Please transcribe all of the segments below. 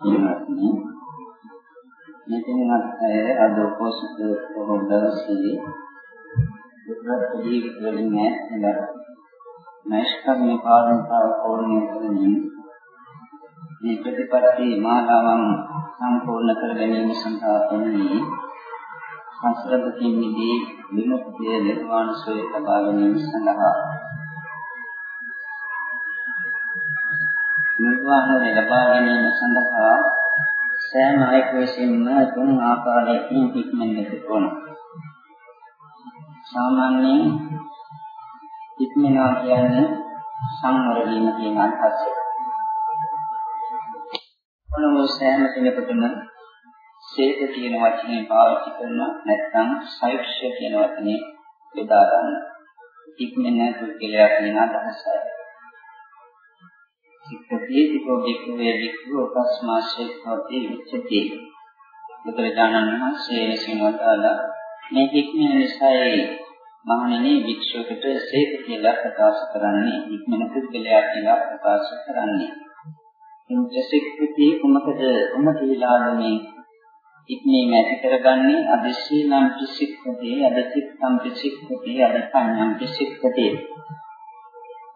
කියනවානේ මෙතනත් අය අද උපෝසත පොරොන්දරසී දුක්ඛදී වලින් නෑ නෛෂ්කර්ම්‍ය පාරමිතාව පූර්ණ කරමින් මේ ප්‍රතිපත්ති මාලාවන් සම්පූර්ණ කර ගැනීම සඳහා පෙනී සංස්කෘතිය මිදී විමුක්තිය නිර්වාණ සෝය ලබා ගැනීම සඳහා නිර්වාණය ලබා ගැනීම සඳහා සෑම අයෙක් විසින්ම තුන් ආකාරයකින් හික්මෙන්නට ඕන. සාමාන්‍යයෙන් හික්මනවා කියන්නේ සංවර වීම කියන අදහස. මොනෝ සෑම කෙනෙකුටම සේත කියන වචනේ පාවිච්චි කරන නැත්නම් සෛක්ෂ්‍ය කියන වචනේ බෙදා ගන්න. හික්මෙන පුද්ගලයා කියන අදහසයි. සික්කති තිකෝ බික්ඛවේ බික්ඛු උපස්මාසේ හොති විච්ඡති. බුදුරජාණන් වහන්සේ විසින් වදාළා මේ හික්මන නිසායි මහණෙනි වික්ෂුවකට සේක කියලා ප්‍රකාශ කරන්නේ හික්මන පුද්ගලයා කියලා ප්‍රකාශ කරන්නේ. ඉන්ද්‍රසික්කති කුමකද උමතිලාලමේ ඉක්මීම ඇති කරගන්නේ අදිශීලම් පිසික්කතේ අදිචිත්තම් පිසික්කතේ අදිපඤ්ඤම් පිසික්කතේ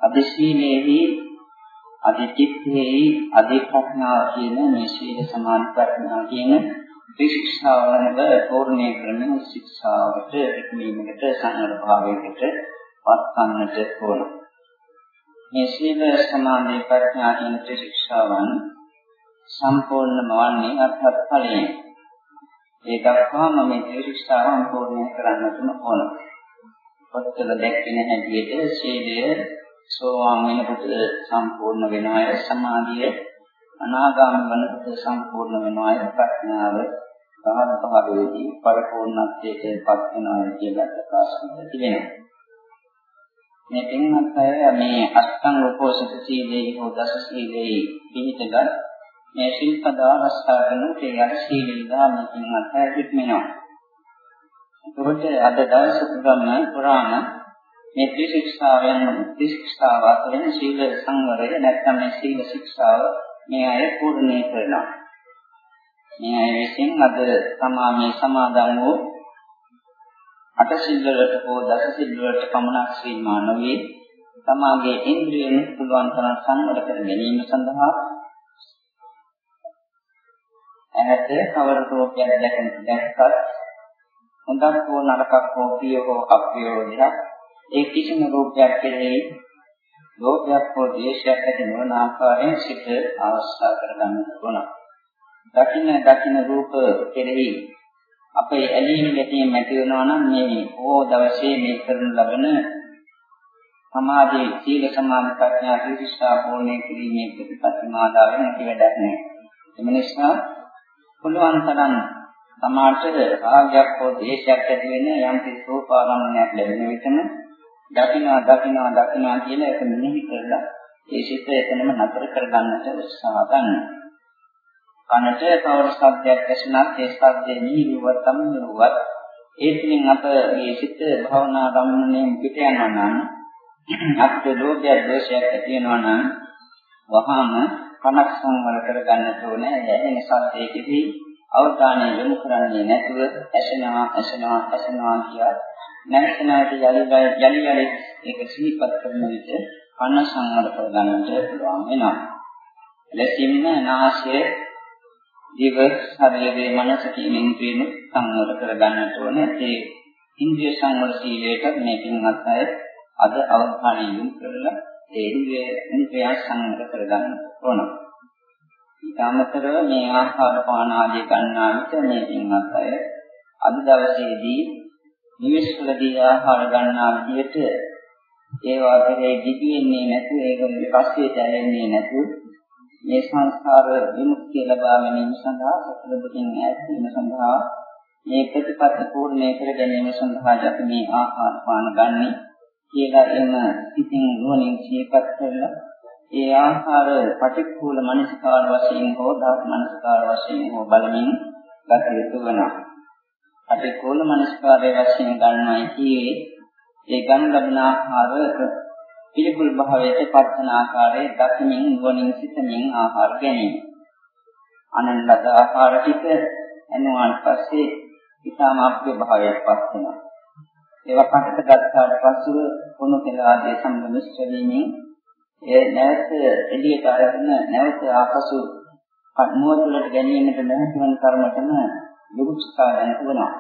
අදිශීලේහි අධිචිත්තේහි අධිප්‍රඥාව කියන මේ සීල සමාධි ප්‍රඥා කියන ත්‍රිශික්ෂාවනව පූර්ණේ ක්‍රමෙන් ශික්ෂාවට ඉක්මීමකට සංවර භාවයකට පත්වන්නට ඕන. මේ සීල සමාධි ප්‍රඥා කියන ත්‍රිශික්ෂාවන් සම්පූර්ණම වන්නේ අර්ථත් ඵලයෙන්. ඒ දක්වාම මේ ත්‍රිශික්ෂාව සම්පූර්ණ කරන්නටම ඕන. පොත්වල දැක්වෙන හැටියට සීලය සෝවාන් වෙනකොට සම්පූර්ණ වෙන අය සමාධිය අනාගාමී වෙනකොට සම්පූර්ණ වෙන අය ප්‍රඥාව පහළ පහළදී පරිපූර්ණත්වයට පත් වෙනවා කියලා ප්‍රකාශ කරනවා. මේ පින්වත් අය මේ අෂ්ටාංග උපෝසත සීලේ හෝ දස සීලේ පිළිපදලා මේ ශිල්පද ආරස්ථා කරන ඒ අර සීලෙලා මේ පින්වත් අය හිටමිනවා. ඒකට අද දවස පුරාම පුරාම මේ ත්‍රිශික්ෂාවෙන් ත්‍රිශික්ෂාව අතරින් සීල සංවරය නැත්නම් මේ සීල ශික්ෂාව මේ අය පූර්ණේ කරනවා. මේ අය විසින් අද තමා මේ සමාදන් වූ අට සිල් වලට හෝ දස සිල් වලට පමණක් සීමා නොවේ තමාගේ ඉන්ද්‍රියන් පුළුවන් තරම් සංවර කර ගැනීම සඳහා ඇහැට කවර රෝගයක් දැකෙන දැක්කත් හොඳක් හෝ නරකක් හෝ ප්‍රිය හෝ අප්‍රිය හෝ දෙයක් ඒ කිසිම රූපයක් කෙරෙහි ලෝභයක් හෝ ද්වේෂයක් ඇති නොවන ආකාරයෙන් සිත අවස්ථා කරගන්න ඕන. දකින්න දකින්න රූප කෙරෙහි අපේ ඇලීම ගැටීම ඇති වෙනවා නම් මේ ඕ දවසේ මේ කරන ලබන සමාධි සීල සමාධි ප්‍රඥා ත්‍රිශා පූර්ණේ කිරීමේ ප්‍රතිපත්ති මාදාවෙන් නැති වැඩක් නැහැ. එම නිසා පුළුවන් තරම් සමාජ රාගයක් හෝ දේශයක් ඇති වෙන යම් කිසි සෝපාරම්ණයක් ලැබෙන විටම දකින්නවා දකින්නවා දකින්නවා කියන එක මෙනෙහි කරලා ඒ සිත එතනම නතර කරගන්නට උත්සාහ ගන්න. කනට කවර ශබ්දයක් ඇසුණත් ඒ ශබ්දේ නිහිරුවත් සම්නිරුවත් ඒ තුලින් අප මේ සිත භවනා ගමනේ පිට යනවා නම් අපේ ලෝභය ද්වේෂයක් ඇති වෙනවා නම් වහාම කනක් සංවර කරගන්නට ඕනේ. ඇහෙන ශබ්දයකදී අවධානය යොමු කරන්නේ නැතුව ඇසෙනවා ඇසෙනවා ඇසෙනවා කියලා නැවතනාට යලි යලි යලි ඒක සිහිපත් කරන විට කන සංවර කරගන්නට පුළුවන් වෙනවා. ලෙසින්ම නාසය දිව ශරීරයේ මනස කියන ඉන්ද්‍රියන සංවර කරගන්නට ඕනේ. ඒ ඉන්ද්‍රිය සංවර සීලයට මේ පින්වත් අය අද අවධානය යොමු කරලා ඒ ඉන්ද්‍රිය ඉන්ද්‍රිය සංවර කරගන්න ඕන. ඊටමතරව මේ ආහාර පාන ආදී ගන්නා විට මේ පින්වත් අය අද දවසේදී නිවෙස්වලදී ආහාර ගන්නා විදිහට ඒවා කෙරේ දිගින්නේ නැතුව ඒගොල්ලෝ පස්සේ දැනෙන්නේ නැතුව මේ සංස්කාර විමුක්තිය ලබා ගැනීම සඳහා සතර දුකින් ඈත් වීම සඳහා මේ ප්‍රතිපත්ති පූර්ණේ කර ගැනීම සඳහා අපි මේ ආහාර පාන ගන්නෙ කියලා එම සිතින් නුවණින් සියපත් කරලා ඒ ආහාර පටික්කුල මනස්කාර වශයෙන් හෝ ධාතු මනස්කාර වශයෙන් හෝ බලමින් ගත යුතු වෙනවා. පටික්කුල මනස්කාරයේ වශයෙන් ගන්නයි කියේ ඒ ගන්න ලබන ආහාර පිළිකුල් භාවයට පත්වන ආකාරයේ දකිමින් නුවණින් සිතමින් ආහාර ගැනීම. අනන් ලද ආහාර ටික එනුවාන් පස්සේ ඊටම අපේ භාවයක් පස් වෙනවා. ඒවා කටට ගත්තාට පස්සෙ කුණු කෙල ආදී සම්මිශ්‍ර වීමෙන් ඒ නැවත එළියට අරගෙන නැවත ආපසු නුවතුලට ගැනීමට නොහැකි වන කර්මතම දුක්ඛායන වෙනවා.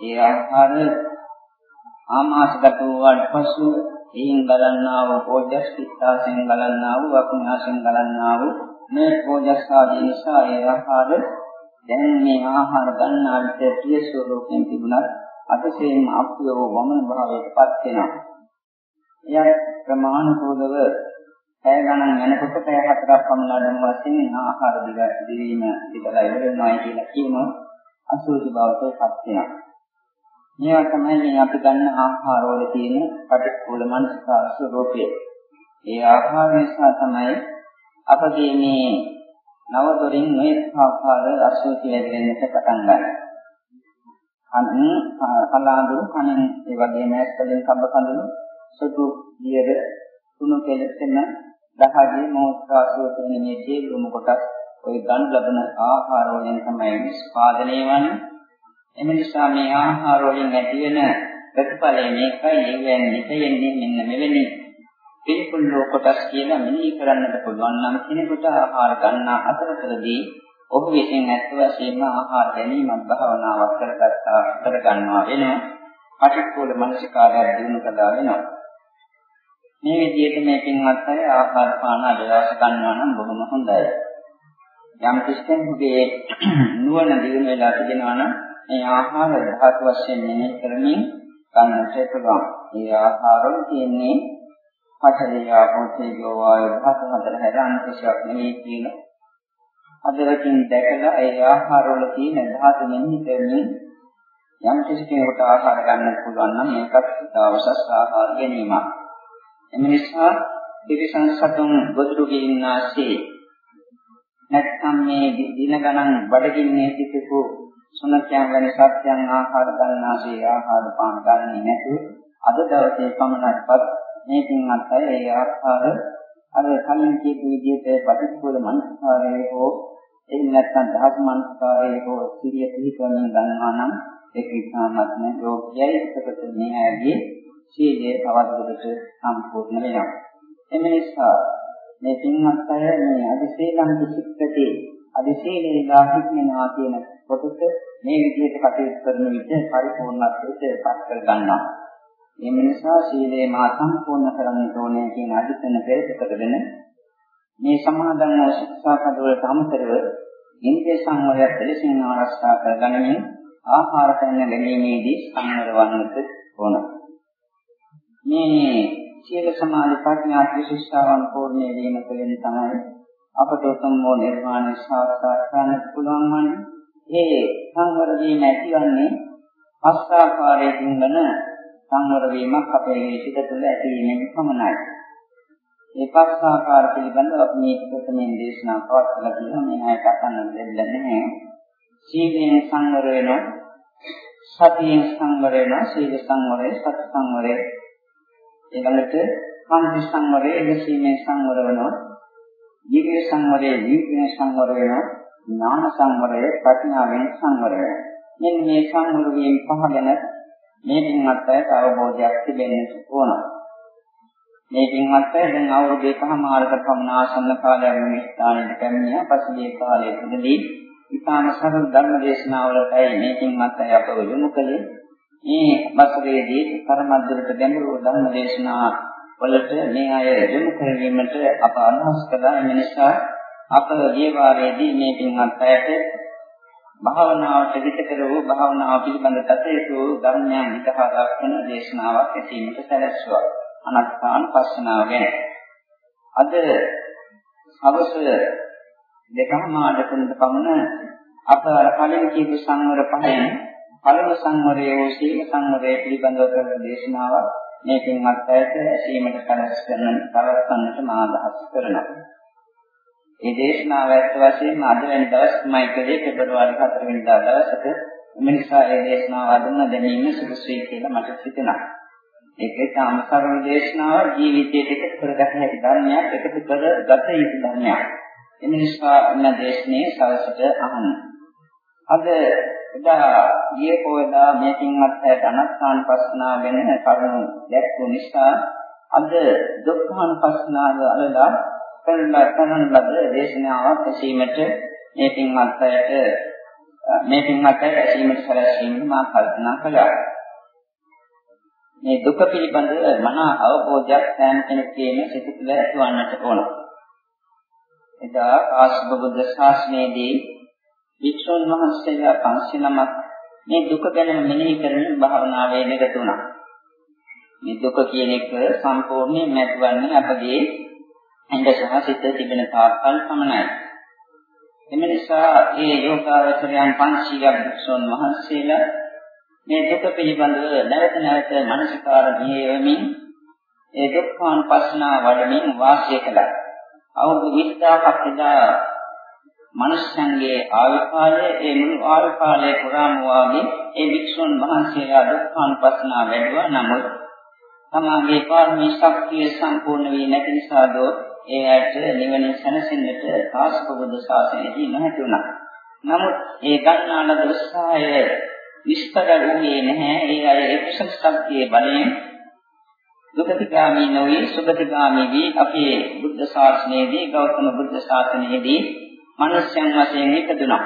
ඒ ආහාර ආමාශගත වූාට පසු එයින් ගලන්නා වූ පෝජස් පිටාසෙන් ගලන්නා වූ අකුණාසෙන් ගලන්නා වූ මේ පෝජස් ආදී නිසා ඒ ආහාර දැන් මේ ආහාර ගන්නා විට ප්‍රිය ස්වરૂපයෙන් තිබුණත් අතසේම අප්‍රියව වමන භාවයටපත් වෙනවා. එය ප්‍රමාණිකෝදව පැය ගණන් යනකොට පැය හතරක් පමණ අඩම වශයෙන් ආහාර දිවීම පිටලා ඉවර වෙනවා කියලා කියනවා. අසුචි බවටපත් වෙනවා. මේවා තමයි මේ අපි ගන්න ආහාර වල තියෙන පටික්කුල මනස්කාර ස්වરૂපය. ඒ ආහාර නිසා තමයි අපගේ මේ නවදොරින් මේ ආකාර අසුචි ලැබෙන්නට පටන් ගන්න. අන්න කලාඳුරු කණෙන් ඒ වගේම ඇස්වලින් කබ්බ කඳුළු සුදු දියර තුන කෙලෙසෙන දහජේ මෝත්‍රාසෝ කියන මේ සියලුම කොටස් ඔය ගන්න ලබන ආහාර වලින් තමයි නිෂ්පාදනය වන්නේ. එම නිසා මේ ආහාර වලින් ඇති වෙන ප්‍රතිඵලය මේකයි ඊවෙන් නිතෙන්නේ මෙන්න මෙවැනි පිළිකුල් කොටස් කියලා මෙනෙහි කරන්නට පුළුවන් නම් කෙනෙකුට ආහාර ගන්නා අතරතුරදී ඔහු විසින් ඇත්ත වශයෙන්ම ආහාර ගැනීමක් භාවනාවක් කරගත්තා කරගන්නවා වෙනවා. පටික්කුල මනසිකාරය දිනු කළා වෙනවා. මේ විදිහට මේ පින්වත් අය ආහාර පාන අදවස් ගන්නවා නම් බොහොම හොඳයි. යම් කිසිෙකුගේ නුවණ දිනු වෙලා තිබෙනවා නම් මේ ආහාර ධාතු වශයෙන් මෙනෙහි කරමින් ගන්නට පුළුවන්. මේ ආහාරවල තියෙන්නේ පඨවි ආපෝ තේජෝ වායු ධාතු හතර හැර අනිත්‍යයක් නෙවෙයි කියන අදවකින් දැකලා ඒ ආහාරවල තියෙන ධාතු මෙනෙහි කරමින් යම් කිසි කෙනෙකුට ආහාර ගන්න පුළුවන් නම් මේකත් දවසස් ආහාර ගැනීමක්. එම නිසා තිරිසන් සතුන් ගොදුරුගේ ඉන්නාසේ නැත්නම් මේ දින ගණන් බඩගින්නේ සිටපු සුනඛයන් වැනි සත්‍යයන් ආහාර ගන්නාසේ ආහාර පාන ගන්නේ නැතුව අද දවසේ පමණක්වත් මේ පින්වත් අය ඒ ආහාර අර කලින් කියපු විදිහට පටිච්චෝල මනස්කාරයේ හෝ එහෙම නැත්නම් දහස් මනස්කාරයේ හෝ සිහිය පිහිටවමින් ගන්නවා නම් ඒක ඉතාමත්ම යෝග්‍යයි. එතකොට මේ ඇගේ සීලය තවත් සම්පූර්ණ වෙනවා එම නිසා මේ පින්වත් අය මේ අධිශීලං සික්කතේ අධිශීලේලා හික්මනවා කියන කොටස මේ විදිහට කටයුතු කරන විට පරිපූර්ණත්වයට පත් කර ගන්නවා. මේ නිසා සීලේ මා සම්පූර්ණ කරන්න ඕනේ කියන අදිතන පෙරට කරගෙන මේ සමාදන් වූ ශික්ෂා පදවලට අමතරව ඉන්ද්‍රිය සංවරය දෙලසින් ආරක්ෂා කරගනිමින් ආහාර පැන ගැනීමේදී සංවර වන්නට ඕන. මේ සීල සමාධි ප්‍රඥා ත්‍රිශිෂ්ඨාවන් පූර්ණ වීම තුළින් තමයි අපට උතුම් වූ නිර්වාණය සාක්ෂාත් කරගන්න පුළුවන් වන්නේ. මේ සංවර වීම ඇතිවන්නේ අස්ථාකාරයෙන් වන සංවර වීමක් අපේ සිත තුළ ඇතිවීමෙන් පමණයි. ඒ පස්සාකාර පිළිබඳව අපි මේ ප්‍රථමයෙන් දේශනා පවත්වලා තියෙනවා මේ අය කතන්න දෙන්නේ නැහැ. සීලයෙන් සංවර වෙනවා. සතියෙන් සංවර වෙනවා. සීල සංවරය, සති සංවරය. ඊළඟට කාන්ති සංවරය, එලෙසීමේ සංවර වෙනවා. දීර්ඝ සංවරය, දීර්ඝ සංවර වෙනවා. ඥාන සංවරය, ප්‍රඥාවෙන් සංවර වෙනවා. මෙන්න මේ සංවර වීම පහගෙන මේ පින්වත් අයට අවබෝධයක් තිබෙන්න ඕන. මේ පින්වත් අය දැන් අවුරුදු එකමාරක පමණ ආසන්න කාලයක් මේ ස්ථානයේ පැමිණියා. පසුගිය කාලයේ තුලදී ඉතාම සරල ධර්ම දේශනාවලටයි මේ පින්වත් අය අපව යොමු කළේ. මේ වසරේදී පරමද්දරට ගැඹුරු ධර්ම දේශනා වලට මේ අය යොමු කිරීමට අප අදහස් කළා. ඒ නිසා අප ගිය වාරයේදී මේ පින්වත් අයට භාවනාවට විතකර වූ භාවනාව පිළිබඳ තතේතු ධර්මයන් විතහා දක්වන දේශනාවක් ඇසීමට සැලැස්සුවා. අනත්තාන පස්සනාව ගැන. අද හවස දෙකමාර තුනට පමණ අප අර කලින් කියපු සංවර පහෙන් පළමු සංවරයේ වූ සීල සංවරය පිළිබඳව කරන දේශනාවක් මේ පින්වත් අයට ඇසීමට සැලැස් කරන පවත්වන්නට මා අදහස් කරනවා. මේ දේශනාව ඇත්ත වශයෙන්ම අද වෙන දවසමයි කලේ පෙබරවාරි 4 වෙනිදා දවසට මිනිසා මේ දේශනාව අඳුන දැනීම සුදුසුයි කියලා මට හිතෙනවා. ඒකේ තාම සරල දේශනාව ජීවිතයට එකතු කරගත හැකි ධර්මයක් එකතු කරගත යුතු ධර්මයක්. එනිසා එම දේශනේ සවසට අහන්න. අද එදා ගියේ පොයදා මේකින් අත්හැට අනත්තාන පස්නා වෙන කරුණු දැක්වූ නිසා අද දුක්ඛානුපස්සනාව අලලා කරන කරන ලද දේශනාවක් ඇසීමට මේකින් අත්හැට මේකින් අත්හැට ඇසීමට සැලැස්වීමට මා කල්පනා කළා. මේ දුක පිළිබඳව මනා අවබෝධයක් සෑම කෙනෙකුගේම සිත තුළ ඇතිවන්නට ඕන. එදා ආශ්‍රව බුද්ධ ශාසනයේදී වික්ෂුන් වහන්සේලා 500 නමක් මේ දුක ගැන මෙනෙහි කරමින් භාවනාවේ නිරත වුණා. මේ දුක කියන එක සම්පූර්ණයෙන් නැතිවන්නේ අපගේ ඇඟ සහ සිත තිබෙන තාක්කල් පමණයි. එම නිසා මේ යෝගාවචරයන් 500ක් වික්ෂුන් වහන්සේලා මේ දුක පිළිබඳව නැවත නැවත මනසිකාර මෙහෙයමින් ඒ දුක්ඛානුපස්සනා වඩමින් වාසය කළා. අවුරුදු 20ක් එදා මනුෂ්‍යයන්ගේ ආයු කාලය ඒ මුළු ආයු කාලය පුරාම වාගේ ඒ වික්ෂුන් වහන්සේලා දුක්ඛානුපස්සනා වැඩුවා නමුත් තමාගේ පාරමී ශක්තිය සම්පූර්ණ වී නැති නිසාද ඒ ඇයට නිවන සැනසෙන්නට කාශ්‍යප බුදු ශාසනයේදී නොහැකි වුණා. නමුත් ඒ ගන්නා ලද උත්සාහය විස්තර වූයේ නැහැ. ඒ අය ඒ කුසල ශක්තියේ බලයෙන් දුකතිගාමී නොවේ සුගතිගාමී වී අපේ බුද්ධ ශාසනයේදී ගෞතම බුද්ධ ශාසනයේදී මනුෂ්‍යයන් වශයෙන් ඉපදුණා.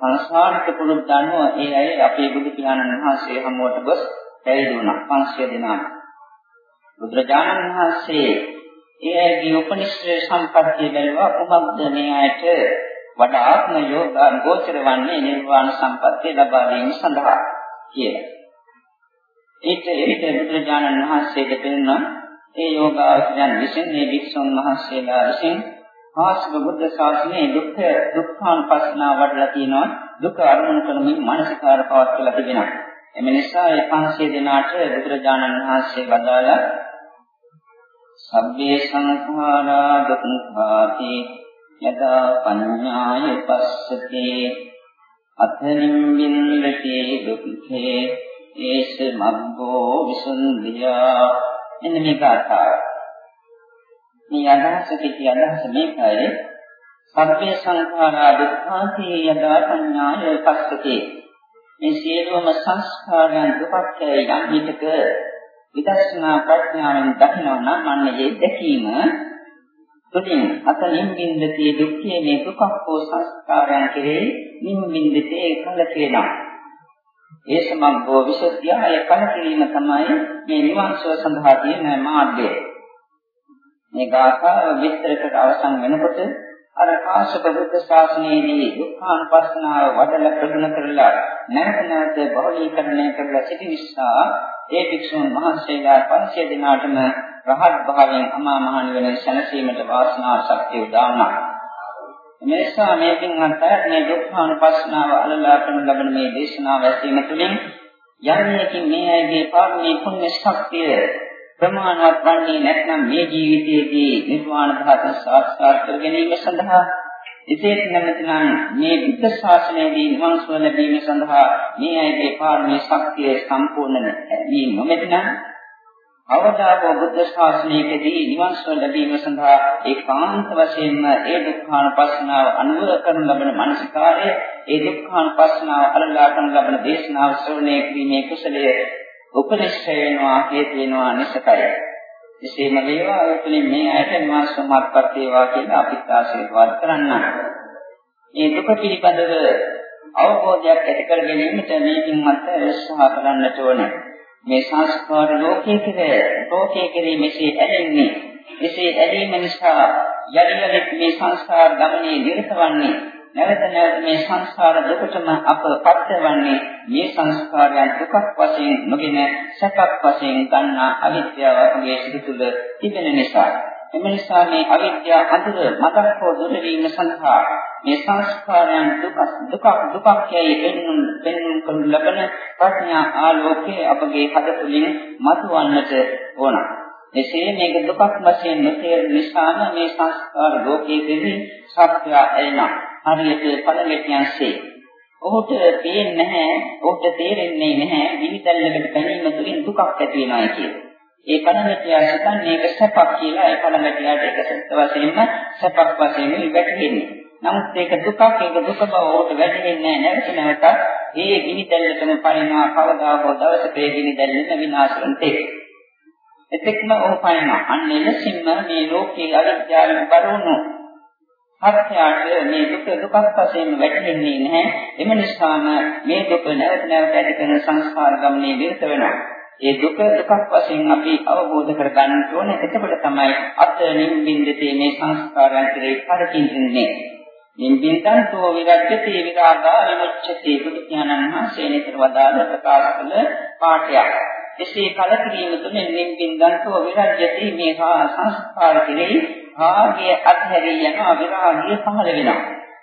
සංසාරික පුරුද්දන්ව ඒ අය අපේ බුදු පියාණන් වහන්සේ හමුවට ගොස් පැවිදි වුණා 500 දෙනා. බුදුරජාණන් වහන්සේ ඒ අයගේ උපනිශ්‍රේ සම්පත්තිය බැලුවා කුමක්ද මේ අයට වඩාත්ම යෝගාන් ගෝචර වන්නේ නිර්වාණ සම්පත්තිය ලබා ගැනීම සඳහා කියලා. ඊට ඊට බුදුරජාණන් වහන්සේට පෙන්වන ඒ යෝගාවචරයන් විසින් මේ වික්ෂුන් වහන්සේලා විසින් ආශ්‍රව බුද්ධ ශාසනයේ දුක්ඛ දුක්ඛානුපස්සනාව වඩලා තියෙනවා දුක අරමුණු කරමින් මානසිකාර පවත්වලා තිබෙනවා. එම නිසා ඒ 500 දෙනාට බුදුරජාණන් වහන්සේ වදාළා. සබ්බේ සංඛාරා දුක්ඛාති යදා පඤ්ඤාය පස්සති. අතනින් වින්දති දුක්ඛේ. ඒස මග්ගෝ විසුන්දියා එන්න මේ ගාථාව. මේ අදහස කිසි අදහස මේකයි සබ්බේ සංඛාරා දුක්ඛාති යදා පඤ්ඤාය පස්සති මේ සියලුම සංස්කාරයන් දුක්ඛය යම් විටක විදර්ශනා ප්‍රඥාවෙන් දකිනවා නම් අන්න ඒ දැකීම තුලින් අත නිම්බින්දති දුක්ඛේ මේ දුකක් හෝ සංස්කාරයන් කෙරෙහි නිම්බින්දති කලකේනම් ඒ සමග්ගෝ විසුද්ධිය අය කලකිරීම තමයි මේ නිවන්සව සඳහා තියෙන මාර්ගය. මේ ගාථා විස්තරකට අවසන් වෙනකොට අර කාශ්‍යප බුද්ධ ශාසනයේදී දුක්ඛානුපස්සනාව වඩලා ප්‍රගුණ කරලා නැවත නැවත බහුලීකරණය කරලා සිටි නිසා ඒ භික්ෂුන් වහන්සේලා 500 දිනාටම රහත් භාවයෙන් අමා මහ නිවන සැනසීමට වාසනාව ශක්තිය උදා වුණා. මේසා මේකින් අන්තයට මේ දුක්ඛානුපස්සනාව අලලා කරන ලබන මේ දේශනාව ඇසීම තුළින් යන්නේකින් මේ අයගේ පාරමී පුණ්‍ය ශක්තිය ප්‍රමාණවත් වන්නේ නැත්නම් මේ ජීවිතයේදී නිර්වාණ ධාතුව සාක්ෂාත් කර ගැනීම සඳහා එසේත් නැමෙතනම් මේ බුද්ධ ශාසනයේදී නිවන් සුව ලැබීම සඳහා මේ අයගේ පාරමී ශක්තිය සම්පූර්ණ වී නොමෙතනම් අවදාවෝ බුද්ධ ශාසනයකදී නිවන් සුව ලැබීම සඳහා ඒකාන්ත වශයෙන්ම ඒ දුක්ඛානුපස්සනාව අනුව කරන ලබන මානසිකාරය ඒ දුක්ඛානුපස්සනාව අලලා කරන ලබන දේශනාව ශ්‍රවණය කිරීමේ කුසලයේ උපනිෂ්ඨ වෙනවා හේතු වෙනවා නිසකය. එසේම වේවා ඒ තුළින් මේ ඇයට නිවන් සම්පත් වේවා කියලා අපිත් ආශිර්වාද කරන්න. මේ දුක පිළිබඳව අවබෝධයක් ඇති කර ගැනීමට මේකින් මත උත්සාහ කරන්නට ඕනේ. මේ සංස්කාර ලෝකයේ කෙරේ ලෝකයේ කෙරේ මෙසේ ඇලෙන්නේ එසේ ඇලීම නිසා යලි යලි මේ සංස්කාර ගමනේ නිරතවන්නේ නැවත නැවත මේ සංස්කාර දුකටම අප පත්වන්නේ මේ සංස්කාරයන් දුකක් වශයෙන් නොගෙන සැපක් වශයෙන් ගන්නා අවිද්‍යාව අපගේ සිත තුළ තිබෙන නිසා එම නිසා මේ අවිද්‍යාව අඳුර මතක් හෝ දුර වීම සඳහා මේ සංස්කාරයන් දුක දුක දුකක් යයි එන්නුම් දෙන්නුම් කරන ලබන ප්‍රඥා ආලෝකයේ අපගේ හද තුළින් මතුවන්නට ඕන. එසේ මේක දුකක් වශයෙන් නොතේරෙන නිසාම මේ සංස්කාර ලෝකයේදී සත්‍ය එනවා. හරියට පළවෙනියන්සේ. ඔහුට පේන්නේ නැහැ, ඔහුට තේරෙන්නේ නැහැ විවිධල්ලකට බැඳීම තුළින් දුකක් ඇති වෙනවා කියලා. ඒ පළඟටියා සිතන්නේ ඒක සැපක් කියලා ඒ පළඟටියාට ඒක සත්‍ය වශයෙන්ම සැපක් වශයෙන් වැටහෙන්නේ. නමුත් ඒක දුකක් ඒක දුක බව ඕට වැටහෙන්නේ නැහැ. නැවත නැවතත් ඒ ගිනි දැල්ලටම පරිණා කවදා හෝ දවසක ඒ ගිනි දැල්ලෙම විනාශ වෙන්නේ. එතෙක්ම ඔහු පයින්නවා. අන්න එලෙසින්ම මේ ලෝකයේ අවිද්‍යාවෙන් බරුණු සත්‍යයට මේ දුක දුකක් වශයෙන් වැටහෙන්නේ නැහැ. එම නිසාම මේ දුක නැවත නැවත ඇති කරන සංස්කාර ගමනේ විරත වෙනවා. ඒ දුක දුකක් වශයෙන් අපි අවබෝධ කරගන්න ඕනේ. එතකොට තමයි අත නිම්බින්දතේ මේ සංස්කාරයන් කෙරෙහි කරකින්නේ. නිම්බින්දන්තෝ විරජ්‍යති විරාගා විමුච්ඡති බුදු ඥානං වහන්සේ නිතර වදාළ ප්‍රකාශ කළ පාඨයක්. එසේ කලකිරීම තුළින් නිම්බින්දන්තෝ විරජ්‍යති මේ සංස්කාර කෙරෙහි රාගය අත්හැරී යනවා විරාගය පහළ වෙනවා.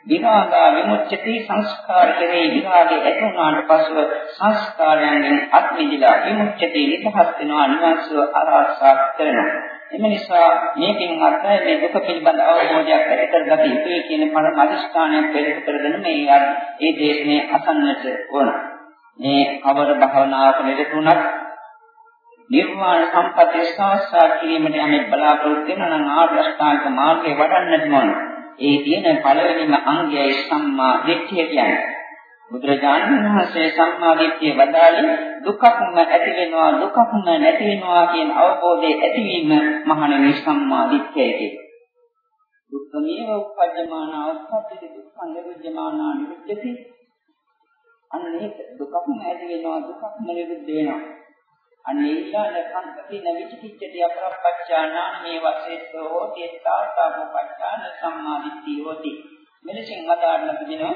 විරාගා විමුච්ඡති සංස්කාර කෙරෙහි විරාගය ඇති වුණාට පසුව සංස්කාරයන්ගෙන් අත් මිදලා විමුච්ඡති නිදහස් වෙනවා නිවන්සුව ආරක්ෂා කරනවා. එම නිසා මේකෙන් අර්ථය මේ දුක පිළිබඳ අවබෝධයක් ඇති කරගත යුතුයි කියන පරම අධිෂ්ඨානයක් පෙරට කරගෙන මේ මේ දේශනේ අසන්නට ඕන. මේ අවර භාවනාවක නිරතුණක් නිර්වාණ සම්පතේ සාක්ෂාත් කිරීමට යමෙක් බලාපොරොත්තු වෙනවා නම් ආර්ය අෂ්ටාංග මාර්ගය වඩන්නට ඕන. ඒ තියෙන පළවෙනිම අංගයයි සම්මා දිට්ඨිය කියන්නේ. බුදුරජාණන් වහන්සේ සම්මා දිට්ඨිය වදාළේ දුකක්ම ඇති වෙනවා දුකක්ම නැති වෙනවා කියන අවබෝධයේ ඇතිවීම මහණෙනි සම්මා දිට්ඨියයි කියන්නේ. දුක්ඛමේව උපජ්ජමාන අවස්ථාවේ දුක්ඛං නිරුද්ධමානා නිරුද්ධති. අන්න ඒක දුකක්ම ඇති වෙනවා දුකක්ම නිරුද්ධ වෙනවා. අනේෂාන සංකති නවිචිකිච්ඡති අපරප්පච්චානාන මේ වශේෂෝ හෝති තාතාවෝ පච්චාන සම්මාදිට්ඨිය හෝති. මෙලෙසින් වදාරන පිළිනෝ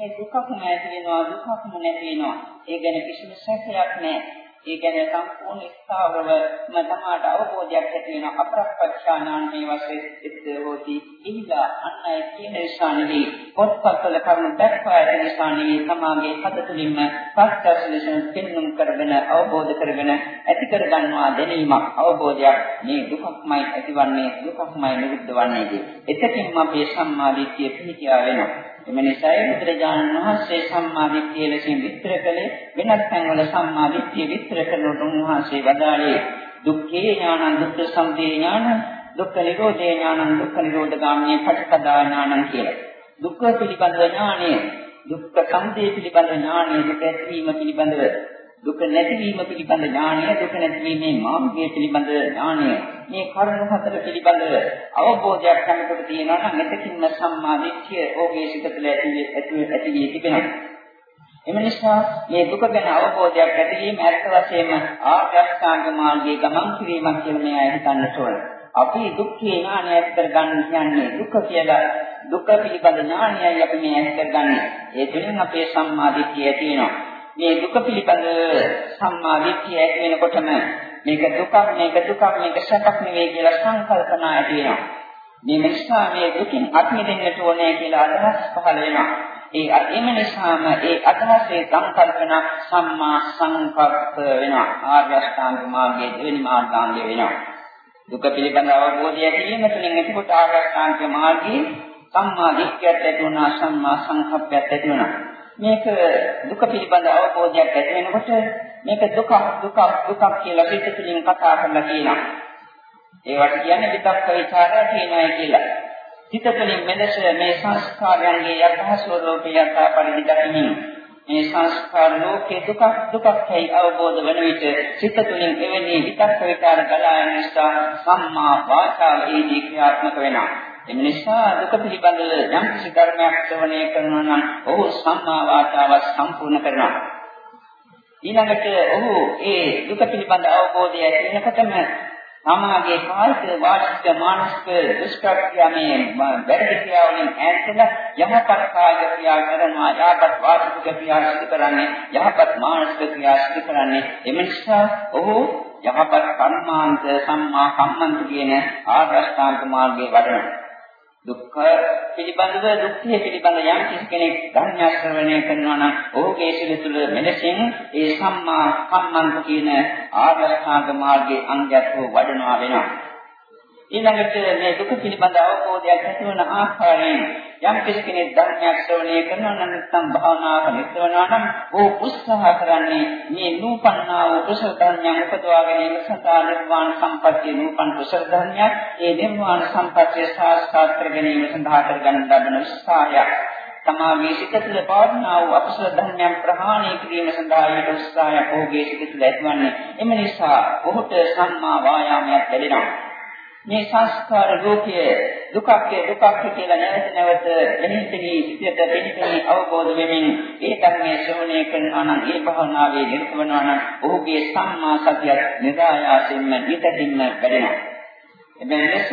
ඒ දුකක්ම ඇති වෙනවා දුකක්ම නැති වෙනවා. ඒ ගැන කිසිම සැකයක් නැහැ. ඒ කියන්නේ සම්පූර්ණ ස්ථාවරව මතමාට අවබෝධයක් ඇති වෙන අප්‍රප්පච්ඡානාන් මේ වශයෙන් සිද්ධ හොති. ඉහිලා අන්න ඒ කියන නිසානෙහි පොත්පත්වල කරුණු දක්වා ඇති නිසානෙහි සමාගයේ පද තුලින්ම ප්‍රත්‍යක්ෂ පෙන්눔 කරගෙන අවබෝධ කරගෙන ඇති කර ගන්නවා දැනීමක් අවබෝධයක් මේ දුකක්මයි ඇතිවන්නේ දුකක්මයි නිරුද්ධ වන්නේ. එතකින්ම අපේ සම්මාදිට්ඨිය පිහිටියා වෙනවා. එම නිසායි බුදුරජාණන් වහන්සේ සම්මා දිට්ඨිය ලෙසින් විස්තර කළේ වෙනත් තැන්වල සම්මා දිට්ඨිය විස්තර කරනකොට උන්වහන්සේ වදාළේ දුක්ඛේ ඥානං දුක්ඛ සමුදය ඥානං දුක්ඛ නිරෝධේ ඥානං දුක්ඛ නිරෝධගාමී පටිපදා ඥානං කියලා. දුක්ඛ පිළිබඳ ඥානය, දුක්ඛ සමුදය පිළිබඳ ඥානය, දුක ඇතිවීම පිළිබඳව දුක නැතිවීම පිළිබඳ ඥානය දුක නැතිවීමේ මාර්ගය පිළිබඳ ඥානය මේ කරුණු හතර පිළිබඳව අවබෝධයක් ගන්නකොට තියෙනවා නම් එතකින්ම සම්මා දිට්ඨිය ඕගේ සිත තුළ ඇති ඇති ඇති වී තිබෙනවා එම නිසා මේ දුක ගැන අවබෝධයක් ඇතිවීම ඇත්ත වශයෙන්ම ආර්යසංග මාර්ගයේ ගමන් කිරීමක් කියලා මේ අය හිතන්නට ඕන. අපි දුක්ඛේ ඥානය ඇති කරගන්න කියන්නේ දුක කියලා දුක පිළිබඳ ඥානයයි අපි මේ ඇති කරගන්නේ. ඒ තුළින් අපේ සම්මා දිට්ඨිය තියෙනවා. මේ දුක පිළිබඳ සම්මා දිට්ඨිය ඇති වෙනකොටම මේක දුකක් මේක දුකක් මේක සැපක් නෙවෙයි කියලා සංකල්පනා ඇති වෙනවා. මේ නිසා මේ දුකින් අත් මිදෙන්නට ඕනේ කියලා අදහස් පහළ වෙනවා. ඒ එම නිසාම ඒ අදහසේ සංකල්පන සම්මා සංකප්ප වෙනවා. ආර්ය අෂ්ටාංග මාර්ගයේ දෙවෙනි මාර්ගාංගය වෙනවා. දුක පිළිබඳ අවබෝධය ඇතිවීම තුළින් එතකොට ආර්ය අෂ්ටාංග මාර්ගයේ සම්මා දිට්ඨියත් ඇති වුණා සම්මා සංකප්පයත් ඇති වුණා. මේක දුක පිළිබඳ අවබෝධයක් ඇති වෙනකොට මේක දුක දුක දුක කියලා පිටතින් කතා කරලා කියනවා. ඒවට කියන්නේ විතක්ක ਵਿਚාරය කියනයි කියලා. හිත තුළින් මෙලෙස මේ සංස්කාරයන්ගේ යථා ස්වરૂපය යථා පරිදි දකින්න. මේ සංස්කාර ලෝකේ දුක දුකක් හයි අවබෝධ වන විට චිත්ත තුළින් එවැනි විතක්ක ਵਿਚාර ගලා යන නිසා සම්මා වාචා වේදී ක්‍රියාත්මක වෙනවා. එම නිසා දුක පිළිබඳව යම් කිසි ධර්මයක් ශ්‍රවණය කරනවා නම් ඔහු සම්මා වාචාව සම්පූර්ණ කරනවා. ඊළඟට ඔහු ඒ දුක පිළිබඳ අවබෝධය ඇති වෙනකොටම සමාගයේ කායික වාචික මානසික දුෂ්කර්මයේ වැරදි ක්‍රියාවලින් ඈත්ලා යහපත් කායික ක්‍රියා කරනවා යහපත් වාචික ක්‍රියා සිදු කරන්නේ යහපත් මානසික ක්‍රියා සිදු කරන්නේ එම නිසා ඔහු යහපත් කර්මාන්ත සම්මා කම්මන්ත කියන ආගස්ථාන්ත මාර්ගයේ වඩනවා දුක්ඛ පිළිබඳව දුක්ඛය පිළිබඳ යම් කිසි කෙනෙක් ධර්ම ශ්‍රවණය කරනවා නම් ඔහුගේ සිත තුළ මෙලෙසින් ඒ සම්මා සම්මන්ත කියන ආර්යසාග මාර්ගයේ අංගයක් වඩනවා වෙනවා. ඊළඟට මේ දුක පිළිබඳ අවබෝධයක් ඇති වන ආකාරයෙන් යම් කෙනෙක් ධර්මයක් ශ්‍රවණය කරනවා නම් නැත්නම් භාවනාවක නිරතවනවා නම් ਉਹ උත්සාහ කරන්නේ මේ නූපන්නා වූ කුසල ධර්මයන් උපදවා ගැනීම සඳහා නිර්වාණ සම්පත්තිය නූපන් කුසල ධර්මයක්. ඒ නිර්වාණ සම්පත්තිය සාක්ෂාත් කර ගැනීම සඳහා කරගන්න ලබන උත්සාහයක් තමාගේ සිත තුළ පවර්ණා වූ අකුසල ධර්මයන් ප්‍රහාණය කිරීම සඳහා ඊට උත්සාහයක් ඔහුගේ සිත තුළ ඇතිවන්නේ. එම නිසා ඔහුට සම්මා වායාමයක් ලැබෙනවා. මේ සංස්කාර ලෝකයේ දුකක් දුකක් කියලා නැවත නැවත එනිහිතී සිතට පිළිපෙනී අවබෝධ වෙමින් ඒ ධර්මයේ ශ්‍රවණය කරනවා නම් ඒ භාවනාවේ නිරත වෙනවා නම් ඔහුගේ සම්මා සතිය නිදායාසින්ම නිතින්ම වැඩෙනවා. එබැවින් ලෙස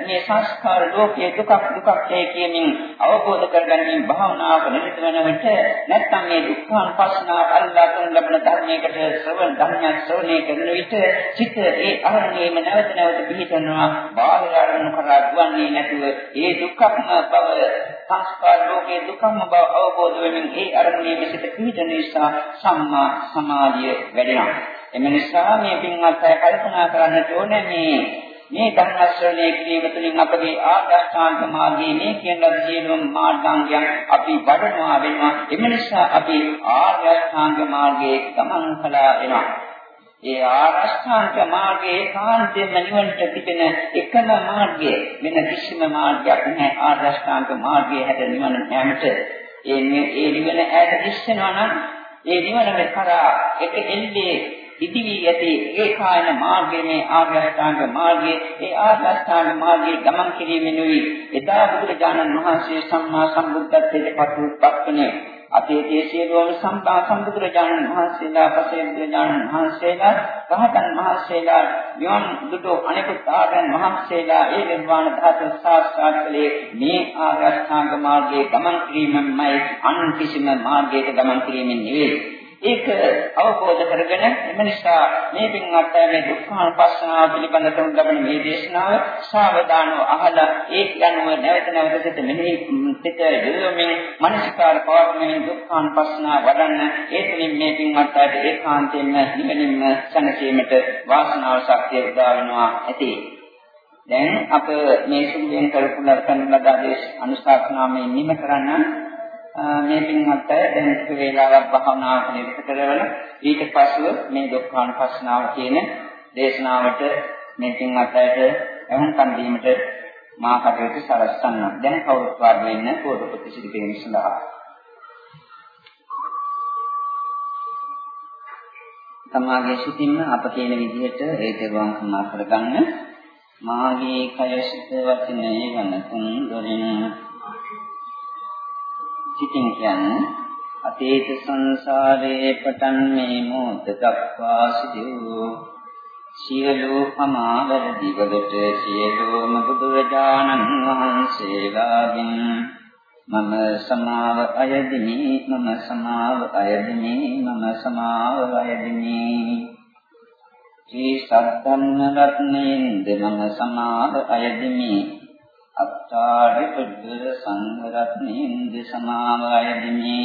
මේ සංස්කාර ලෝකයේ දුකක් දුකක් කියමින් අවබෝධ කරගැනීම භාවනාවක නිරත වන විට නැත්නම් මේ දුක්ඛාන් පස්සනාව අල්ලා කරන ලබන ධර්මයකට ශ්‍රවණ ධර්මයක් ශ්‍රවණය කරන විට චිත්ත ඒ අරණේම නැවත නැවත පිහිටනවා බාහිර අරමුණු කරා දුවන්නේ නැතුව ඒ දුක්ඛම බව සංස්කාර ලෝකයේ දුක්ඛම බව අවබෝධ වෙමින් ඒ අරණේම සිට පිහිටන නිසා සම්මා සමාධිය වැඩෙනවා. එම නිසා මේ පින්වත් අය කල්පනා කරන්නට ඕනේ මේ මේ ධර්ම ශ්‍රවණය කිරීම තුළින් අපගේ ආධ්‍යාත්මික මාර්ගයේ මේ කියන ලද සියලුම මාර්ගාංගයන් අපි වඩනවා වෙනවා. එම නිසා අපි ආර්යශ්‍රාංග මාර්ගයේ ගමන් කළා වෙනවා. ඒ ආරෂ්ඨාංග මාර්ගයේ කාන්තෙන් නිවනට තිබෙන එකම මාර්ගය වෙන කිසිම මාර්ගයක් නැහැ. ආරෂ්ඨාංග මාර්ගයේ හැද නිවන යෑමට ඒ ඒ නිවන ඈත දිස්සනවා නම් ඒ නිවන මේ කරා. එක එල්ලේ ඉදිවි ඇති ඒකායන මාර්ගයේ ආර්ය අෂ්ටාංග මාර්ගයේ ඒ ආර්ය අෂ්ටාංග මාර්ගයේ ගමන් කිරීමෙනුයි එදා බුදුරජාණන් වහන්සේ සම්මා සම්බුද්ධත්වයට පත්වුනේ අතීතයේ සියලුම සම්බා සම්බුදුරජාණන් වහන්සේලා පසේ බුදුරජාණන් වහන්සේලා රහතන් වහන්සේලා යොන් දුටු අනෙකුත් ආගන් වහන්සේලා ඒ නිර්වාණ ධාතු සාක්ෂාත් කළේ මේ ආර්ය අෂ්ටාංග මාර්ගයේ ගමන් කිරීමයි අන් කිසිම මාර්ගයක ගමන් කිරීමෙන් නෙවෙයි. ඒක අවබෝධ කරගෙන එම නිසා මේ පින්වත් අය මේ දුක්ඛානුපස්සනාව පිළිබඳ කරන ලබන මේ දේශනාව සාවධානව අහලා ඒ යනුව නැවත නැවත සිත මෙහි සිත යොමුමින් මනසිකාර පවර්මෙන් දුක්ඛානුපස්සනාව වඩන්න ඒ තුළින් මේ පින්වත් අයට ඒකාන්තයෙන්ම නිවෙනින්ම සැනසීමට වාසනාව ශක්තිය උදා වෙනවා ඇති. දැන් අප මේ සුළුෙන් කරපු ලබන ලද ආදේශ අනුශාසනාවෙන් නිම කරන්න මේ පින්වත් අය දැන් ටික වේලාවක් භාවනාවට නිරත කරවල ඊට පස්ව මේ දුක්ඛානුපස්සනාව කියන දේශනාවට මේ පින්වත් අයට එවන්කම් දීමට මා කටයුතු සලස්සන්න. දැන් කවුරුත් වාඩි වෙන්න පොදු ප්‍රතිසිද්ධ කිරීම සඳහා. සමාගයේ සිටින්න අප කියන විදිහට ඒ දෙවන් සමා කරගන්න මාගේ කය සිත වචනේ වන තුන් දොරින් සිතින් කියන්නේ අතීත සංසාරේ පටන් මේ මොහොත දක්වා සිදු සියලු පමාවර දිවලට සියලුම බුදුරජාණන් වහන්සේලාගෙන් මම සමාව අයදිමි මම සමාව අයදිමි මම සමාව අයදිමි. ශ්‍රී සද්ධම්ම රත්නයෙන්ද මම සමාව අයදිමි. අත්තාරි පුද්ගල සංඝරත්නේන්ද සමාවයදිමි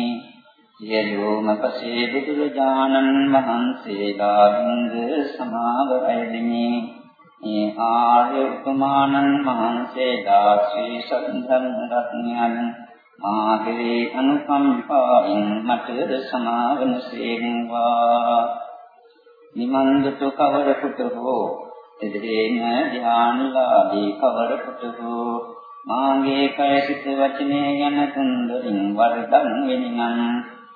සියලුම පසේ බුදුරජාණන් වහන්සේලාගෙන්ද සමාවයදිමි මේ ආර්ය උපමානන් වහන්සේලා ශ්‍රී සද්ධර්ම රත්නයන් මාගේ අනුකම්පාවෙන් මට සමාවන සේවා නිමන්දතු කවරකුට හෝ එදිරේන ධානලාභී කවරකට හෝ මාගේ කය සිත වචනේ යන තුන්දරින් වරදන් වෙනිනම්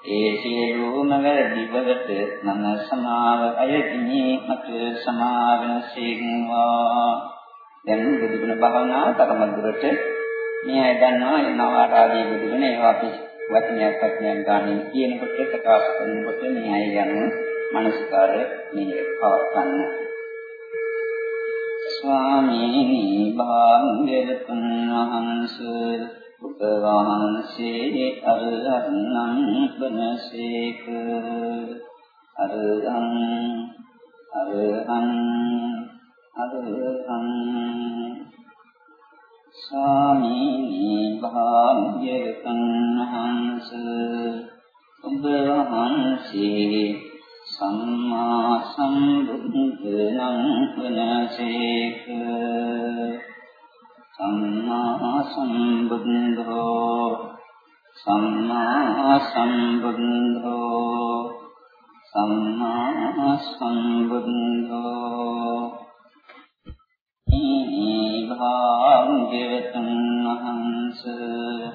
ඒ සියලුම වැරදි වලට මම සමාව අයදිමි. මට සමාවන සීග්වා දැන් බුදුගුණ භාවනාව තරම දුරට මේ අය දන්නවා නවාරාදී බුදුගුණ ඒවා අපි වචනයක් වචනයක් ගන්න කියනකොට ප්‍රකාශ කරනකොට මේ අය යන මනස්කාර මේ පවත්න්න ස්වාමීනි භාග්‍යවතුන් වහන්සේ බුද්ධ වහන්සේ අරහං වනසේක අරහං අරහං අරහං. ස්වාමීනි භාග්‍යවතුන් වහන්සේ ඔබ වහන්සේ සම්මා සම්බුද්ධනං වනසේක සම්මා සම්බුද්ධෝ සම්මා සම්බුද්ධෝ සම්මා සම්බුද්ධෝ භාග්‍යවතුන් වහන්සේ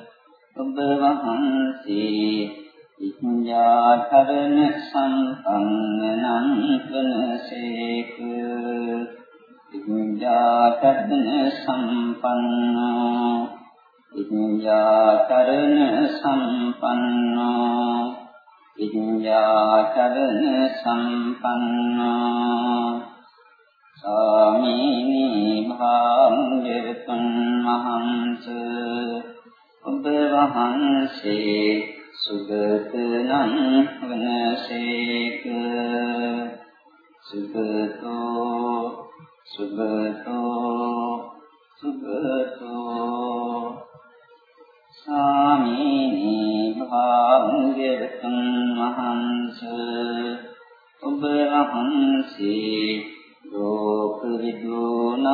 ඔබ වහන්සේ විඤ්ඤාතරණ සම්පන්නං වනසේක විඤ්ඤාතරණ සම්පන්නෝ. විඤ්ඤාතරණ සම්පන්නෝ. විඤ්ඤාතරණ සම්පන්නෝ. සාමීනි භාග්‍යවතුන් වහන්සේ ඔබ වහන්සේ සුගතනං වනසේක. සුගතෝ සුගතෝ සුගතෝ. සාමීනි භාග්‍යවතුන් වහන්සේ ඔබ වහන්සේ ලෝක විදුනං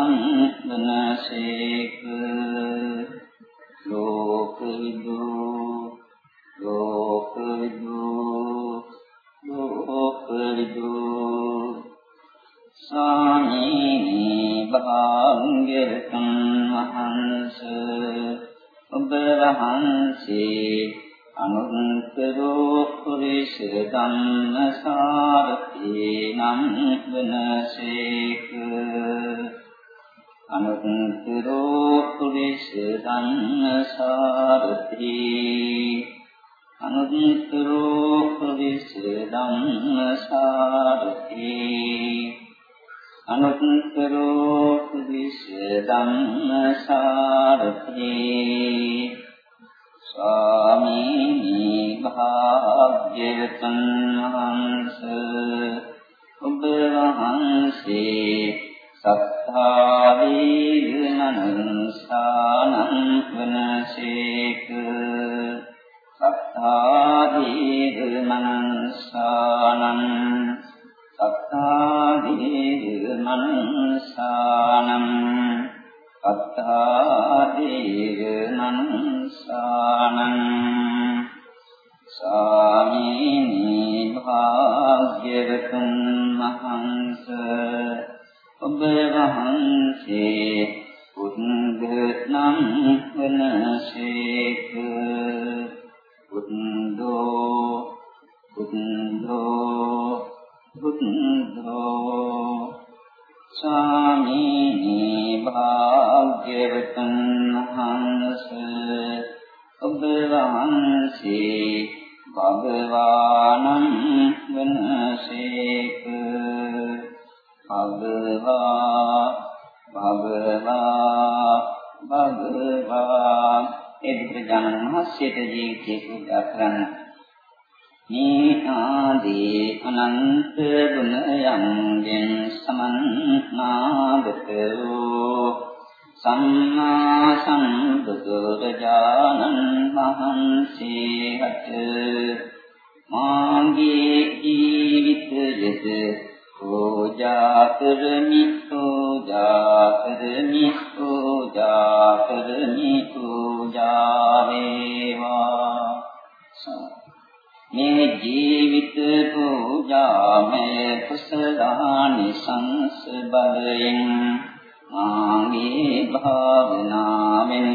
භාවනාවෙන්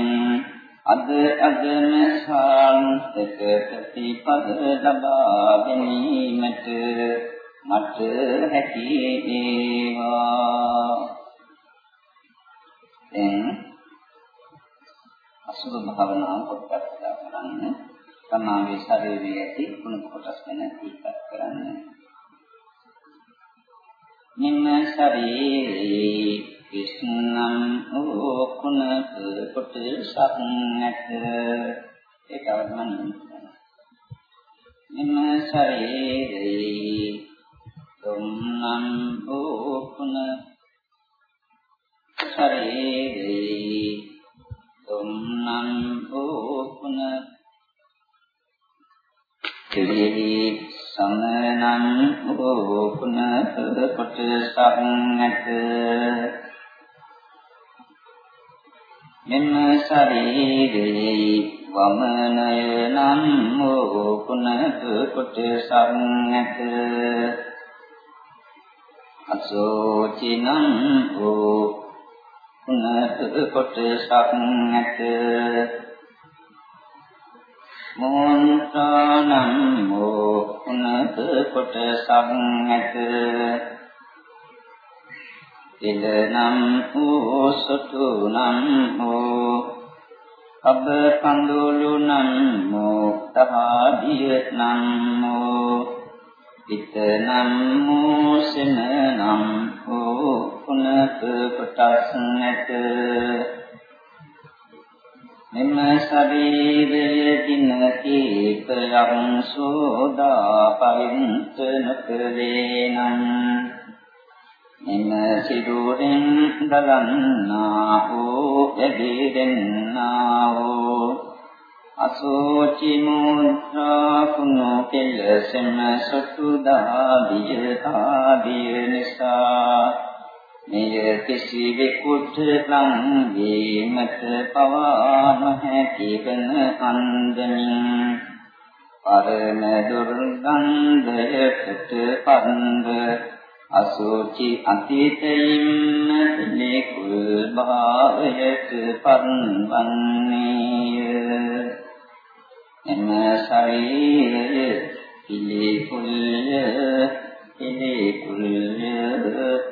අද අදම සාන්තක ප්‍රතිපද ලබා ගැනීමට මට හැකි වේවා. දැන් අසුභ භාවනාව කොටස් කරන්න. තමාගේ ශරීරයේ ඇති කුණ කොටස් ගැන දීපත් කරන්න. නිම්න ශරීරේ විස්නම් වූ කුණ කොටසක් නැත ඒකවත් මනින්න නිම්න ශරීරේ තුම්නම් වූ කුණ ශරීරේ තුම්නම් වූ කුණ කෙරෙහි සමනං ඕකුණ කොටසක් නැත මෙම ශරීරේ වමනය නම් වූ කුණක කොටසක් නැත අසෝචිනම් වූ කුණක කොටසක් නැත මොන්තානම් වූ කුණක කොටසක් නැත එලනම් වූ සුතු නම් වූ අබ කඳුළු නම් වූ තහාදිය නම් වූ පිට නම් වූ සෙන නම් වූ කුණක කොටස් නැත මෙම ශරීරයේ දින කීපයක් සෝදා පරින්ත නොකලේ නම් එන සිරුරෙන් දලන්නා වූ එදිරෙන්නා වූ අසෝචි මුත්‍රා කුණු කෙලසෙම සතුදා විජතාදිය නිසා. මෙය කිසිවෙකුට ලං වීමට පවා නොහැකි වන අන්දමින්. පරම දුර්ගන්ධයට පන්ද අසෝචි අතීතයින්ම නිකුල් භාවයට පන්වන්නේය එම ශරීරය පිළිකුල්ය පිළිකුල්ය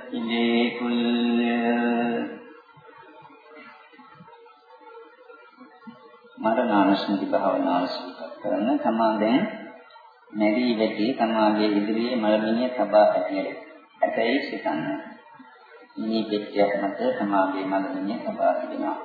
පිළිකුල්ය මරණානුස්මති භාවනාව සිදු කරන තමා දැන් මෙරි වෙටි තමාගේ ඉදිරියේ මරණිය තබා ඇතිනේ ඇතැයි සිතන්න. මේ පෙට්ටියක් මත සමාගයේ මලමිණිය සබා තිබෙනවා.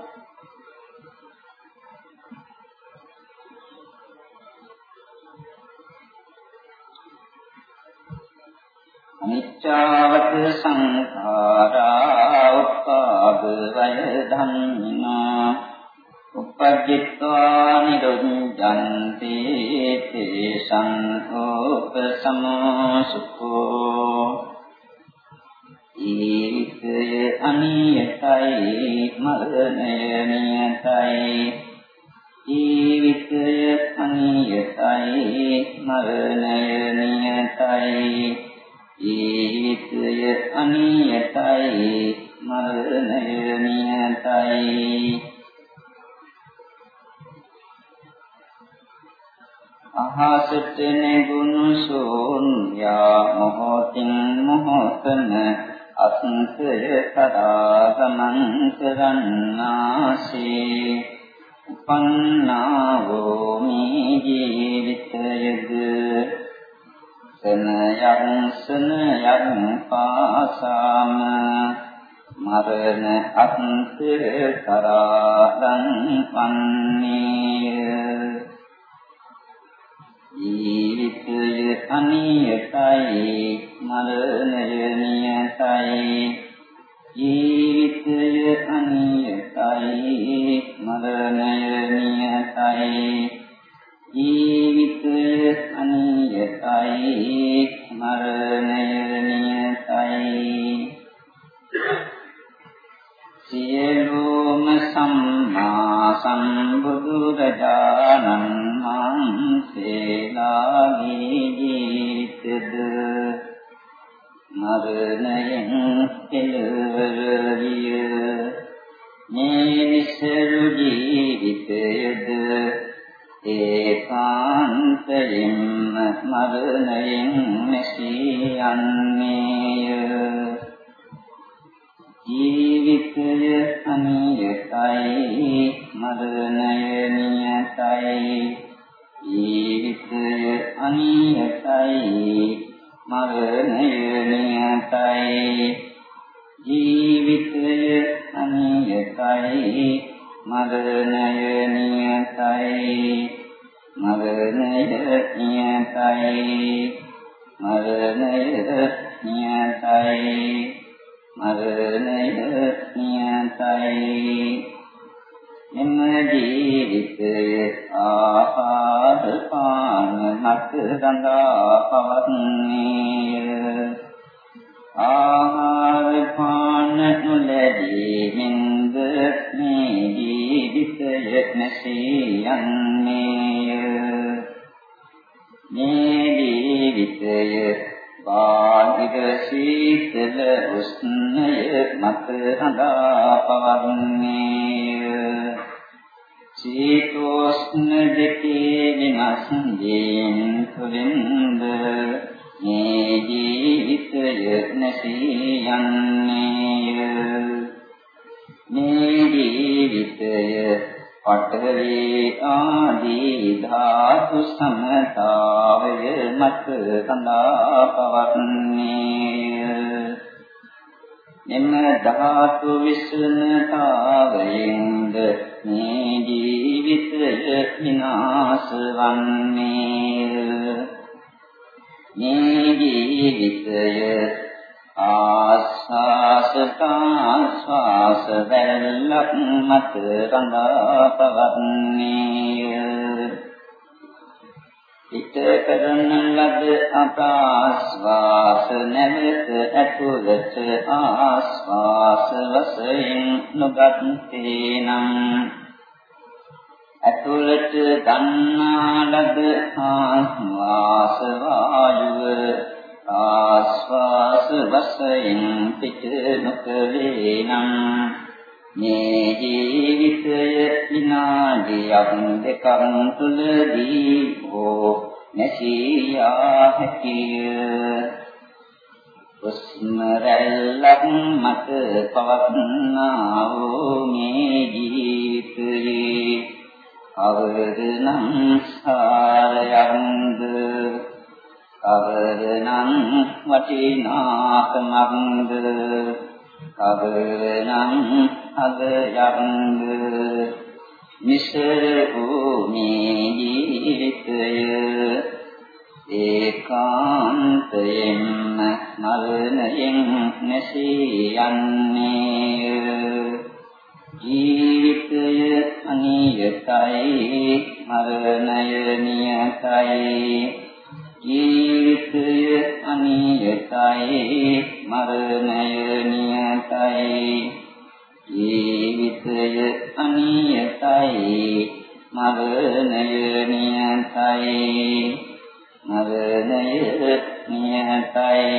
අනිච්චවත සංඛාරා උපාද වය ධම්මා උපජ්ජිත්වා නිරුද්ධන්ති තේසං ඕපසමෝ සුඛෝ ජීවිතය අනියතයි මරණය නියතයි. ජීවිතය අනියතයි මරණය නියතයි. ජීවිතය අනියතයි මරණය නියතයි. අහසට නෙගුණු සෝන්යා මොහොතින් මොහොතන අත්සය කරා ගමන් කරන්නාසේ උපන්නාවෝ මේ ජීවිතයද? සනයන් සනයන් පාසාම මරණ අත්සය කරා දන් පන්නේය ජීවිතය අනියතයි මරණය නියතයි ජීවිතය අනියතයි මරණය නියතයි ජීවිතය අනියතයි මරණය නියතයි සියලුම සම්මා සම්බුදුරජාණන් වහන්සේලාගේ ජීවිතද මරණයෙන් කෙලවර විය මේ විසරු ජීවිතයද ඒකාන්තයෙන්ම මරණයෙන් නැසී යන්නේය ජීවිතය අනියතයි මරණය නියතයි ජීවිතය අනියතයි මරණය නියතයි. ජීවිතය අනියතයි මරණය නියතයි. මරණය නියතයි මරණය නියතයි. මරණය නියතයි. එම ජීවිතය ආහාර පාන මත රඳා පවත්නේය ආහාර පාන නොලැබීමෙන්ද මේ ජීවිතය නැසී යන්නේය මේ ජීවිතය බාහිර සීතල උෂ්ණය මත හඳා පවන්නේ සීතෝෂ්ණ දෙකේ වෙනස් දීන් තුලින්ද මේ ජීවිතය නැසී යන්නේ මේ ජීවිතය පඨවි ආදී ධාතු සමතාවය මත සඳා පවත්න්නේ එම ධාතු විසුණතාවයෙන්ද මේ ජීවිතය විනාශ වන්නේ මේ ජීවිතය ආස්වාස ආස්වාස වැල්ලක් මත රඳා පවන්නේ හිත කරන ලද අපාස්වාස නැවත ඇතුළත ආස්වාස වශයෙන් නොගත් තේනම් ඇතුළත ගන්නා ලද ආස්වාස වායුව ආස්වාස වශයෙන් පිට නොකලේ නම් මේ ජීවිතය විනාඩියක් දෙකක් තුලදී හෝ නැසියා හැකිය. උස්ම රැල්ලක් මත පවත්නා වූ මේ ජීවිතයේ අවරනම් සාරයන්ද කවරනම් වටිනාකමක්ද කවරනම් අදයක්ද මිසර වූ මේ ජීවිතය ඒකාන්තයෙන්ම මරණයෙන් නැසී යන්නේ ජීවිතය අනියතයි මරණය නියතයි. ජීවිතය අනියතයි මරණය නියතයි. ජීවිතය අනියතයි මරණය නියතයි මරණය නියතයි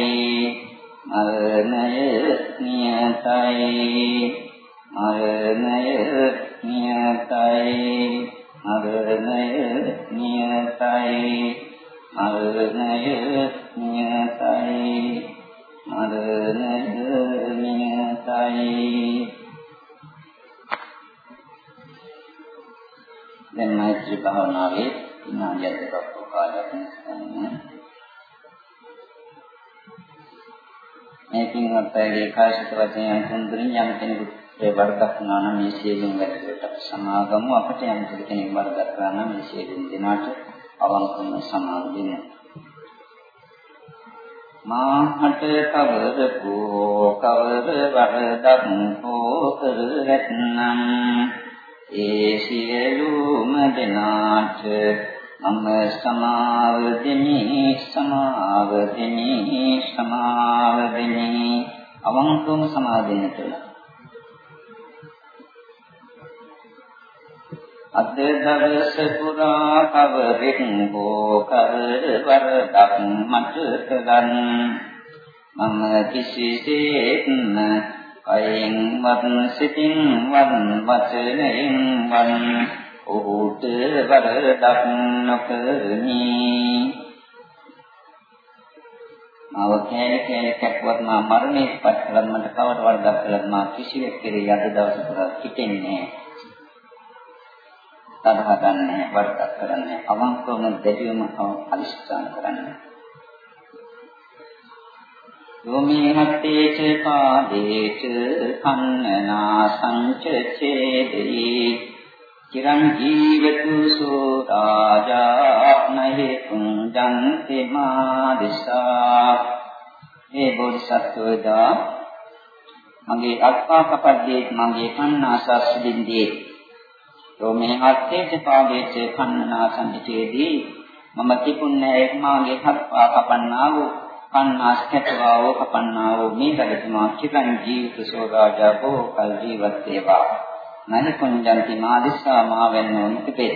මරණය නියතයි මරණය නියතයි මරණය නියතයි මරණය නියතයි මරණය නියතයි. දැන් මෛත්‍රී භාවනාවේ විනාඩියක් දෙකක් කාලයක් ගන්න. මේ පින්වත් අයගේ කායික වචනයන් තුන්දරින් යම් කෙනෙකුට වරදක් වුණා නම් මේ සියලුම වැඩවලට සමාගමු අපට යම් කෙනෙක් වරදක් කරා නම් මේ සියලුම දිනාට අවංකව සමාව දෙන්න. මාහට කවර කෝ කවර වරදක් හෝ කර ඇතනම් ඒ සියලුම දෙනාට මම සමාව දෙමි සමාව දෙමි සමාව දෙමි. අවංකවම සමාව දෙන්නට අද දවස පුරා කවරෙක් හෝ කරවරදක් මට කරන් මම කිසිසේත්ම අයෙන් වත් සිතින් වත් වචනයෙන් වත් ඔහුට වරදක් නොකරමි මාව කෑලි කෑලි කැක්වත් මා මරණයට පත් කළත් මට කවර වරදක් කළත් මා කිසිවෙක් කෙරෙහි අද දවස පුරා හිතෙන්නේ නැහැ. සඳහා ගන්න වර්තක් කරන්න අවංකවම දෙවියම අනිෂ්ඨාන කරන්න යෝමේ හත්තේච පාදේච කන්නනා සංචචේදී චිරං ජීවතු සෝ රාජා නහි කුංජන්ති මාදිසා මේ බෝධිසත්වයා මගේ අත්පා කපද්දී මගේ කන්නාසස් දින්දී රෝමේ හත්තේච පාදේච කන්නා සම්පිතේදී මම තිකුන්නේ මාගේ හත්පා කපන්නා වූ කන්නාස් කැටවා වූ කපන්නා වූ මේ රජතුමා චිරන් ජීවිත සෝදාජා බොහෝ කල් ජීවත් වේවා. නනි කුංජන්ති මාදිස්සා මාවෙන්නෝ නිකපේ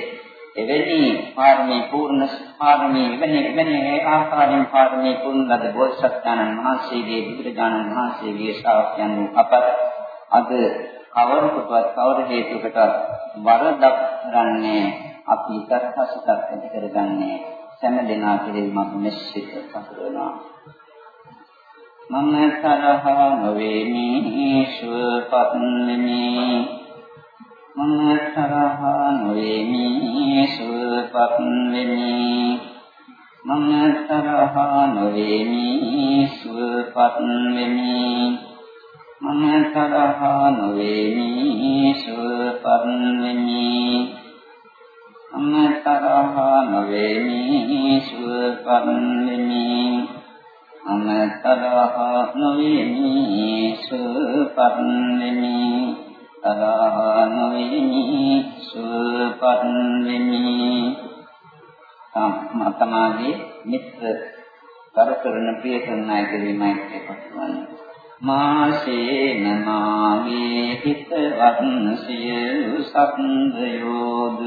එවැනි පාරමී පූර්ණ පාරමී එවැනි එවැනි ආකාරයෙන් පාරමී පූර්ණ ලද බෝසත්ණන් වහන්සේගේ බුදුරජාණන් වහන්සේගේ ශ්‍රාවකයන් අප අද කවරකටවත් කවර හේතුකට වරදක් කරන්නේ අපි තත්පසුතක් ඇති කරගන්නේ සෑම දිනා කෙරෙහිම මෙසිත පසුරනවා මම තරහ නොවේමි සුවපත් වෙමි. මම තරහ නොවේමි සුවපත් වෙමි. මම තරහ නොවේමි සුවපත් වෙමි. මම තරහ නොවේමි සුවපත් වෙමි. මම තරහ නොවේමි සුවපත් වෙමි මම තරහ නොවේමි සුවපත් වෙමි තරහ නොවේමි සුවපත් වෙමි තමගේ මිත්‍ර කරකරන ප්‍රිය කරන අය කිරීමයි ඒකත් මාසේන මාගේ හිතවත් සියලු සත්දයෝද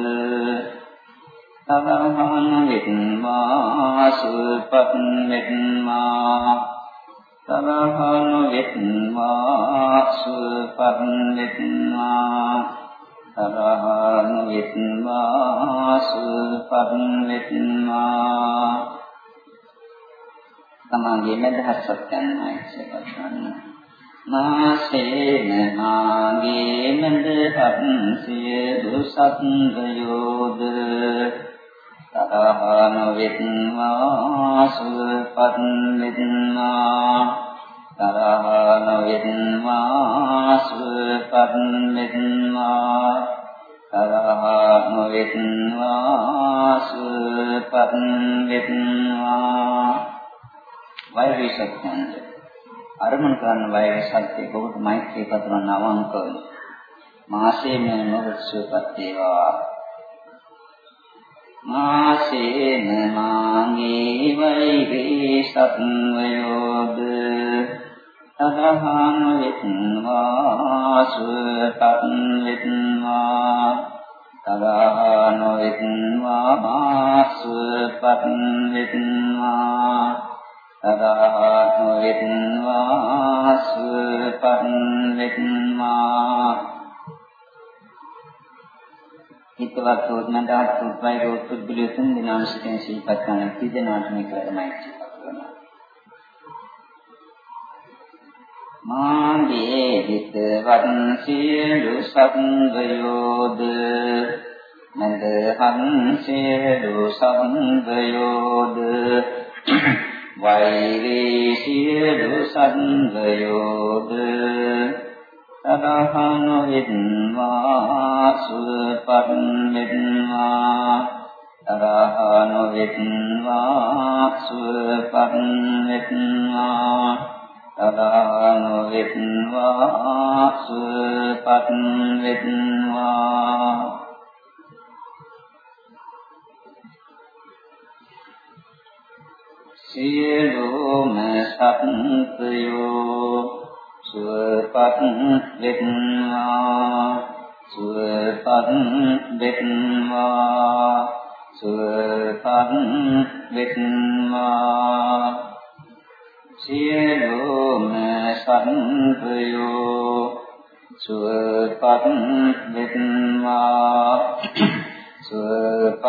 සදහන වෙත්මා සුපත් වෙත්මා සදහන වෙත්මා සුපත් වෙත්මා සදහන වෙත්මා සුපත් වෙත්මා තමාගේ මදහස්සක් ගන්නයි සේපත් ගන්න. මාසේන මාගේ මදහත් සියලු සත්දයෝද තරහන වෙත්වා සුපත් වෙත්වා තරහන වෙත්වා සුපත් වෙත්වා තරහන වෙත්වා සුපත් වෙත්වා වෛරී සත්‍යන්ත අරමුණු කරන වෛරී සත්‍ය කොහොමද මෛත්‍රී පතරන අවංකව මාසේම නොරසුපත් වේවා. මාසේන මාගේ වෛරී සත්වයෝද සදහාන වෙත්වා සුපත් වෙත්වා. සදහාන වෙත්වා සුපත් වෙත්වා. සදාත්ම වෙත්වා සුපත් වෙත්වා හිතවත් උත්නදාත් උත්වයි රෝතුත් පිළිතුන් දිනාංශයෙන් සිහිපත් කරන තිදෙනාට මේ කරමයි සිහිපත් මාගේ හිතවත් සියලු සත්වයෝද නන්දහන් සියලු සත්වයෝද වෛරී සියලු සංගයෝද සදහන වෙත්වා සුපත් වෙත්වා තරහන වෙත්වා සුපත් වෙත්වා තරහන වෙත්වා සුපත් වෙත්වා සියලුම සත්ත්වයෝ සුවපත් වෙත්වා සුවපත් වෙත්වා සුවපත් වෙත්වා සියලුම සත්ත්වයෝ සුවපත් වෙත්වා සුවපත්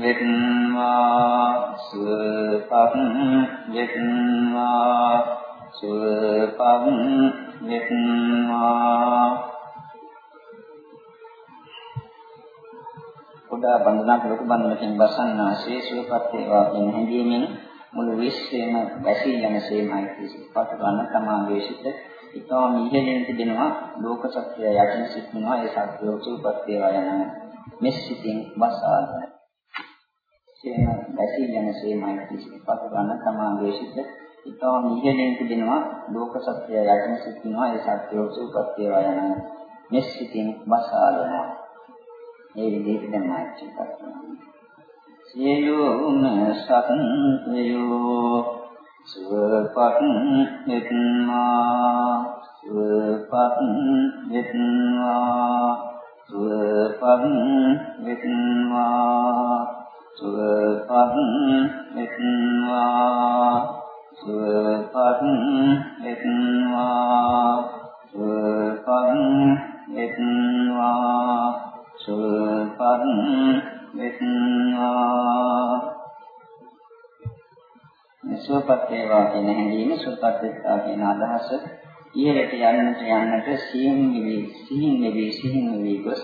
වෙත්වා සුවපත් වෙත්වා සුවපත් වෙත්වා පොඩා බන්ධනා ලොකු බන්ධනකින් බසන්නාසේ සුවපත් වේවා කියන හැඟීමෙන් මුළු විශ්වයම වැසී යනසේමයි කිසිපත් ගන්න තමාගේ සිට ඊටම ඉහළින් තිබෙනවා. ලෝක සත්‍යය යටින් සිටිනවා ඒ සත්‍යෝ සුවපත් වේවා යන මෙසිතින් වසාගෙන සේන දැසී යන සේමයි කිසිපත් ගන්න තමාගේ සිට ඊටම ඉහළින් තිබෙනවා ලෝක සත්‍යය යටින් සිටිනවා. ඒ සත්‍යෝ සුපත් වේවා යන මෙසිතින් වසාගෙන මේ විදිහට දැන් මාච්චි කරනවා. සියලුම සත්‍යයෝ සුවපත් වෙත්වා සුවපත් වෙත්වා වෙත්වා සුවපත් වෙත්වා සුවපත් වෙත්වා සුවපත් වෙත්වා සුවපත් වෙත්වා සුවපත් වේවා කියන හැඟීම සුවපත් වෙත්වා කියන අදහස ඉහළට යන්නට යන්නට සිහින් වෙවි සිහින් වෙවි සිහින් වෙවි ගොස්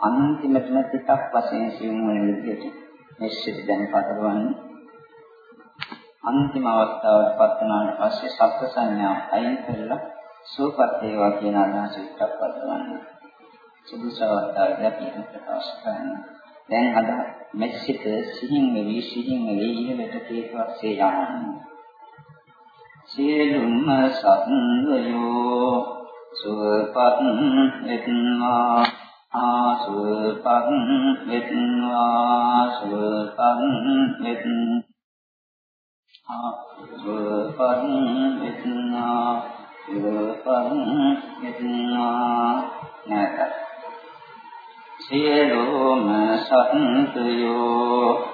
අන්තිමටම ටිකක් වශයෙන් සිහින් වෙන විදිහට මෙස්සෙත් දැන් පතරවන්නේ අන්තිම අවස්ථාවට පත් වුණාට පස්සේ සත්‍ය සංඥා අයින් කරලා සුවපත් වේවා කියන අදහස විතරක් පතරවන්නේ සුදුසු අවස්ථාවේදී අපි ප්‍රකාශ කරනවා. දැන් අද මෙසිත සිහින් වෙවි සිහින් වෙවි ඉහළට තේකවස්සේ යනවා. සියලුම සත්වයෝ සුවපත් වෙත්වා. ආසුවපත් වෙත්වා. සුවපත් වෙත්වා. සුවපත් වෙත්වා. සුවපත් වෙත්වා. නැත. සියලුම සත්වයෝ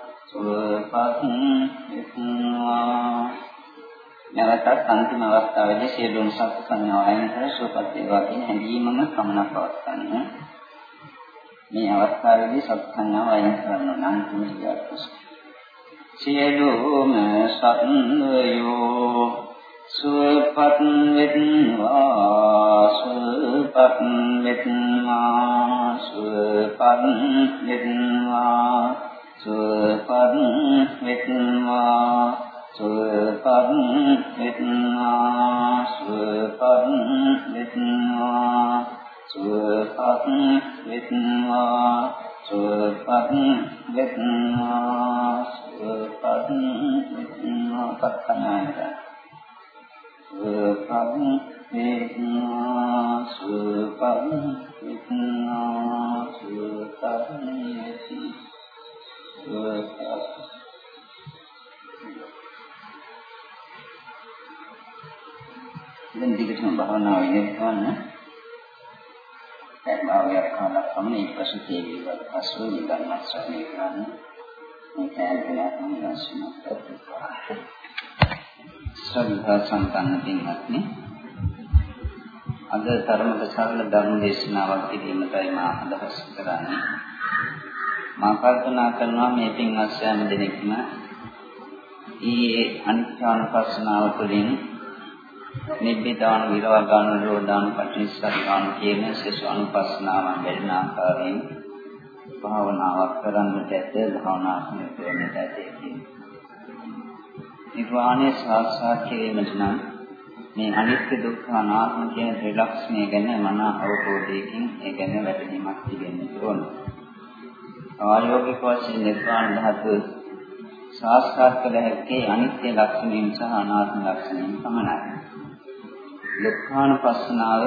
සුවපත් වෙත්වා නැවතත් අන්තිම අවස්ථාවේදී සියලුම සත්‍ය සංඥා අයින් කර සුවපත් වේවා කියන හැඟීමම කමනක් පවත්වන්න. මේ අවස්ථාවේදී සත්‍ය සංඥාව අයින් කරන්න නම් අන්තිම ඉතිහාසය. සියලුම සත්වයෝ සුවපත් වෙත්වා සුවපත් වෙත්වා සුවපත් වෙත්වා සුවපත් වෙත්වා සුවපත් වෙත්වා සුවපත් වෙත්වා සුවපත් වෙත්වා සුවපත් වෙත්වා සුවපත් වෙත්වා පත්තනායක සුපං වේදනා සුපං වේදනා සුපං යති සුපං දැන් දිගටම භාවනාව ඉගෙන දැන් භාවයක් කාලක් පමණ ඊට පස්සේ තේවිවල පසු නිදන් ශ්‍රවණය කරන්න. මේ කෑල්කලා තමයි රසමත් කරන්නේ ශ්‍රද්ධා සම්පන්න පින්වත්නි අද ධර්මක සරල ධර්ම දේශනාවක් කිරීමටයි මා අදහස් කරන්නේ මා කල්පනා කරනවා මේ පින්වත් සෑම දිනෙකම ඊයේ අනිත්‍යානුපස්සනාව තුළින් නිබ්බිදාන විරවගාන රෝදාන පටිච්චසමුප්පාන කියන සසු අනුපස්සනාවන් වැඩෙන ආකාරයෙන් භාවනාවක් කරන්නට ඇත භාවනාත්මක වෙන්නට ඇත නිර්වාණය සාක්ෂාත් කිරීමට නම් මේ අනිත්‍ය දුක්ඛ අනාත්ම කියන ත්‍රිලක්ෂණය ගැන මන අවබෝධයකින් ඒ ගැන වැටහීමක් තිබෙන්න ඕන. ආයෝගික වශයෙන් නිර්වාණ ධාතු සාක්ෂාත් කළ හැකි අනිත්‍ය ලක්ෂණයෙන් සහ අනාත්ම ලක්ෂණයෙන් පමණයි. දුක්ඛානුපස්සනාව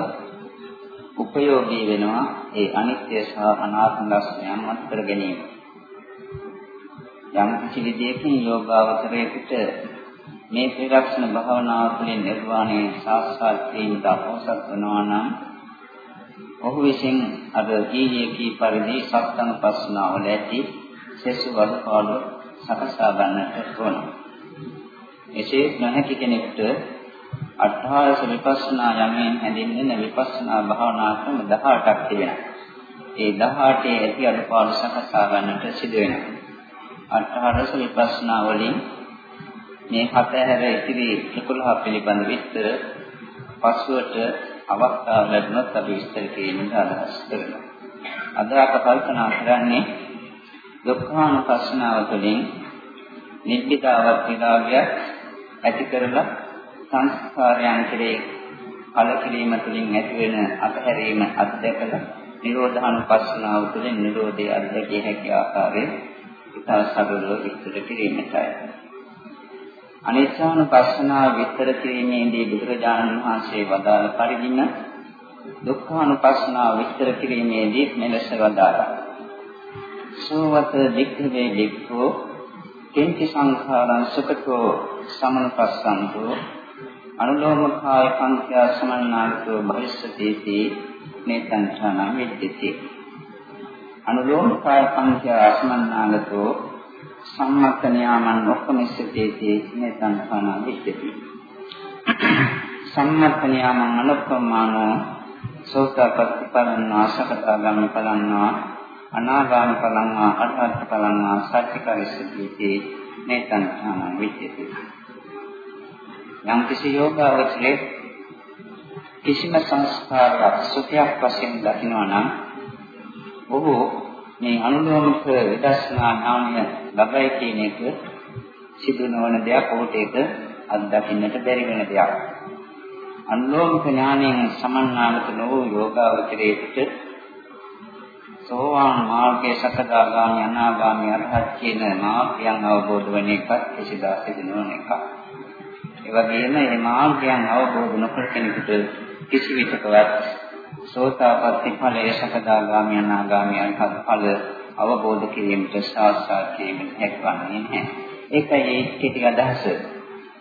උපයෝගී වෙනවා ඒ අනිත්‍ය සහ අනාත්ම ලක්ෂණයන් මත කර ගැනීම. යම් කිසි විදියකින් යෝගාවචරයේකට මේ ත්‍රිලක්ෂණ භාවනාව තුළින් නිර්වාණය සාක්ෂාත් වීමට අපොසත් වෙනවා නම් ඔහු විසින් අද ඊයේ කී පරිදි සත්සං පස්සනාවල ඇති සෙසු වදපාඩු සකසා ගන්නට ඕන. එසේ නොහැකි කෙනෙකුට අට්ඨාරස විපස්සනා යමෙන් හැඳින්වෙන විපස්සනා භාවනා ක්‍රම 18ක් තිබෙනවා. ඒ 18 ඇති අඩපාඩු සකසා ගන්නට සිදු වෙනවා. අට්ඨාරස විපස්සනා වලින් මේ හත හැර ඉතිරි 11 පිළිබඳ විස්තර පසුවට අවස්ථාව ලැබුණොත් අපි විස්තර කිරීමට අදහස් කරනවා. අද අප කල්පනා කරන්නේ දුක්ඛානුපස්සනාව තුළින් නිබ්බිදාවත් විරාගයක් ඇති කරලා සංස්කාරයන් කෙරේ කලකිරීම තුළින් ඇතිවෙන අතහැරීම අත්දැකලා නිරෝධානුපස්සනාව තුළින් නිරෝධය අත්දැකිය හැකි ආකාරයෙන් ඉතා සරලව විස්තර කිරීමටයි. අනිත්‍යානුපස්සනාව විස්තර කිරීමේදී බුදුරජාණන් වහන්සේ වදාළ පරිදිම දුක්ඛානුපස්සනාව විස්තර කිරීමේදී මෙලෙස වදාළා. සෝවත වික්ඛවේ වික්ඛෝ කෙන්ති සංඛාරං සුඛතෝ සමනුපස්සන්තෝ අනුලෝම කාය පංචය සමන්නාගතෝ භවිෂ්‍යති නේතං ඡානං විද්‍යති අනුලෝම කාය පංචය සමන්නාගතෝ සම්මතනියාමන් ඔක්කමිස්සතේති නේතං ඡානං විද්‍යති සම්මතනියාමන් අනුප්පමානෝ සෝතපට්ටි පලන්නා සකදාගාමි පලන්නා අනාගාමි පලන්නා අටහත් පලන්නා සත්‍චිකරිස්සති නේතං ඡානං විද්‍යති යම් කිසි යෝගාවචරයේ කිසිම සංස්කාරයක් සුඛයක් වශයෙන් දකිනවා නම් ඔහු මේ අනුලෝමික විදර්ශනා ඥානය ලබයි කියන එක සිදු නොවන දෙයක් ඔහුට ඒක අත්දකින්නට බැරි වෙන දෙයක්. අනුලෝමික ඥානයෙන් සමන්නාගත නොවූ යෝගාවචරයේට සෝවාන් මාර්ගයේ සකදාගාමි අනාගාමි අරහත් කියන මාර්ගයන් අවබෝධ වෙන එකත් කිසිදා සිදු නොවන එකක්. ඒ වගේම මේ මාර්ගයන් අවබෝධ නොකර කෙනෙකුට කිසි විටකවත් සෝතාපට්ටි ඵලයේ සකදාගාමී අනාගාමී අරහත් ඵල අවබෝධ කිරීමට සාක්ෂාත් කිරීමට හැකියන්නේ නැහැ. ඒකයි කෙටි අදහස.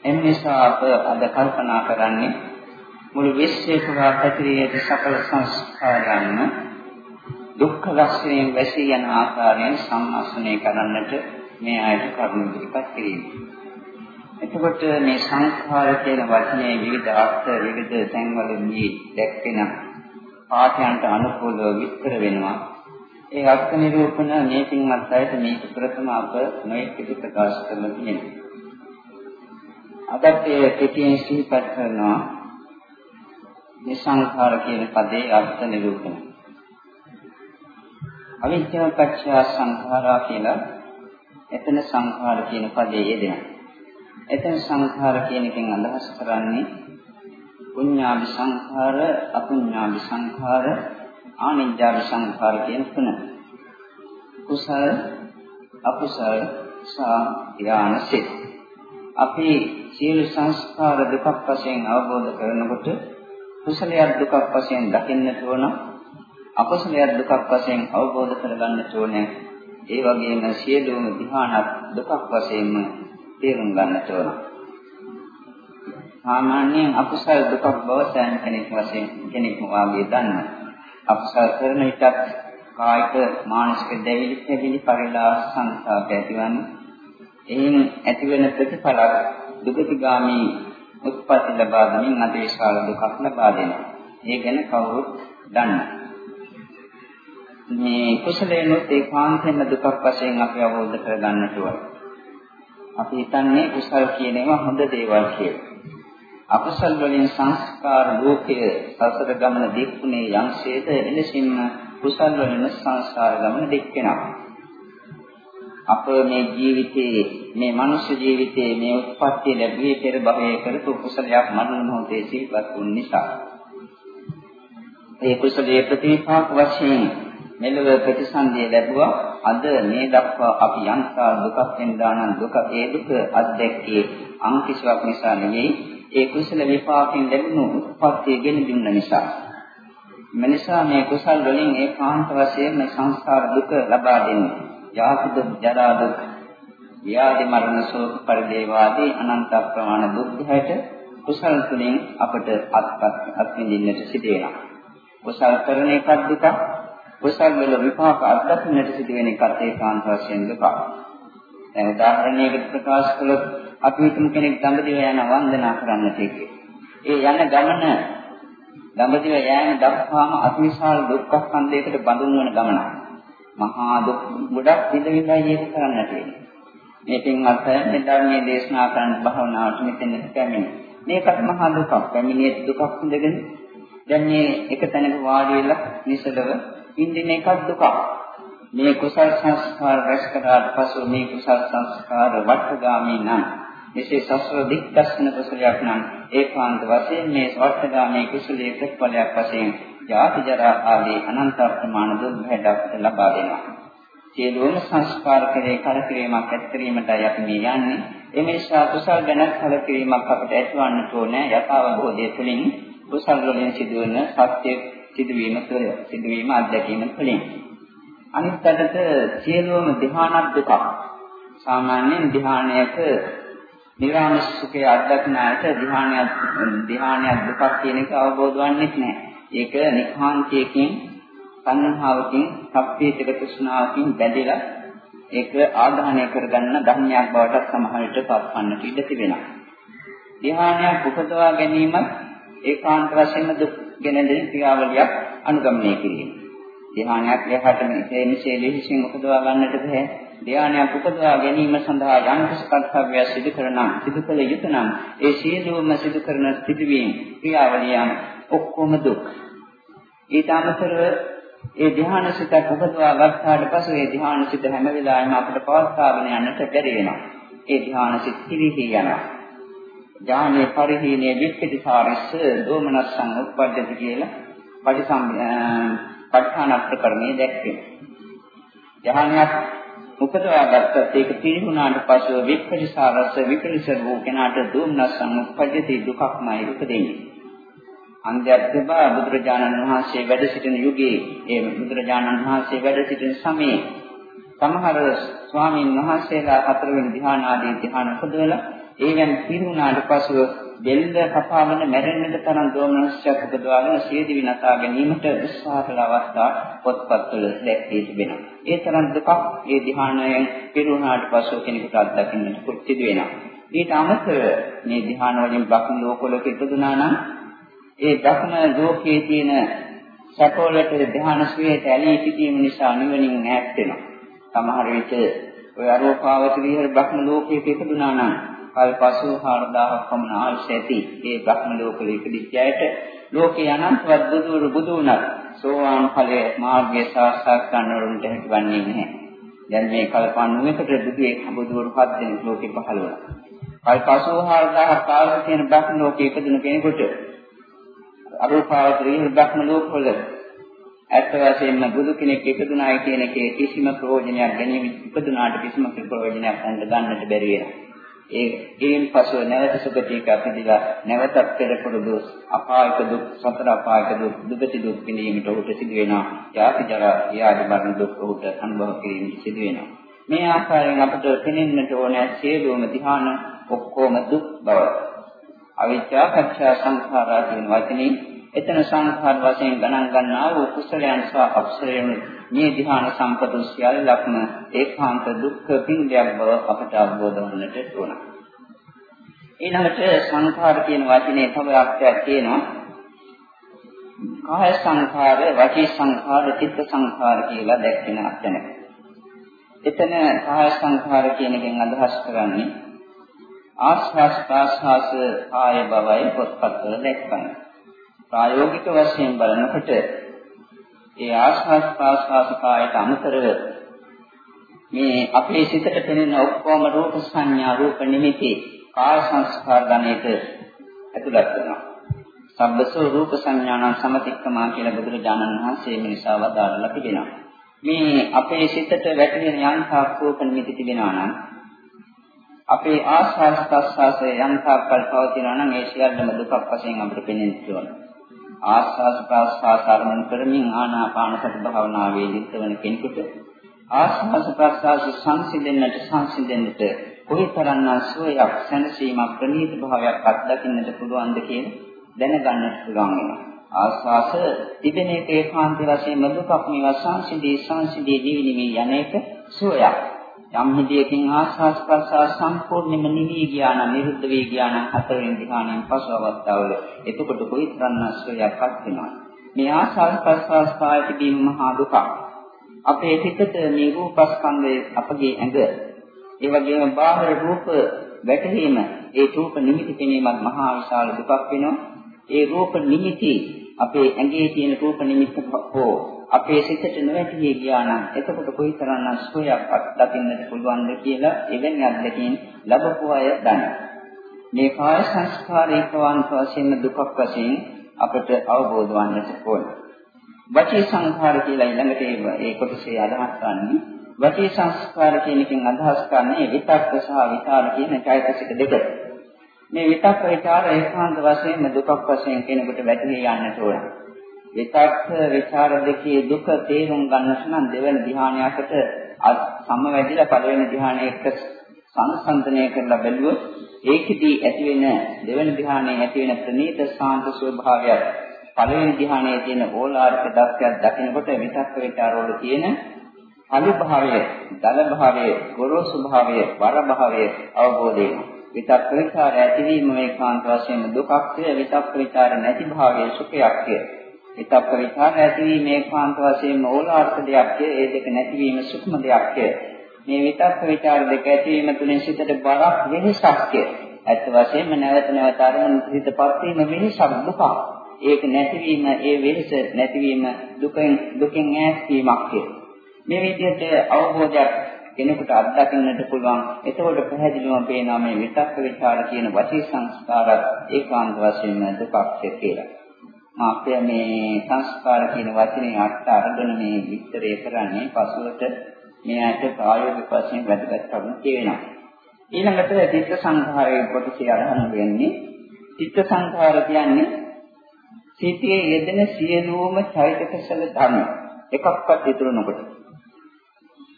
එනිසා අප අද කල්පනා කරන්නේ මුළු විශ්වය පුරා පැතිරී ඇති සකල සංස්කාරයන් දුක්ඛ වශයෙන් වැසී යන ආකාරයෙන් සම්මස්නය කරන්නට මේ ආයත කරුණු ඉදිරිපත් කිරීම. එතකොට මේ සංඛාර කියන වචනේ විවිධ අර්ථ විවිධ තැන්වලදී දැක්වෙන පාඨයන්ට අනුකූලව විස්තර වෙනවා. ඒ අර්ථ නිරූපණ මේ පින්වත් අයට මේ ප්‍රථම අප නොයෙක් විදි ප්‍රකාශ කරන තියෙනවා. අදත් ඒ කෙටියෙන් සිහිපත් කරනවා මේ සංඛාර කියන පදේ අර්ථ නිරූපණ. අවිද්‍යාව පත්‍ය සංඛාරා කියලා එතන සංඛාර කියන පදේ යෙදෙනවා. එතන සංඛාර කියන එකෙන් අදහස් කරන්නේ පුඤ්ඤාභි සංඛාර, අපුඤ්ඤාභි සංඛාර, ආනිජ්ජාභි සංඛාර කියන තුන. කුසල, අකුසල, සා යානසිත. අපි සියලු සංස්කාර දුකක් වශයෙන් අවබෝධ කරනකොට කුසලයක් දුකක් වශයෙන් දකින්නට ඕන අකුසලයක් දුකක් වශයෙන් අවබෝධ කරගන්නට ඕනේ ඒ වගේම සියලුම ධ්‍යානත් දුකක් වශයෙන්ම තේරුම් ගන්නට ඕන. සාමාන්‍යයෙන් අකුසල දුකක් බව සෑම කෙනෙක් වශයෙන් කෙනෙක්ම වාගේ දන්නවා. අකුසල කරන විටත් කායික මානසික දෙවිලි දෙවිලි පරිලාස සංසාරක ඇතිවන්නේ. එයින් ඇතිවන ප්‍රතිඵල දුගතිගාමී උත්පත්ති ලබා ගැනීම අධේශාල දුකක් ලබා දෙනවා. ඒ ගැන කවුරුත් දන්නවා. මේ කුසලේනොත් ඒකාන්තයෙන්ම දුකක් වශයෙන් අපි අවබෝධ කරගන්නට ඕනේ. අපි හිතන්නේ කුසල් කියන ඒවා හොඳ දේවල් කියලා. අකුසල් වලින් සංස්කාර ලෝකය සසර ගමන දික්ුනේ යම්සේද එලෙසින්ම කුසල් වලින් සංසාර ගමන දික් වෙනවා. අප මේ ජීවිතයේ මේ මනුෂ්‍ය ජීවිතයේ මේ උත්පත්ති ලැබුවේ පෙර භවයේ කරපු කුසලයක් මරණ මොහොතේ සිහිපත් වුන නිසා. ඒ කුසලයේ ප්‍රතිපාක වශයෙන් මෙලොව ප්‍රතිසන්දිය ලැබුවා අද මේ දක්වා අපි යන්තා දුකක් වෙනදානම් දුක ඒ දුක අත්දැක්කේ අන් කිසිවක් නිසා නෙවෙයි ඒ කුසල විපාකයෙන් ලැබුණු උත්පත්තිය ගෙන දුන්න නිසා මනසා මේ කුසල් වලින් ඒකාන්ත වශයෙන් මේ සංස්කාර දුක ලබා දෙන්නේ ජාති දුක් ජරා දුක් ව්‍යාධි මරණ ශෝක පරිදේවාදී අනන්ත ප්‍රමාණ දුක් දිහට කුසල් තුළින් අපට අත්පත් අත්විඳින්නට සිදු වෙනවා කුසල් කරන එකක් දුක කුසල් වල විපාක අත්දැකීමට සිදුවෙන එකත් ඒකාන්ත වශයෙන් දුක. දැන් උදාහරණයකට ප්‍රකාශ කළොත් අපි හිතමු කෙනෙක් දඹදිව යන වන්දනා කරන්නට එක්කේ. ඒ යන ගමන දඹදිව යෑම දක්වාම අතිවිශාල දුක්ඛ ස්කන්ධයකට බඳුන් වන ගමනක්. මහා දුක් ගොඩක් විඳ විඳයි ඒක කරන්නට වෙන්නේ. මේකෙන් අර්ථ මේ ධර්මයේ දේශනා කරන භාවනාවට මෙතෙන්ට පැමිණි. මේකත් මහා දුකක්. පැමිණියේ දුකක් ඉඳගෙන දැන් මේ එක තැනක වාඩි වෙලා නිසලව ඉන්දින එකක් දුකක්. මේ කුසල් සංස්කාර රැස් කරාට පසු මේ කුසල් සංස්කාර වට්ටගාමී නම් මෙසේ සසර දික්දස්න කුසලයක් නම් ඒකාන්ත වශයෙන් මේ වට්ටගාමී කුසලයේ ප්‍රතිඵලයක් වශයෙන් ජාති ජරා ආදී අනන්ත ප්‍රමාණ දුක් බහැට අපට ලබා දෙනවා. සියලුම සංස්කාර කෙරේ කරකිරීමක් ඇතිරීමටයි අපි මේ යන්නේ. එමේසා කුසල් ගැන කලකිරීමක් අපට ඇතිවන්නට ඕනේ යථාබෝධය තුළින් කුසල් වලින් සිදුවන සත්‍ය සිදුවීම තුළ සිදුවීම අත්දැකීම තුළින්. අනිත් පැත්තට සියලුම ධ්‍යාන දුක සාමාන්‍යයෙන් ධ්‍යානයක නිරාමිෂ සුඛය අත්දක්නාට ධ්‍යානයක් ධ්‍යානයක් දුකක් කියන එක අවබෝධ වන්නේ නැහැ. ඒක නිකාන්තයකින් සංහාවකින් සප්පීතික තෘෂ්ණාවකින් බැඳිලා ඒක ආදාහනය කරගන්න ධර්මයක් බවට සමහර විට පත්වන්නට ඉඩ තිබෙනවා. ධ්‍යානයක් උපදවා ගැනීමත් ඒකාන්ත වශයෙන්ම දුක් ගෙන දෙන ක්‍රියාවලියක් අනුගමනය කිරීම. ධ්‍යානයක් ලෙහාට මේ මෙසේ ලෙහිසින් උපදවා ගන්නට බෑ. ධ්‍යානයක් උපදවා ගැනීම සඳහා යම් කිසි කර්තව්‍ය සිදු කරනම් සිදු කළ යුතු නම් ඒ සියලුම සිදු කරන සිදුවීම් ක්‍රියාවලියන් ඔක්කොම දුක්. ඊට අමතරව ඒ ධ්‍යානසිත උපදවා ගත්තාට පසු ඒ ධ්‍යානසිත හැම වෙලාවෙම අපිට පවත්වාගෙන යන්නට බැරි වෙනවා. ඒ ධ්‍යානසිත කිරිහි යනවා. ඥානේ පරිහීනේ වික්ඛිතසාරස්ස දෝමනස්සං උප්පද්දති කියලා පටිසම් පඨාන ප්‍රකරණයේ දැක්වෙනවා. ඥානයක් උපදවා ගත්තත් ඒක පිරිහුණාට පසු වික්ඛිතසාරස්ස විකලිස වූ කෙනාට දෝමනස්සං උප්පද්දති දුකක්මයි උපදින්නේ. අන්ධයත්බා බුදුරජාණන් වහන්සේ වැඩ සිටින යුගයේ ඒ බුදුරජාණන් වහන්සේ වැඩ සිටින සමයේ සමහර ස්වාමීන් වහන්සේලා හතරවෙනි ධ්‍යාන ආදී ධ්‍යාන උපදවලා ඒවෙන් පිරුණාට පසුව දෙල්ල කපාගෙන මැරෙන්නට තරම් දෝමනස්යක් උපදවාගෙන සියදිවි නසා ගැනීමට උත්සාහ කළ අවස්ථා පොත්පත්වල දැක්වී තිබෙනවා. ඒ තරම් දුකක් ඒ ධ්‍යානයෙන් පිරුණාට පසුව කෙනෙකුට අත්දකින්නට සිදු වෙනවා. ඊට අමතරව මේ ධ්‍යාන වලින් බ්‍රහ්ම ලෝකවලක ඉපදුනා නම් ඒ බ්‍රහ්ම ලෝකයේ තියෙන සැපවලට ධ්‍යාන සුවයට ඇලී සිටීම නිසා නිවනින් ඈත් වෙනවා. සමහර විට ඔය අරෝපාවච විහෙර බ්‍රහ්ම ලෝකයක ඉපදුනා නම් කල් 84000ක් පමණ ආයුෂ ඇති ඒ බ්‍රහ්ම ලෝකෙ ඉපදිච්ච අයට ලෝකේ අනන්තවත් බුදුරු බුදු වුණත් සෝවාන් ඵලයේ මාර්ගය සාක්ෂාත් කරන්නට හැකිවන්නේ නැහැ. දැන් මේ කල්පණුවකට බුදුේ බුදුරු පස් දෙනෙක් ලෝකෙ පහළ වුණා. කල් 84000ක් කාලෙ තියෙන බ්‍රහ්ම ලෝකෙ ඉපදුන කෙනෙකුට අරූපාවචරී බ්‍රහ්ම ලෝකවල ඇත්ත වශයෙන්ම බුදු කෙනෙක් ඉපදුනායි කියන එකේ කිසිම ප්‍රයෝජනයක් ගැනීම ඉපදුනාට කිසිම ප්‍රයෝජනයක් ගන්නට බැරි වෙනවා. ඒ ඊයින් පසුව නැවත සුගතියක අපිදලා නැවතත් පෙරපුරුදු අපායක දුක් සතර අපායක දුක් දුගති දුක් විඳීමට උට සිදු වෙනවා. යාති ජරා යාදි මරණ දුක් උට අනුභව කිරීමට සිදු වෙනවා. මේ ආකාරයෙන් අපට පෙනෙන්නට ඕනේ සියලුම ධ්‍යාන ඔක්කොම දුක් බව. අවිද්‍යා පත්‍ය සංඛාරා කියන වචනේ එතන සංඛාර වශයෙන් ගණන් ගන්නා වූ කුසලයන් සහ අකුසලයන් මේ ධ්‍යාන සම්පතු සියල්ලක්ම ඒකාන්ත දුක්ඛ පින්ඩයක් බව අපට අවබෝධ වන්නට ඕන. ඊළඟට සංඛාර කියන වචනේ තව අර්ථයක් තියෙනවා. කාය සංඛාර, වාචී සංඛාර, චිත්ත සංඛාර කියලා දැක්වෙන අර්ථන. එතන කාය සංඛාර කියන එකෙන් අදහස් කරන්නේ ආස්වාස් ප්‍රාස්වාස ආය බවයි පොත්පත්වල දැක්වන්නේ. ප්‍රායෝගික වශයෙන් බලනකොට ඒ ආස්වාස් ප්‍රාස්වාස කායට අමතරව මේ අපේ සිතට පෙනෙන ඔක්කොම රූප සංඥා රූප නිමිති කාය සංස්කාර ගණයට ඇතුළත් වෙනවා. සබ්බසෝ රූප සංඥාන සමතික්කමා කියලා බුදුරජාණන් වහන්සේ මේ නිසා වදාළා තිබෙනවා. මේ අපේ සිතට වැටෙන යන්තා රූප නිමිති තිබෙනවා නම් අපේ ආස්වාද ප්‍රස්වාසයේ යන්තා කල් පවතිනවා නම් ඒ සියල්ලම දුකක් වශයෙන් අපිට පෙනෙන්න ඕන. ආස්වාද ප්‍රස්වාස අරමුණු කරමින් ආනාපාන සති භාවනාවේ නිරතවන කෙනෙකුට ආස්වාද ප්‍රස්වාස සංසිඳෙන්නට සංසිඳෙන්නට කොයිතරම්නම් සුවයක් සැනසීමක් ප්‍රණීත භාවයක් අත්දකින්නට පුළුවන්ද කියන දැනගන්නට පුළුවන් වෙනවා. ආස්වාස තිබෙන එක ඒකාන්ත වශයෙන් දුකක් මේවා සංසිඳී සංසිඳී ජීවිනි යන එක සුවයක්. යම් හිතයකින් ආස්වාස් ප්‍රසආස සම්පූර්ණයෙන්ම නිවි ගියා නම් නිරුද්ධ වී ගියා නම් හතරවෙනි ධ්‍යානයෙන් පසු අවස්ථාවල එතකොට කොයිතරම් අස්වැයක් වෙනවා. මේ ආස්වාස් ප්‍රසආස කායික දීම මහා දුකක්. අපේ හිතට මේ රූපස්කන්ධය අපගේ ඇඟ. ඒ වගේම බාහිර රූප වැටහීම ඒ රූප නිමිති පෙනීමත් මහා විශාල දුකක් වෙනවා. ඒ රූප නිමිති අපේ ඇඟේ තියෙන රූප නිමිත්ත හෝ අපේ සිතට නොවැටී ගියා නම් එතකොට කොයිතරම් සුවයක් දකින්නට පුළුවන්ද කියලා එවැනි අත්දැකීම් ලැබපු අය දන්නවා. මේ කාය සංස්කාරේ ප්‍රවන්ත වශයෙන් දුකක් වශයෙන් අපට අවබෝධ වන්නට ඕන. වචී සංඛාර කියලා ඊළඟට ඒ කොටසේ අදහස් ගන්නේ වචී සංස්කාර කියන එකෙන් අදහස් කරන්නේ විතක්ක සහ විචාර කියන চৈতසික දෙක. මේ විතක්ක විචාර ඒකාන්ත වශයෙන්ම දුකක් වශයෙන් කෙනෙකුට වැටහී යන්නට ඕන. විතක්ක විචාර දෙකේ දුක තේරුම් ගන්නට නම් දෙවන ධ්‍යානයකට සමවැදිලා පළවෙනි ධ්‍යානයේ එක්ක සංසන්දනය කරලා බැලුවොත් ඒකෙදී ඇති වෙන දෙවන ධ්‍යානයේ ඇති වෙන ප්‍රනීත සාන්ත ස්වභාවය පළවෙනි ධ්‍යානයේ තියෙන ඕලාරික දක්ෂයක් දකිනකොට විතක්ක විචාරවල තියෙන අලු භාවය, දල භාවය, ගොරෝසු භාවය, වර භාවය අවබෝධ වෙනවා. විතක් විචාර ඇතිවීම මේකාන්ත වශයෙන් දුකක්ය, විතක් විචාර නැති භාවය සුඛයක්ය. විතක් විචාර ඇතිවීම මේකාන්ත වශයෙන් ඕලාර්ථ දෙයක්ය, ඒ දෙක නැතිවීම සුඛම දෙයක්ය. මේ විතක් විචාර දෙක ඇතිවීම තුළින් සිතට බරක් වෙනසක්ය. ඇත්ත වශයෙන්ම නැවත නැවත අරමුණු හිතපත් වීම වෙනසක් දුක. ඒක නැතිවීම, ඒ වෙනස නැතිවීම දුකෙන් දුකෙන් ඈත් වීමක්ය. මේ විදිහට අවබෝධයක් කෙනෙකුට අත්දකින්නට පුළුවන්. එතකොට පැහැදිලිවම පේනවා මේ විතක්ක විචාර කියන වචී සංස්කාරات ඒකාන්ත වශයෙන්ම දුකක් කියලා. මාපය මේ සංස්කාර කියන වචනේ අර්ථ අරගෙන මේ විස්තරය කරන්නේ පසුවට මේ ඇට ප්‍රායෝගික වශයෙන් වැදගත් කරුණු කියනවා. ඊළඟට චිත්ත සංඛාරයේ කොටසේ අරහන වෙන්නේ චිත්ත සංඛාර කියන්නේ සිතේ යෙදෙන සියලුම චෛතසික ධර්ම එකක්වත් ඉතුරු නොකොට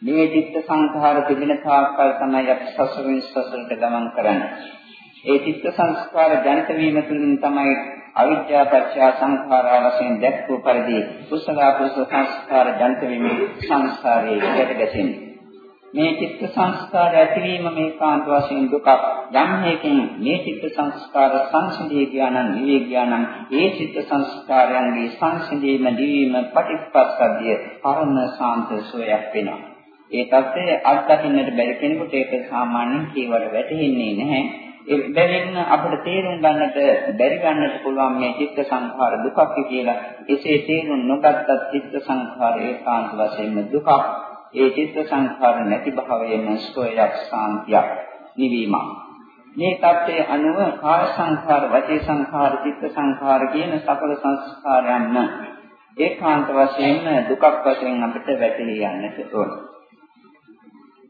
මේ චිත්ත සංඛාර තිබෙන තාක්කල් තමයි අපි සසරින් සසරට ගමන් කරන්නේ. ඒ චිත්ත සංස්කාර ජනිත වීම තුළින් තමයි අවිද්‍යා පත්‍ය සංඛාරා වශයෙන් දැක්වූ පරිදි කුසල කුසල සංස්කාර ජනිත වීම සංසාරයේ යට ගැසෙන්නේ. මේ චිත්ත සංස්කාර ඇතිවීම මේ කාන්ත වශයෙන් දුකක් යම් හේකින් මේ චිත්ත සංස්කාර සංසිඳී ගියානම් නිවී ගියානම් ඒ චිත්ත සංස්කාරයන්ගේ සංසිඳීම දිවීම පටිච්චසමුප්පාදය පරම සාන්ත සෝයක් වෙනවා ඒ தත්ත්වය අත්දකින්නට බැරි කෙනෙකුට ඒක සාමාන්‍යයෙන් කීවට වැටහෙන්නේ නැහැ. ඒ බැවින් අපිට තේරුම් ගන්නට බැරි ගන්නට පුළුවන් මේ චිත්ත සංඛාර දුකක් කියලා. එසේ තේරුම් නොගත්තත් චිත්ත සංඛාර ඒකාන්ත වශයෙන්ම දුකක්. ඒ චිත්ත සංඛාර නැති භාවයෙන්ම සෝයක් සාන්තියක් නිවීමක්. මේ தත්ත්වයේ අනුව කාය සංඛාර, වචී සංඛාර, චිත්ත සංඛාර කියන සකල සංස්කාරයන්ම ඒකාන්ත වශයෙන්ම දුකක් වශයෙන් අපිට වැටහි යන්නට ඕනේ.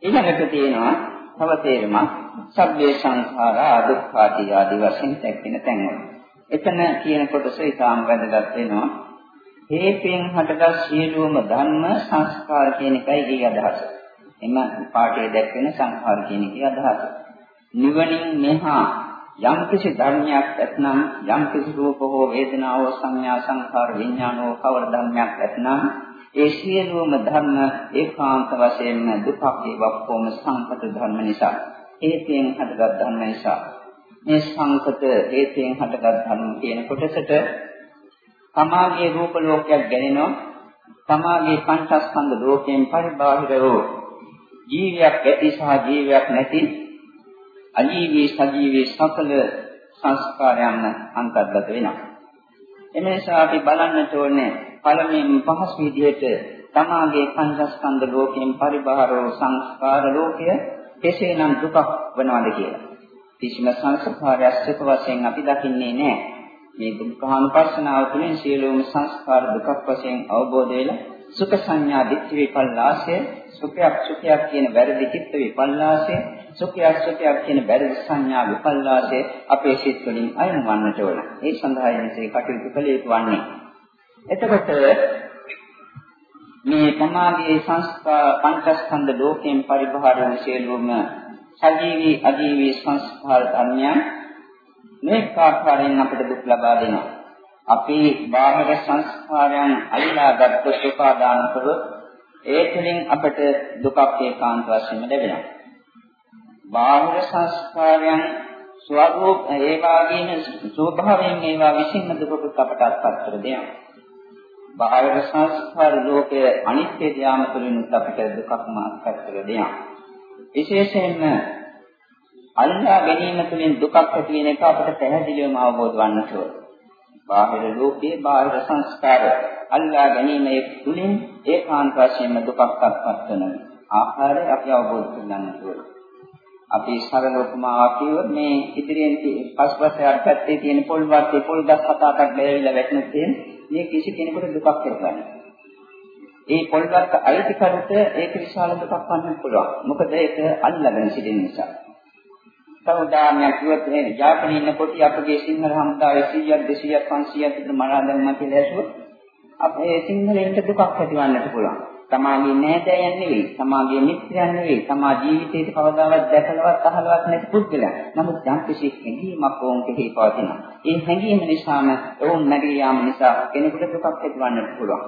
ඊළඟට තියෙනවා තව තේරුමක් සබ්බේ සංඛාරා දුක්ඛාදී ආදී වශයෙන් දැක්වෙන තැන්වල. එතන කියන කොටස ඊටාම් වැදගත් වෙනවා. හේතෙන් හටගත් සියලුම ධර්ම සංස්කාර කියන එකයි ඒ අදහස. එම පාඩේ දැක්වෙන සංඛාර කියන එකේ අදහස. නිවනින් මෙහා යම් කිසි ධර්මයක් ඇතනම් යම් කිසි රූප හෝ වේදනාව සංඥා සංඛාර විඥානෝ කවර ධර්මයක් ඇතනම් ඒ සියලුම ධර්ම ඒකාන්ත වශයෙන්ම දුකක් ඒවක්කොම සංකත ධර්ම නිසා? හේතයෙන් හටගත් ධර්ම නිසා. මේ සංකත හේතයෙන් හටගත් ධර්ම කියන කොටසට තමාගේ රූප ලෝකයක් ගැනෙනවා. තමාගේ පංචස්කන්ධ ලෝකයෙන් පරිබාහිර වූ ජීවියක් ඇති සහ ජීවියක් නැති අජීවී සජීවී සකල සංස්කාරයන් අන්තර්ගත වෙනවා. එමේසා අපි බලන්නට ඕනේ පළමුවෙන් පහසු විදිහට තමාගේ පංචස්කන්ධ ලෝකයෙන් පරිබාහිර සංස්කාර ලෝකය කෙසේනම් දුකක් වනවද කියලා. කිසිම සංස්කාරයක් සුඛ වශයෙන් අපි දකින්නේ නැහැ. මේ දුක්ඛානුපස්සනාව තුළින් සියලුම සංස්කාර දුකක් වශයෙන් අවබෝධ වෙලා සුඛ සංඥා දිට්ඨි විපල්ලාසය සුඛයක් සුඛයක් කියන වැරදි චිත්ත විපල්ලාසය සුඛයක් සුඛයක් කියන වැරදි සංඥා විපල්ලාසය අපේ සිත් වලින් අයින් වන්නට ඕන. ඒ සඳහා මේ කටයුතු කළ යුතු වන්නේ එතකොට මේ තමාගේ සංස්කාර පංචස්කන්ධ ලෝකයෙන් පරිබාහිර වන සියලුම සජීවී අජීවී සංස්කාර ධර්මයන් මේ ආකාරයෙන් අපිට දුක් ලබා දෙනවා. අපි බාහිර සංස්කාරයන් අල්ලා ගත්තොත් උපාදාන කරොත් ඒ තුළින් අපට දුකක් ඒකාන්ත වශයෙන්ම ලැබෙනවා. බාහිර සංස්කාරයන් ස්වરૂප ඒ වාගේම ස්වභාවයෙන් ඒවා විසින්ම දුකකට අපට අත්පත් කර දෙනවා. බාහිර සංස්කාර ලෝකයේ අනිත්‍ය යාම තුළින් අපිට දුකක්ම අත්කර දෙනවා. විශේෂයෙන්ම අල්ලා ගැනීම තුළින් දුකක් ඇති වෙන එක අපිට පැහැදිලිවම අවබෝධ වන්නට ඕන. බාහිර ලෝකයේ බාහිර සංස්කාර අල්ලා ගැනීම තුළින් ඒකාන්ත වශයෙන්ම දුකක් අත්පත් වෙන ආකාරය අපි අවබෝධ කරගන්නට ඕන. අපි සරල උපමාවක් කිව්වොත් මේ ඉදිරියෙන් පස්පස් යට පැත්තේ තියෙන පොල් වත්තේ පොල් ගස් හත අටක් බැහැවිලා වැටෙනුත් මේ කිසි කෙනෙකුට දුකක් කරගන්න. ඒ පොල් ගස් අයිතිකරුට ඒක විශාල දුකක් වන්න පුළුවන්. මොකද ඒක අල්ලගෙන සිටින නිසා. තව උදාහරණයක් කිව්වොත් මේ ජාපනයේ ඉන්න කොටි අපගේ සිංහල හමුදාවේ 100ක් 200ක් 500ක් විතර මරා දැම්මා කියලා ඇසුවොත් අපේ සිංහලෙන්ට දුකක් ඇතිවන්නට පුළුවන්. තමාගේ නෑදෑයන් නෙවෙයි, තමාගේ මිත්‍රයන් නෙවෙයි, තමා ජීවිතයේ කවදාවත් දැකලවත් අහලවත් නැති පුද්ගලයන්. නමුත් යම් කිසි හැඟීමක් වුන් කෙරෙහි පවතිනවා. ඒ හැඟීම නිසාම ඔවුන් නැගී යාම නිසා කෙනෙකුට දුකක් ඇතිවන්නට පුළුවන්.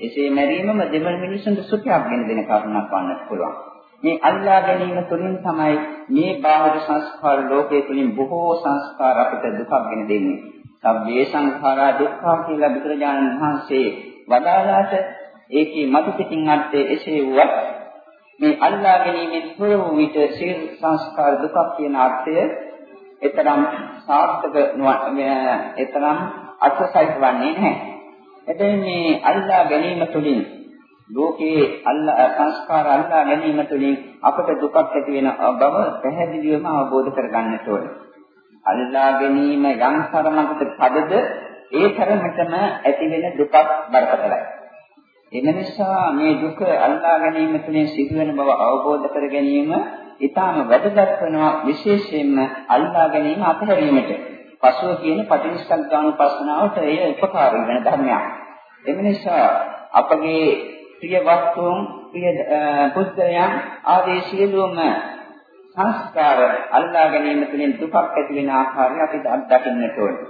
එසේ මැරීමම දෙමළ මිනිසුන්ට සුඛයක් ගෙන දෙන කාරණාවක් වන්නත් පුළුවන්. මේ අල්ලා ගැනීම තුළින් තමයි මේ බාහිර සංස්කාර ලෝකයේ තුලින් බොහෝ සංස්කාර අපිට දුකක් ගෙන දෙන්නේ. සබ්බේ සංඛාරා දුක්ඛා කියලා බුදුරජාණන් වහන්සේ වදාළාට ඒකේ මතු පිටින් අර්ථය එසේ වුවත් මේ අල්ලා ගැනීමෙන් තොර වූ විට සියලු සංස්කාර දුකක් කියන අර්ථය එතරම් සාර්ථක එතරම් අර්ථසහිත වන්නේ නැහැ. එතෙන් මේ අල්ලා ගැනීම තුළින් ලෝකයේ අල්ලා සංස්කාර අල්ලා ගැනීම තුළින් අපට දුකක් ඇති වෙන බව පැහැදිලිවම අවබෝධ කරගන්නට ඕනේ. අල්ලා ගැනීම යම් තරමකට පදද ඒ තරමටම ඇති වෙන දුකක් බරපතලයි. එම නිසා මේ දුක අල්ලා ගැනීම තුළින් සිදුවෙන බව අවබෝධ කර ගැනීම ඊටාම වැදගත් වෙනවා විශේෂයෙන්ම අල්ලා ගැනීම අතහැරීමට. පසුව කියන පටිච්චසමුප්පාදානුපස්සනාවට එය උපකාරී වෙන ධර්මයක්. එම නිසා අපගේ ප්‍රිය වස්තුන්, ප්‍රිය පුද්ගලයන් ආදී සියලුම සංස්කාර අල්ලා ගැනීම තුළින් දුකක් ඇති වෙන ආකාරය අපි දකින්නට ඕනේ.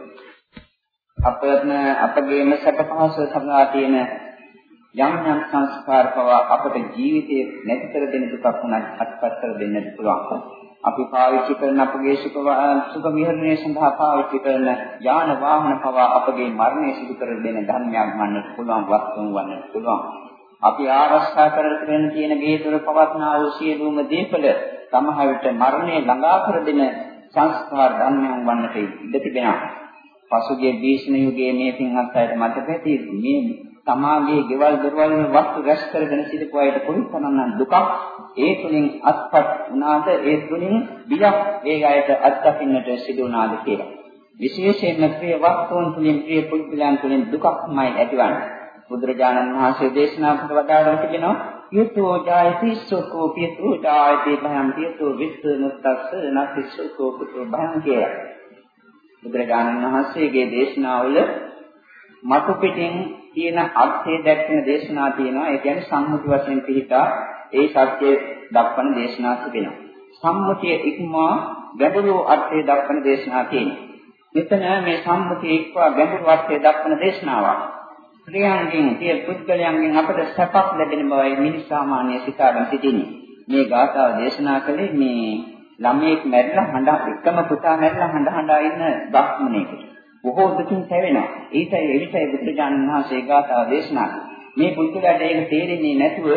අපන අපගේම සැප පහසු සඳහා තියෙන යම් යම් සංස්කාර පවා අපට ජීවිතේ නැති කර දෙන දුකක් උනත් අත්පත් කර දෙන්නත් පුළුවන්. අපි පාවිච්චි කරන අපගේ සුඛ සුඛ විහරණය සඳහා පාවිච්චි කරන යාන වාහන පවා අපගේ මරණය සිදු කර දෙන ධර්මයක් වන්නත් පුළුවන් වස්තුන් වන්නත් පුළුවන්. අපි ආරක්ෂා කරගෙන තියෙන ගේ තුළ පවත්නා වූ සියලුම දීපල සමහර විට මරණය ළඟා කර දෙන සංස්කාර ධර්මයන් වන්නට ඉඩ තිබෙනවා. පසුගිය භීෂණ යුගයේ මේ පින්වත් අයට මතක ඇති මේ සමාගයේ ගෙවල් දොරවල් වස්තු රැස් කරගෙන සිටපු අයට කොයිතරම් දුකක් ඒ තුලින් අත්පත් වුණාද ඒ තුලින් බියක් ඒ අයට අත්දකින්නට සිදු වුණාද කියලා. විශේෂයෙන්ම ප්‍රිය වස්තුන් තුලින් ප්‍රිය පුද්ගලයන් තුලින් දුකක්මයි ඇතිවන්නේ. බුදුරජාණන් වහන්සේ දේශනා කොට වදාළා කියනවා යතෝ ජායති සෝකෝ පියතෝ ජායති භයං පියතෝ විස්ස මුත්තස්ස නති සෝකෝ පුතෝ භයං කියලා. බුදුරජාණන් වහන්සේගේ දේශනාවල මතු පිටින් තියෙන අර්ථය දැක්වෙන දේශනා තියෙනවා. ඒ කියන්නේ සම්මුති වශයෙන් පිළිපදා ඒ සත්‍ය දක්වන දේශනා තිබෙනවා. සම්මුතිය ඉක්මවා ගැඹුරු අර්ථය දක්වන දේශනා තියෙනවා. මෙතන මේ සම්මුතිය ඉක්මවා ගැඹුරු අර්ථය දක්වන දේශනාවක්. ප්‍රියංගෙන් පිය පුද්ගලයන්ගෙන් අපට සැපක් ලැබෙන බවයි මිනිස් සාමාන්‍ය සිතාගෙන සිටින්නේ. මේ ගාථාව දේශනා කළේ මේ ළමයෙක් මැරිලා හඬ එකම පුතා මැරිලා හඬ හඬා ඉන්න බ්‍රාහ්මණයෙකුට. බොහෝ දුකින් සැවෙනවා. ඒකයි එවිටයි බුදුරජාණන් වහන්සේ ගාථාව දේශනා මේ පුද්ගලයාට ඒක තේරෙන්නේ නැතුව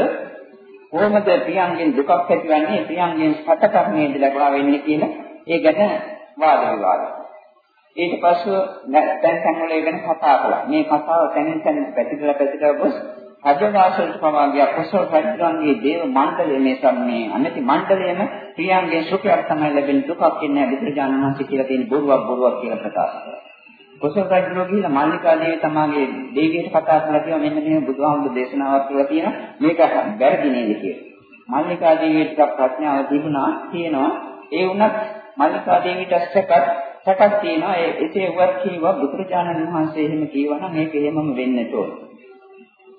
කොහොමද ප්‍රියංගෙන් දුකක් ඇතිවන්නේ ප්‍රියංගෙන් සතකර්මයේද ලැබලා වෙන්නේ කියලා ඒ ගැන වාද විවාද. ඊට පස්ව දැන් තැන් වල ගැන කතා කළා. මේ කතාව තැනින් තැන පැතිරලා පැතිරලා ගොස් රජවාසලට පවාගිය කුසල රජුන්ගේ දේව මණ්ඩලයේ මේ සම්මේ අනති මණ්ඩලයේම ප්‍රියංගෙන් සුඛයක් තමයි ලැබෙන්නේ දුකක් ඉන්නේ බුදුරජාණන් වහන්සේ කියලා තියෙන බොරුවක් බොරුවක් කියලා ප්‍රකාශ කළා. කුසල රජුගේ ගිහිල්ලා මල්ලිකා දේවිය තමාගේ දෙවියන්ට කතා කරලා කියනවා මෙන්න මෙහෙම බුදුහාමුදුරු දේශනාවක් කියලා තියෙනවා මේක වැරදි නේද කියලා. මල්ලිකා දේවියට ටිකක් ප්‍රඥාව තිබුණා තියෙනවා ඒ වුණත් මල්ලිකා දේවියට සැකක් සැකක් තියෙනවා ඒ එසේ වුවත් කීවා බුදුරජාණන් වහන්සේ එහෙම කියවනම් මේක එහෙමම වෙන්නට ඕන.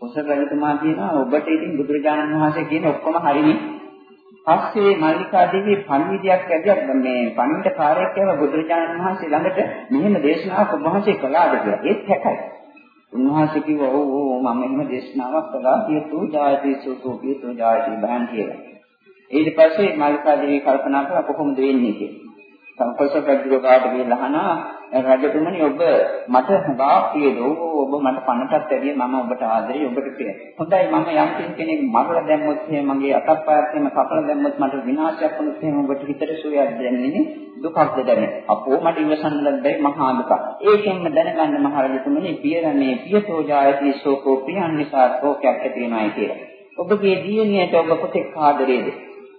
කුසල රජතුමා කියනවා ඔබට ඉතින් බුදුරජාණන් වහන්සේ කියන ඔක්කොම හරිනේ පස්සේ මල්ලිකා දේවිය පණිවිඩයක් ඇදියක් මේ පණිවිඩ කාර්යයක් කියලා බුදුරජාණන් වහන්සේ ළඟට මෙහෙම දේශනාවක් ඔබ වහන්සේ කළාද කියලා. ඒත් හැකයි. උන්වහන්සේ කිව්වා ඔව් ඔව් මම එහෙම දේශනාවක් කළා කියතු ජායති සුසු කියතු ජායති බහන් කියලා. ඊට පස්සේ මල්ලිකා දේවිය කල්පනා කළා කොහොමද වෙන්නේ කියලා. සංකල්ප රජුගේ කාට ගිහිල්ලා අහනවා රජතුමනි ඔබ මට හුඟා ප්‍රියද ඔබ මට පණටත් ඇරිය මම ඔබට ආදරේ ඔබට ප්‍රියයි හොඳයි මම යම් කෙනෙක් මරලා දැම්මොත් එහෙම මගේ අතක් පායත් එහෙම කපලා දැම්මොත් මට විනාශයක් වුණොත් එහෙම ඔබට හිතට සුවයක් දැනෙන්නේ දුකක්ද දැනෙන්නේ අපෝ මට ඉවසන්න බැරි මහා දුක ඒකෙන්ම දැනගන්න මහ රජතුමනි පියරනේ පියතෝ ජායති සෝකෝ ප්‍රියන් නිසා ශෝකයක් ඇති වෙනවායි කියලා. ඔබගේ දියණියට ඔබ කොතෙක් ආදරේද?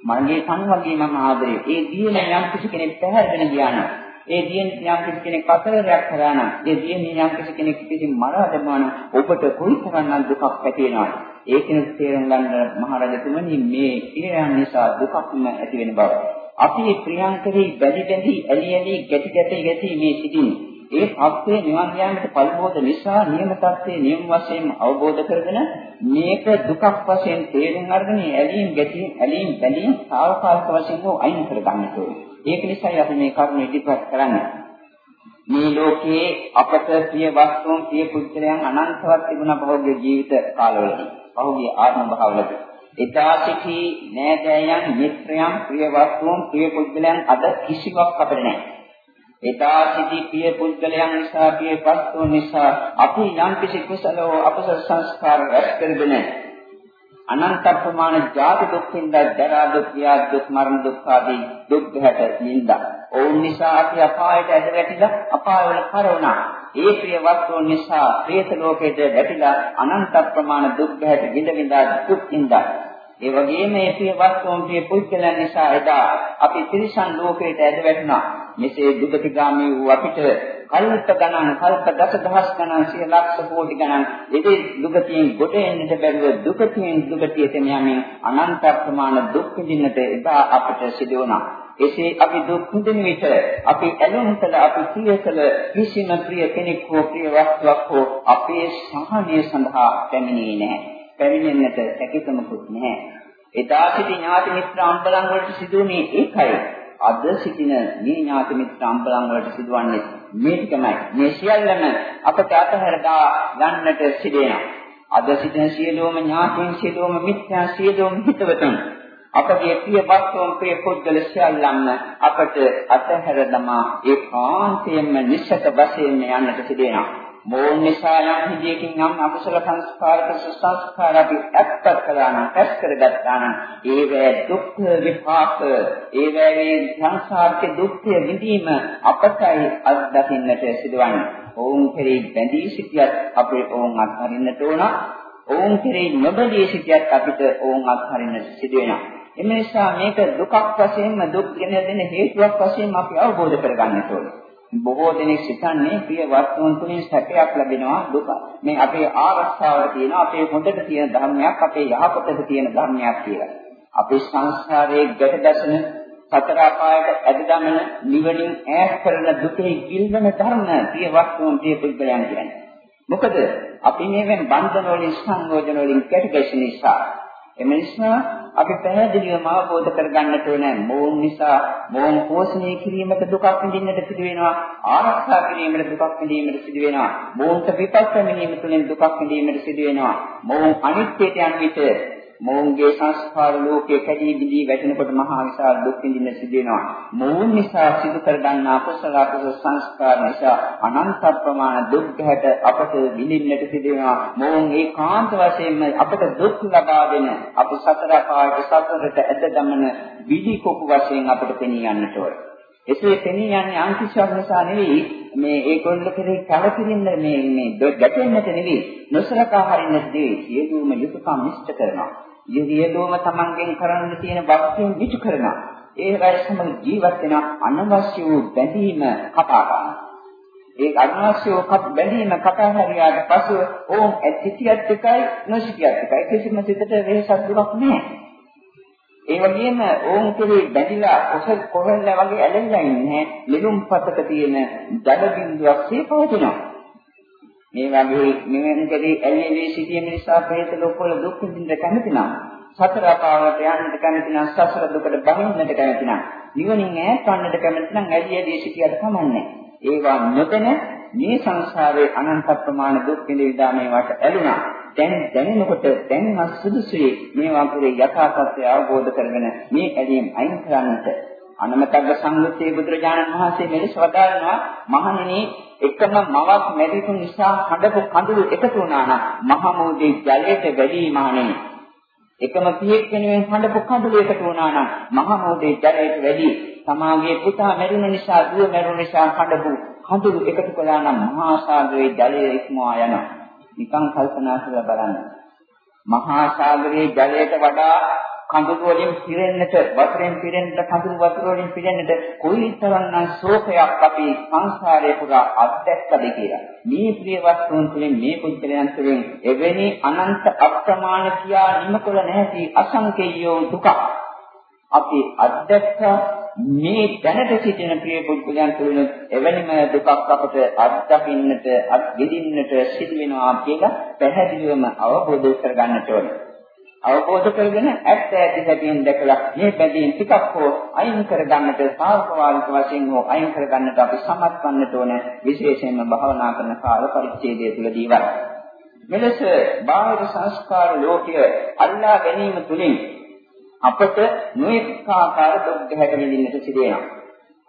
මගේ කන් වගේ මම ආදරේ. ඒ දියන යම් කිසි කෙනෙක් පැහැරගෙන ගියා නම් ඒ දියෙන් යම් කිසි කෙනෙක් අතරයක් කරා නම් ඒ දියෙන් යම් කිසි කෙනෙක් කිසි මරා දමන ඔබට කොයිතරම්නම් දුකක් ඇති වෙනවද? ඒකිනුත් තේරුම් ගන්න මහරජතුමනි මේ පිරියන් නිසා දුකක්ම ඇති වෙන බව. අපි ප්‍රියංකරේ බැඳි බැඳි ඇලි ඇලි ගැටි ගැටි ගැටි මේ සිටින්නේ ඒ සත්‍යයේ නිවන් යාමට පරිබෝධ නිසා නියම තත්ත්වයේ නියම වශයෙන් අවබෝධ කරගෙන මේක දුකක් වශයෙන් තේරුම් අරගෙන ඇලීම් ගැටීම් ඇලීම් බැඳීම් සාවකාලික වශයෙන් අයින් කර ගන්න ඕනේ. ඒක නිසායි අපි මේ කරුණ ඉදිරිපත් කරන්නේ. මේ ලෝකයේ අපට ප්‍රිය වස්තුන් ප්‍රිය පුද්ගලයන් අනන්තවත් තිබුණ භෞතික ජීවිත කාලවලදී. භෞතික ආත්ම භාවවලදී. එදා සිටි නෑදෑයන් මිත්‍රයන් ප්‍රිය වස්තුන් ප්‍රිය පුද්ගලයන් අද කිසිවක් අපිට නැහැ. එදා සිටි ප්‍රිය පුද්ගලයන් නිසා ප්‍රිය වස්තුන් නිසා අපි යම් කිසි කුසල අපසල සංස්කාර රැස් කරගෙන අනන්ත ප්‍රමාණ ජාති දුක්ඛින්ද ජරා දුක් ව්‍යාධි දුක් මරණ දුක් ආදී දුක් ගැට නින්දා. ඔවුන් නිසා අපි අපායට ඇද වැටිලා අපායවල කරවනා. ඒ ප්‍රිය වස්තුන් නිසා പ്രേත ලෝකයට වැටිලා අනන්ත ප්‍රමාණ දුක් ගැට විඳ විඳා දුක් විඳා. ඒ වගේම මේ ප්‍රිය වස්තුන් ප්‍රිය පුද්ගලයන් නිසා එදා අපි ත්‍රිසන් ලෝකයට ඇද වැටුණා. මෙසේ දුගතිගාමී වූ අපිට කල්ප ගණන් කල්ප දසදහස් ගණන් සිය ලක්ෂ කෝටි ගණන් ඉදී දුගතියෙන් ගොඩ එන්නට බැරුව දුගතියෙන් දුගතියට යමින් අනන්ත ප්‍රමාණ දුක් විඳින්නට එදා අපට සිදු වුණා. එසේ අපි දුක් විඳින විට අපි ඇලුම් කළ අපි ප්‍රිය කළ කිසිම ප්‍රිය කෙනෙක් හෝ ප්‍රිය වස්තුවක් හෝ අපේ සහනය සඳහා පැමිණෙන්නේ නැහැ. පැමිණෙන්නට හැකියාවකුත් නැහැ. එදා සිටි ඥාති මිත්‍ර අම්බලන් වලට සිදුවන්නේ ඒකයි. අද සිටින මේ ඥාති මිත්‍ර අම්බලන් වලට සිදුවන්නේ මේ ටිකමයි. මේ සියල්ලම අපට අතහැරදා ගන්නට සිදෙනවා. අද සිටින සියලුම ඥාතීන් සියලුම මිත්‍යා සියලුම හිතවතුන් අපගේ ප්‍රිය වස්තුන් ප්‍රිය පුද්ගල සියල්ලම අපට අතහැර දමා ඒකාන්තයෙන්ම නිශ්චත වශයෙන් යන්නට සිදෙනවා. මෝන් නිසා යම් හිදයකින් යම් අකුසල සංස්කාරක සංස්කාර අපි ඇත්ත කළා නම් ඇස් කරගත්තා නම් ඒ වේ දුක් විපාක ඒ වේ සංසාරක දුක් විඳීම අපටයි අත්දකින්නට සිදුවන්නේ. ඔවුන් කෙරෙහි බැඳී සිටියත් අපේ ඔවුන් අත්හරින්නට ඕන. ඔවුන් කෙරෙහි නොබැඳී සිටියත් අපිට ඔවුන් අත්හරින්නට සිදු වෙනවා. එම නිසා මේක දුකක් වශයෙන්ම දුක් ගෙන දෙන හේතුවක් වශයෙන් අපි අවබෝධ කරගන්නට ඕනේ. බොහෝ දෙනෙක් සිතන්නේ ප්‍රිය වස්තුන් තුලින් සැපයක් ලැබෙනවා දුක. මේ අපේ ආරක්ෂාවට තියෙන අපේ හොඳට තියෙන ධර්මයක් අපේ යහපතට තියෙන ධර්මයක් කියලා. අපේ සංසාරයේ ගැට දැසෙන සතර අපායට ඇද දමන නිවනින් ඈත් කරන දුකේ ගිල්වන ධර්ම ප්‍රිය වස්තුන් ප්‍රිය පුද්ගලයන් කියන්නේ. මොකද අපි මේවෙන් බන්ධන වලින් සංයෝජන වලින් කැටි ගැසෙන නිසා එම නිසා අපි පැහැදිලිවම අවබෝධ කරගන්නට ඕනේ මොවුන් නිසා මොවුන් පෝෂණය කිරීමට දුකක් විඳින්නට සිදු වෙනවා ආරක්ෂා කිරීමට දුකක් විඳීමට සිදු වෙනවා මොවුන්ට විපස්සනා කිරීම තුළින් දුකක් විඳීමට සිදු වෙනවා. මොවුන් අනිත්‍යයට යන විට මොවුන්ගේ සංස්කාර ලෝකයේ කැඩී බිඳී වැටෙනකොට මහා විශාල දුක් විඳින්න සිදු වෙනවා. මොවුන් නිසා සිදු කර ගන්නා කුසල අකුසල සංස්කාර නිසා අනන්ත ප්‍රමාණ දුක් ගැට අපට විඳින්නට සිදු වෙනවා. මොවුන් ඒකාන්ත වශයෙන්ම අපට දුක් ලබා දෙන අප සතර පායට සතරට ඇද දමන විදි කොපු වශයෙන් අපට පෙනී යන්නට ඕන. එසේ පෙනී යන්නේ අන්තිශාව නිසා නෙවෙයි මේ ඒගොල්ලෝ කෙරෙහි කලකිරින්න මේ මේ ගැටෙන්නට නෙවෙයි නොසලකා හරින්නට නෙවෙයි සියලුම යුතුයකම් ඉෂ්ට කරනවා. යෙදියලෝම Tamanගෙන් කරන්න තියෙන වස්තුන් විචු කරනවා. ඒ රැය සමග ජීවත් වෙන අනවශ්‍ය වූ බැඳීම කපා ගන්නවා. ඒ අනවශ්‍ය වූ බැඳීම කපා හරියාට පසු ඕම් ඇතිතියත් එකයි නොසිතියත් එකයි කිසිම සිතට වෙහසක් දුරක් නැහැ. ඒ වගේම ඕම් කෙරේ බැඳිලා කොහොල් කොහෙන්ද වගේ ඇලෙලා ඉන්නේ ලිලුම් පතක තියෙන ජල බිඳුවක් සීපවතිනවා. මේ වගේ නිවෙන්කදී ඇලෙලී සිටීම නිසා പ്രേත ලෝකවල දුක් විඳින්න කැමති නම් සතර අපාවට යන්නට කැමති නම් සසර දුකට බහින්නට කැමති නම් නිවනින් ඈත් වන්නට කැමති නම් ඇලියදී සිටියට කමන්නේ. ඒවා නොදැන මේ සංසාරයේ අනන්ත ප්‍රමාණ දුක් විඳිනා මේවට ඇලුනා. දැන් දැනෙනකොට දැන් සුදුසුයි මේවා පුරේ යථා තත්ත්වය අවබෝධ කරගෙන මේ ඇලීම් අයින් කරන්නට අනමතග්ග සංයුත්තේ බුදුරජාණන් වහන්සේ මෙලෙස වදාරනවා මහණෙනි එකම මවක් මැරිතු නිසා හඬපු කඳුළු එකතු වුණා නම් මහ මොහොතේ ජලයට වැඩි මහණෙනි. එකම පියෙක් වෙනුවෙන් හඬපු කඳුළු එකතු වුණා නම් මහ මොහොතේ ජලයට වැඩි. සමාගයේ පුතා මැරුණ නිසා දුව මැරුණ නිසා හඬපු කඳුළු එකතු කළා නම් මහා සාගරයේ ජලය ඉක්මවා යනවා. නිකන් කල්පනා කරලා බලන්න මහා සාගරයේ ජලයට වඩා කඳුළු වලින් පිරෙන්නට වතුරෙන් පිරෙන්නට කඳුළු වතුර වලින් පිරෙන්නට කොයිතරම්නම් ශෝකයක් අපි සංසාරේ පුරා අත්දැක්කද කියලා. මේ ප්‍රිය වස්තුන් තුළින් මේ පුද්ගලයන් තුළින් එවැනි අනන්ත අප්‍රමාණ කියා නිමකොළ නැති අසංකේයෝ දුක අපි අත්දැක්ක මේ දැනට සිටින ප්‍රිය පුද්ගලයන් තුළින් එවැනිම දුකක් අපට අත්දකින්නට අත්විඳින්නට සිදු වෙනවා කියලා පැහැදිලිවම අවබෝධ කරගන්නට ඕනේ. අවබෝධ කරගෙන ඇත්ත ඇති හැටියෙන් දැකලා මේ බැඳීම් ටිකක් හෝ අයින් කරගන්නට සාර්ථකවාලික වශයෙන් හෝ අයින් කරගන්නට අපි සමත් වන්නට ඕන විශේෂයෙන්ම භාවනා කරන කාල පරිච්ඡේදය තුළදීවත් මෙලෙස බාහිර සංස්කාර ලෝකය අල්ලා ගැනීම තුළින් අපට නොඑක ආකාර දුක් ගැට විඳින්නට සිදු වෙනවා.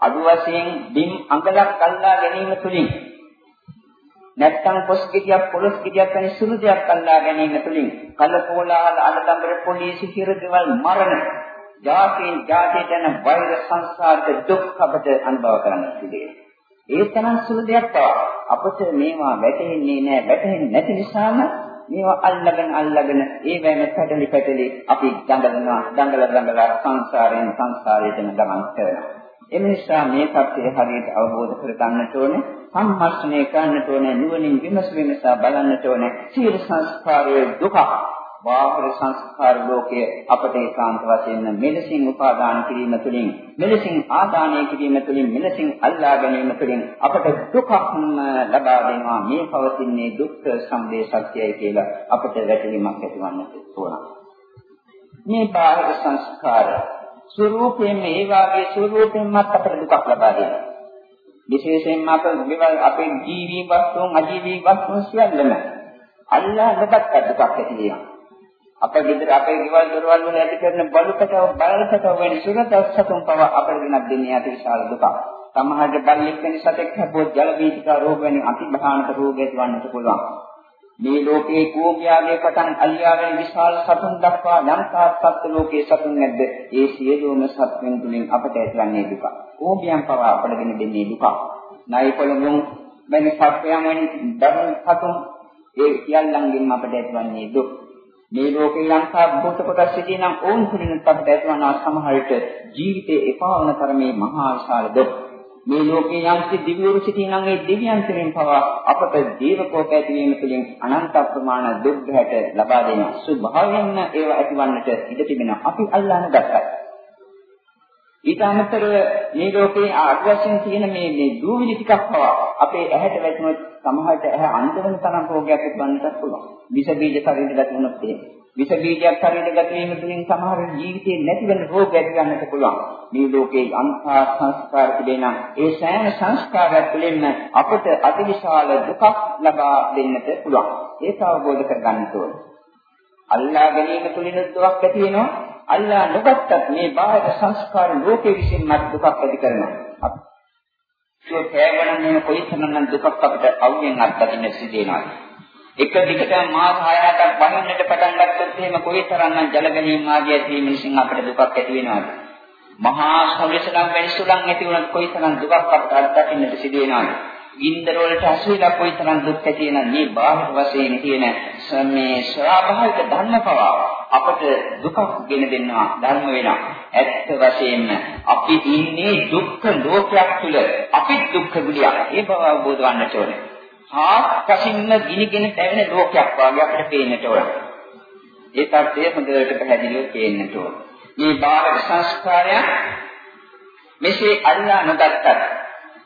අදු වශයෙන් බිම් අඟලක් අල්ලා ගැනීම තුළින් නැත්තම් පොස් ගෙඩියක් පොලොස් ගෙඩියක් වැනි සුළු දෙයක් අල්ලා ගැනීම තුළින් කලකෝලාහල අලදම්බර පොලිසි හිරදවල් මරණ ජාතීන් ජාතියට යන වෛර සංසාරක දුක් අපට අනුභව කරන්න සිදුවේ. ඒ තරම් සුළු දෙයක් තව අපට මේවා වැටහෙන්නේ නැහැ වැටහෙන්නේ නැති නිසාම මේවා අල්ලගෙන අල්ලගෙන ඒ වැම පැටලි පැටලි අපි දඟලනවා දඟල දඟල සංසාරයෙන් සංසාරයටම ගමන් කරනවා. එනිසා මේ தත්ත්වය හරියට අවබෝධ කර ගන්නට ඕනේ සම්මස්නය කරන්නට ඕනේ නුවණින් විමස විමසා බලන්නට ඕනේ සියලු සංස්කාරයේ දුක බාහිර සංස්කාර ලෝකයේ අපට ඒකාන්ත වශයෙන් මෙලෙසින් උපාදාන කිරීම තුළින් මෙලෙසින් ආදානය කිරීම තුළින් මෙලෙසින් අල්ලා ගැනීම තුළින් අපට දුකක් ලබා දෙනවා මේ පවතින්නේ දුක්ඛ සම්දේ සත්‍යයි කියලා අපට වැටහීමක් ඇතිවන්නට ඕන මේ බාහිර සංස්කාර ස්වરૂපයෙන් ඒ වාගේ ස්වરૂපයෙන්මත් අපට දුකක් ලබා දෙනවා. විශේෂයෙන්ම අප මෙවල් අපේ ජීවී වස්තුන් අජීවී වස්තුන් සියල්ලම අල්ලා නොගත් දුකක් ඇති වෙනවා. අපේ ගෙදර අපේ ගෙවල් දොරවල් වල ඇති කරන බලුකටව බලකටව වෙන සුරත සතුන් පව අපට ගෙනත් දෙන්නේ අති විශාල දුකක්. සමහරට බල්ලෙක් වෙන සතෙක් හැපුවොත් ජල බීජිකා රෝග වැනි අති භයානක රෝගයක් වන්නට පුළුවන්. මේ ලෝකේ කෝපයාගේ පටන් අලියාගෙන විශාල සතුන් දක්වා ලංකා සත්ත්ව ලෝකයේ සතුන් නැද්ද? ඒ සියලුම සත්වෙන් තුලින් අපට ඇතිවන්නේ දුක. කෝපයන් පවා අපට ගෙන දෙන්නේ දුක. නයි පොළොමුන් වැනි සත්වයන් වැනි දරුණු සතුන් ඒ සියල්ලංගෙන් අපට ඇතිවන්නේ දුක්. මේ ලෝකේ ලංකා භූත කොටස් සිටිනම් ඕන් තුලින් අපට ඇතිවන සමහර විට ජීවිතේ එපා වන තරමේ මහා විශාල දුක්. මේ ලෝකේ යම්කි දිව්‍යවරු සිටිනම් ඒ දිව්‍යයන් තුළින් පවා අපට ජීවකෝප ඇතිවීම තුළින් අනන්ත ප්‍රමාණ දුක් ගැට ලබා දෙන ස්වභාවයෙන්ම ඒව ඇතිවන්නට ඉඩ තිබෙන අපි අල්ලාන ගත්තා. ඊට අමතරව මේ ලෝකේ ආග්‍රසෙන් තියෙන මේ මේ දූවිලි ටිකක් පවා අපේ ඇහැට වැටුනොත් සමහරට ඇහැ අන්ධ වෙන තරම් රෝගයක් ඇතිවන්නත් පුළුවන්. විස බීජ ශරීරයට වැටුනොත් එහෙම. විස බීජයක් ශරීරයට ගැටීම තුළින් සමහර ජීවිතේ නැති වෙන රෝග ඇති ගන්නට පුළුවන්. මේ ලෝකේ අන්තා සංස්කාර තිබෙන ඒ සෑම සංස්කාරයක් තුළින්ම අපට අතිවිශාල දුකක් ලබා දෙන්නට පුළුවන්. ඒක අවබෝධ කරගන්න ඕනේ. අල්ලා ගැනීම තුළින් දුක් ඇති වෙනවා. අල්ලා නොගත්තත් මේ බාහිර සංස්කාර ලෝකයේ විසින්මත් දුකක් ඇති කරනවා. ඒ කෑගණන් වෙන කොයිතරම්නම් දුකක් අපිට අවුෙන් අත්දකින්න සිදු වෙනවා. එක දිගට මාස 6-7ක් වහින්නට පටන් ගත්තොත් එහෙම කොයිතරම්නම් ජල ගැනීම ආදී ඇතිවීම නිසා අපිට දුකක් ඇති වෙනවද? මහා සවිසලම් වැනි සුලං ඇති වුණත් කොයිතරම් දුකක් අපට අත්දකින්නට සිදු වෙනවද? ගින්දර වලට අසු වෙලා කොයිතරම් දුක් ඇති වෙනවද? මේ බාහිර වශයෙන් තියෙන මේ ස්වභාවික ධර්ම පවා අපට දුකක් ගෙන දෙනවා ධර්ම වෙනවා. ඇත්ත වශයෙන්ම අපි ඉන්නේ දුක්ඛ ලෝකයක් තුල. අපි දුක්ඛ ගුලියක්. ඒ බව අවබෝධ වන්නට ඕනේ. ආත්පසින්ම ගිනිගෙන පැවෙන ලෝකයක් වගේ අපිට පේන්නට ඕන. ඒ තත්ත්වය හොඳට පැහැදිලිව පේන්නට ඕන. මේ බාහිර සංස්කාරයන් මෙසේ අල්ලා නොගත්තත්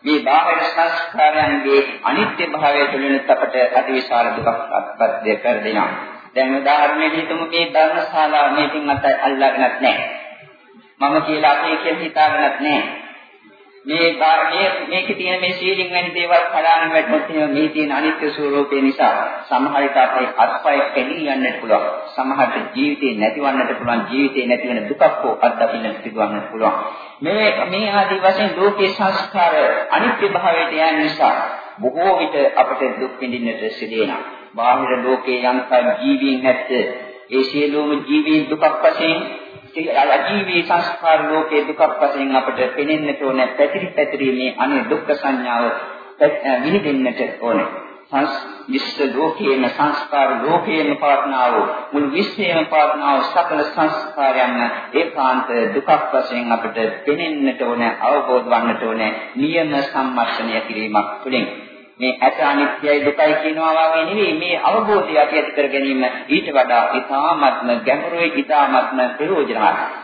මේ බාහිර සංස්කාරයන්ගේ අනිත්‍ය භාවය තුළින් අපට අතිවිශාල දුකක් අත්පත් කර දෙනවා. දැන් උදාහරණයක් හිතමු මේ ධර්මශාලාව මේකින් අත අල්ලාගෙනත් නැහැ. මම කියලා අපේ කියලා හිතාගෙනත් නැහැ. මේ මේ මේකේ තියෙන මේ සීලින් වැනි දේවල් කඩාන වැටුනොත් මේ තියෙන අනිත්‍ය ස්වરૂපය නිසා සමහර විට අපේ අත්පය කැඩී යන්නත් පුළුවන්. සමහරට ජීවිතේ නැතිවන්නත් පුළුවන්. ජීවිතේ නැති වෙන දුකක් හෝ අත්දකින්න සිදුවන්නත් පුළුවන්. මේ මේ ආදී වශයෙන් ලෝකේ සංස්කාර අනිත්‍ය භාවයට යන නිසා බොහෝ විට අපට දුක් විඳින්නට සිදු වෙනවා. බාහිර ලෝකේ යම්කම් ජීවීන් නැත්තේ ඒ සියලුම ජීවීන් දුකක් වශයෙන් අජීවී සංස්කාර ලෝකයේ දුකක් වශයෙන් අපට පෙනෙන්නට ඕන පැතිරි පැතිරි මේ අනේ දුක්ඛ සංඥාව විනිදින්නට ඕනේ. විශ්ව ලෝකයේම සංස්කාර ලෝකයේම පවත්නා වූ මුළු විශ්වයේම පවත්නා වූ සකල සංස්කාරයන් ඒකාන්ත දුකක් වශයෙන් අපිට පෙනෙන්නට ඕන අවබෝධ වන්නට ඕන නියම සම්මර්ෂණය කිරීමක් තුළින් මේ ඇත අනිත්‍යයි දුකයි කියනවා වගේ නෙවෙයි මේ අවබෝධය අපි ඇති කර ගැනීම ඊට වඩා ඊ타ත්ම ගැඹුරුයි ඊ타ත්ම ප්‍රයෝජනවත්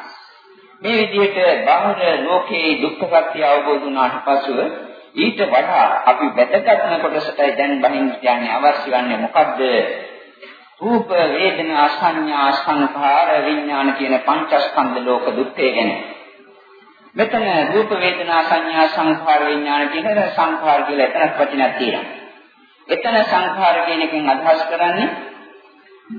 මේ විදිහට බාහිර ලෝකයේ දුක්ඛ සත්‍ය අවබෝධ වුණාට පසුව ඊට වඩා අපි වැදගත්ම කොටසටයි දැන් බහින් කියන්නේ අවශ්‍ය වන්නේ මොකද්ද? රූප වේදනා සංඥා සංඛාර විඥාන කියන පංචස්කන්ධ ලෝක දුක්ඛය ගැන. මෙතන රූප වේදනා සංඥා සංඛාර විඥාන කියන සංඛාර කියලා එතනක් වචනයක් තියෙනවා. එතන සංඛාර කියන එකෙන් අදහස් කරන්නේ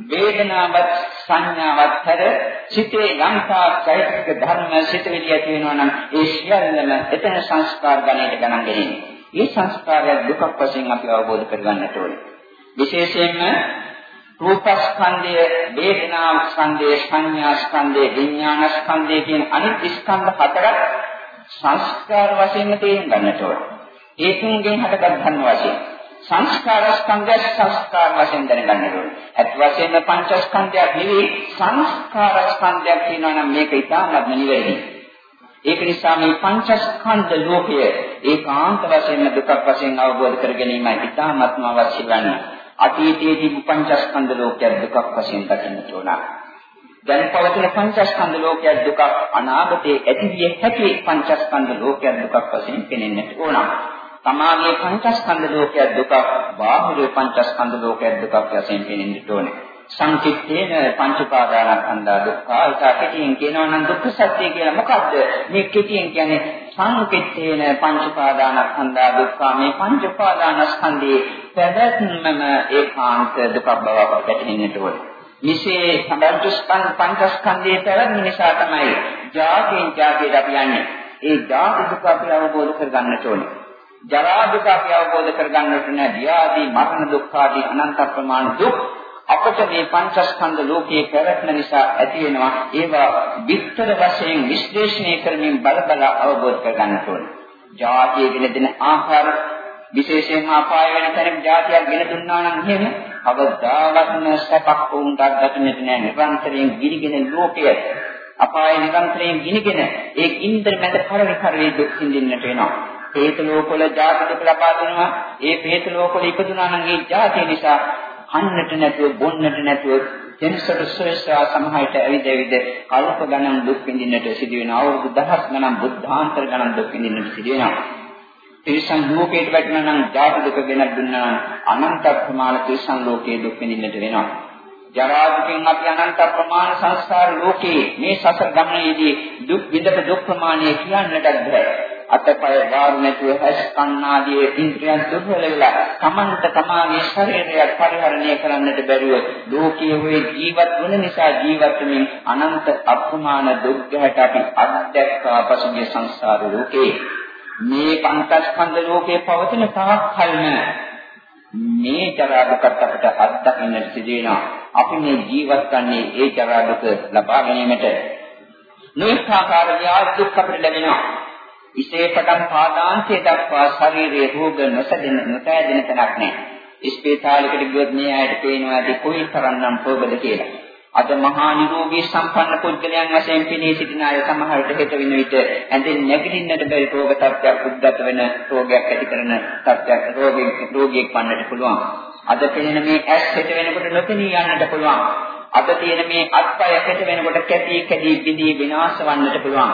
වේදනාවත් සංඥාවත් හැර සිතේ යම්තා චෛතසික ධර්ම සිත විදිය ඇති වෙනවා නම් ඒ සියල්ලම එතන සංස්කාර ගණයට ගණන් ගෙනෙන්නේ. මේ සංස්කාරය දුකක් වශයෙන් අපි අවබෝධ කරගන්නට ඕනේ. විශේෂයෙන්ම රූපස්කන්ධය, වේදනාස්කන්ධය, සංඥාස්කන්ධය, විඥානස්කන්ධය කියන අනිත් ස්කන්ධ හතරක් සංස්කාර වශයෙන් තේරුම් ගන්නට ඕනේ. ඒ තුන්ගෙන් හටගත් ධර්ම වශයෙන් සංස්කාර ස්කන්ධය සංස්කාර වශයෙන් දැනගන්න ඕනේ. අත් වශයෙන්ම පංචස්කන්ධයක් නෙවෙයි සංස්කාර ස්කන්ධයක් කියනවා නම් මේක ඉතාමත්ම නිවැරදි. ඒක නිසා මේ පංචස්කන්ධ ලෝකය ඒකාන්ත වශයෙන්ම දුකක් වශයෙන් අවබෝධ කර ගැනීමයි ඉතාමත්ම අවශ්‍ය වන්නේ. අතීතයේදී පංචස්කන්ධ ලෝකයක් දුකක් වශයෙන් දකින්නට ඕන. දැන් පවතින පංචස්කන්ධ ලෝකයක් දුකක් අනාගතයේ ඇතිවිය හැකි පංචස්කන්ධ ලෝකයක් දුකක් වශයෙන් පෙනෙන්නට ඕන. තමාගේ පංචස්කන්ධ ලෝකයක් දුකක් බාහිර පංචස්කන්ධ ලෝකයක් දුකක් වශයෙන් පෙනෙන්නට ඕනේ. සංකිට්ඨේන පංච උපාදානස්කන්ධා දුක්ඛ ඒක කෙටියෙන් කියනවා නම් දුක්ඛ සත්‍ය කියලා මොකද්ද මේ කෙටියෙන් කියන්නේ සංකිට්ඨේන පංච උපාදානස්කන්ධා දුක්ඛ මේ පංච උපාදානස්කන්ධයේ පැවැත්මම ඒකාන්ත දුක බව පැහැදිලින්නට ඕනේ මිසේ සම්බන්ධස්කන්ධ පංචස්කන්ධයේ පැවැත්ම නිසා තමයි ජාතියෙන් ජාතියට අපි යන්නේ. ඒ ජාති දුක අපි අවබෝධ කරගන්නට ඕනේ. ජරා දුක අපි අවබෝධ කරගන්නට නෑ ව්‍යාධි මරණ දුක් ආදී අනන්ත ප්‍රමාණ දුක් අපට මේ පංචස්කන්ධ ලෝකයේ පැවැත්ම නිසා ඇති වෙනවා ඒවා විස්තර වශයෙන් විශ්ලේෂණය කරමින් බල බල අවබෝධ කර ගන්නට ඕනේ. ජාතිය ගැන දෙන ආකාර විශේෂයෙන් අපාය වෙන තැනක ජාතියක් ගෙන දුන්නා නම් එහෙම අවදාවත්ම සැපක් වුණාක් ගතනෙත් නෑ නිරන්තරයෙන් ගිනිගෙන ලෝකයේ අපාය නිරන්තරයෙන් ගිනිගෙන ඒ ඉන්ද්‍ර මැද පරිවි කරේ දුක් විඳින්නට වෙනවා. හේත ලෝකවල ජාති දුක ලබා දෙනවා ඒ හේත ලෝකවල ඉපදුනා නම් ඒ ජාතිය නිසා කන්නට නැතුව බොන්නට නැතුව දෙනසට සොයසා සමහරට ඇවිද ඇවිද කල්ප ගණන් දුක් විඳින්නට සිදු වෙන අවුරුදු දහස් ගණන් බුද්ධාන්තර ගණන් දුක් විඳින්නට සිදු වෙනවා. තිරිසන් ලෝකයට වැටෙනා නම් ජාති දුක ගෙනත් දුන්නා නම් අනන්ත ප්‍රමාණ තිරිසන් ලෝකයේ දුක් විඳින්නට වෙනවා. ජරා දුකින් අපි අනන්ත ප්‍රමාණ සංස්කාර ලෝකේ මේ සසර ගමනේදී දුක් විඳපු දුක් ප්‍රමාණය කියන්නට බැහැ. අතපය වාරු නැතුව හැස් කන්නාදී ඉන්ද්‍රියන් දුර්වල වෙලා තමන්ට තමාගේ ශරීරය පරිහරණය කරන්නට බැරුව ලෝකයේ වේ ජීවත් වන නිසා ජීවත් වෙමින් අනන්ත අප්‍රමාණ දුක් ගැට අපි අත්දැක්කා පසුගිය සංසාර ලෝකේ. මේ පංචස්කන්ධ ලෝකේ පවතින තාක් කල්ම මේ ජරා දුකත් අපට අත්දකින්නට සිදු වෙනවා. අපි මේ ජීවත් වන්නේ ඒ ජරා දුක ලබා ගැනීමට. නොඑක ආකාර ව්‍යාධි දුක් අපිට ලැබෙනවා. ඉසේ පටන් පාදාන්තය දක්වා ශරීරයේ රෝග නොසැදෙන නොසැදෙන තැනක් නැහැ. ඉස්පිතාලයකට ගියොත් මේ ඇයට පේනවා ඇති කොයි තරම්නම් රෝගද කියලා. අද මහා නිරෝගී සම්පන්න පුද්ගලයන් වශයෙන් පිනී සිටින අය සමහරට හෙට වෙන විට ඇඳෙන් නැගිටින්නට බැරි රෝග තත්ත්වයක් උද්ගත වෙන රෝගයක් ඇති කරන තත්ත්වයක් රෝගී රෝගියෙක් වන්නට පුළුවන්. අද පෙනෙන මේ ඇස් හෙට වෙනකොට නොපෙනී යන්නට පුළුවන්. අද තියෙන මේ අත්පය හෙට වෙනකොට කැටි කැඩි බිඳී විනාශ වන්නට පුළුවන්.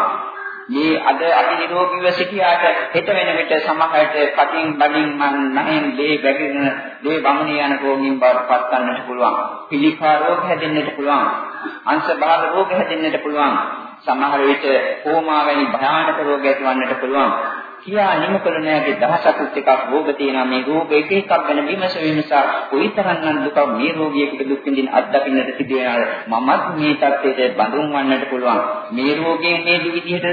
මේ අද අපි නිරෝගීව සිටියාට හෙට වෙන විට සමහරට කටින් බඩින් මන් නැහෙන් දේ බැගින දේ වමනේ යන රෝගීන් බවට පත් කරන්නට පුළුවන්. පිළිකා රෝග හැදෙන්නට පුළුවන්. අංශ බාල රෝග හැදෙන්නට පුළුවන්. සමහර විට කෝමා වැනි භයානක රෝග ඇතිවන්නට පුළුවන්. කියා නිම කළ නෑගේ දහසකුත් එකක් රෝග තියෙනවා. මේ රෝග එක එකක් ගැන විමස විමසා කොයිතරම්නම් දුක මේ රෝගියෙකුට දුක් විඳින අත්දකින්නට සිදු වෙනවද මමත් මේ තත්ත්වයට බඳුන් වන්නට පුළුවන්. මේ රෝගයෙන් මේ විදිහට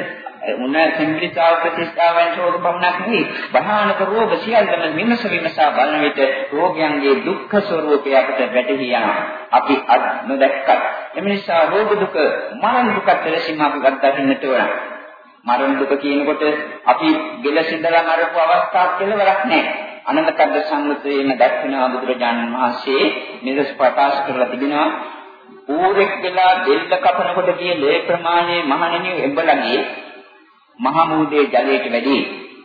උන සම්ප්‍රිතාව ප්‍රතිස්ථාවෙන් රෝග පමණක් නෙවෙයි. භයානක රෝග සියල්ලම විමස විමසා බලන විට රෝගයන්ගේ දුක්ඛ ස්වરૂපය අපට වැටහි යනවා. අපි අත් නොදැක්කත්. එම නිසා රෝග දුක මරණ දුක ලෙසින් අපි අත්දකින්නට ඕන මරණ දුක කියනකොට අපි ගෙලසින්දලා මරපු අවස්ථාවක් කෙලවරක් නැහැ. අනන්තකද්ද සංගතයේම දක්වන බුදුරජාණන් වහන්සේ නිරස් ප්‍රකාශ කරලා තිබෙනවා. ඌරෙක් වෙලා දෙල්ල කපනකොට ගිය ලේ ප්‍රමාණය මහණෙනි එඹලගේ මහ මුහුදේ ජලයට වැඩි.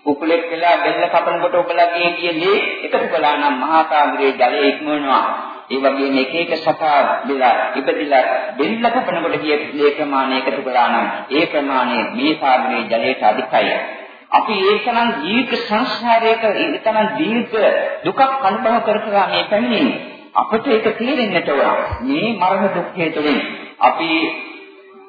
කුකුලෙක් වෙලා දෙල්ල කපනකොට ඔබලගේ ගිය ලේ එකතු කළා නම් මහා සාගරයේ ජලය ඉක්මවනවා. ඒ වගේම එක එක සතා බිලා ඉපදිලා දෙල්ල කපනකොට ගිය ලේ ප්‍රමාණය එකතු කළා නම් ඒ ප්‍රමාණය මේ සාගරයේ ජලයට අධිකයි. අපි ඒ තරම් දීර්ඝ සංසාරයක ඒ තරම් දීර්ඝ දුකක් අනුභව කර කර මේ පැමිණෙන්නේ. අපිට ඒක තේරෙන්නට ඕන. මේ මරණ දුක්ඛය තුළින් අපි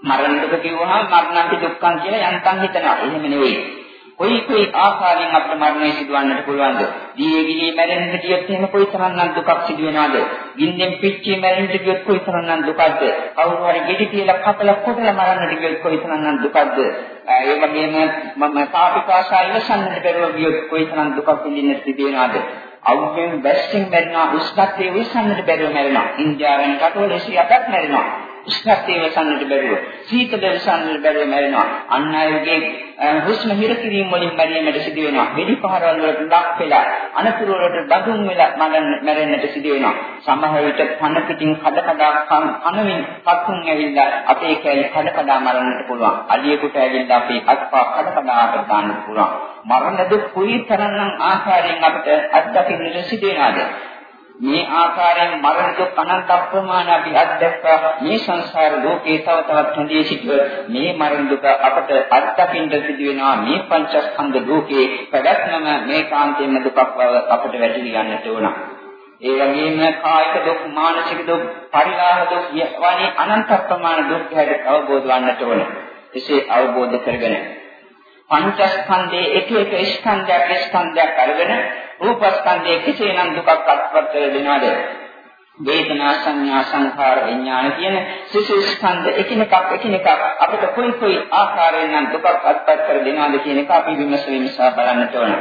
මරණ දුක කිව්වහම මරණන්ති දුක්ඛං කියලා යන්තම් හිතනවා. එහෙම නෙවෙයි. කොයි කොයි ආකාරයෙන් අපිට මරණය සිදුවන්නට පුළුවන්ද? දීයේ ගිලී මැරෙන්නට කියොත් එහෙම කොයි තරම්නම් දුකක් සිදු වෙනවද? ගින්නෙන් පිච්චී මැරෙන්නට කියොත් කොයි තරම්නම් දුකක්ද? කවුරු හරි ගෙඩි තියලා කපලා කොටලා මරන්නට කියොත් කොයි තරම්නම් දුකක්ද? ඒ වගේම මම සාපිකාශා ඉවසන්නට බැරුව ගියොත් කොයි තරම් දුකක් විඳින්නට සිදු වෙනවද? අවුෙන් බැස්සින් මැරෙනවා උස්කත්තේ විසන්නට බැරුව මැරෙනවා. ඉන්දියාවෙන් රටවල 108ක් මැරෙනවා. උෂ්ණත්වයේ වසන්නට බැරුව සීතල වසන්නට බැරුව මැරෙනවා. අන් අයගේ හුස්ම හිර කිරීම වලින් මැරීමට සිදු වෙනවා. වෙඩි පහරවල් වලට ලක් වෙලා අනතුරු වලට බඳුන් වෙලා මැරෙන්නට සිදු වෙනවා. සමහර විට පන පිටින් කඩ කඩ කනමින් පත්තුන් ඇවිල්ලා අපේ කැලේ කඩ කඩ මරන්නට පුළුවන්. අලියෙකුට ඇවිල්ලා අපේ අත්පා කඩ කඩ අපට ගන්නට පුළුවන්. මරණ දුක් කුයි තරම්නම් ආකාරයෙන් අපිට අත්දකින්නට සිදු වෙනවාද? මේ ආකාරයෙන් මරණ දුක් අනන්ත අප්‍රමාණ අපි අත්දැක්කා මේ සංසාර ලෝකේ තව තවත් හොඳේ සිටව මේ මරණ දුක අපට අත්දකින්න සිදු වෙනවා මේ පංචස්කන්ධ ලෝකේ පැවැත්මම මේ කාන්තේම දුකක් බව අපට වැටහි ගන්නට ඕන. ඒ වගේම කායික දුක් මානසික දුක් පරිලාහ දුක් වගේ අනන්ත ප්‍රමාණ දුක් හැට අවබෝධ වන්නට ඕන. එසේ අවබෝධ කරගෙන පංචස්කන්ධයේ එක එක ස්කන්ධයක් ස්කන්ධයක් අරගෙන රූපස්කන්ධයේ කෙසේනම් දුකක් අත්පත් දෙනවද? වේදනා සංඥා සංඛාර විඥාන කියන සිසු ස්කන්ධ එකිනෙකක් එකිනෙකක් අපිට කොයි කොයි ආකාරයෙන් නම් දුකක් අත්පත් කර දෙනවද කියන එක අපි විමස විමසා බලන්නට ඕන.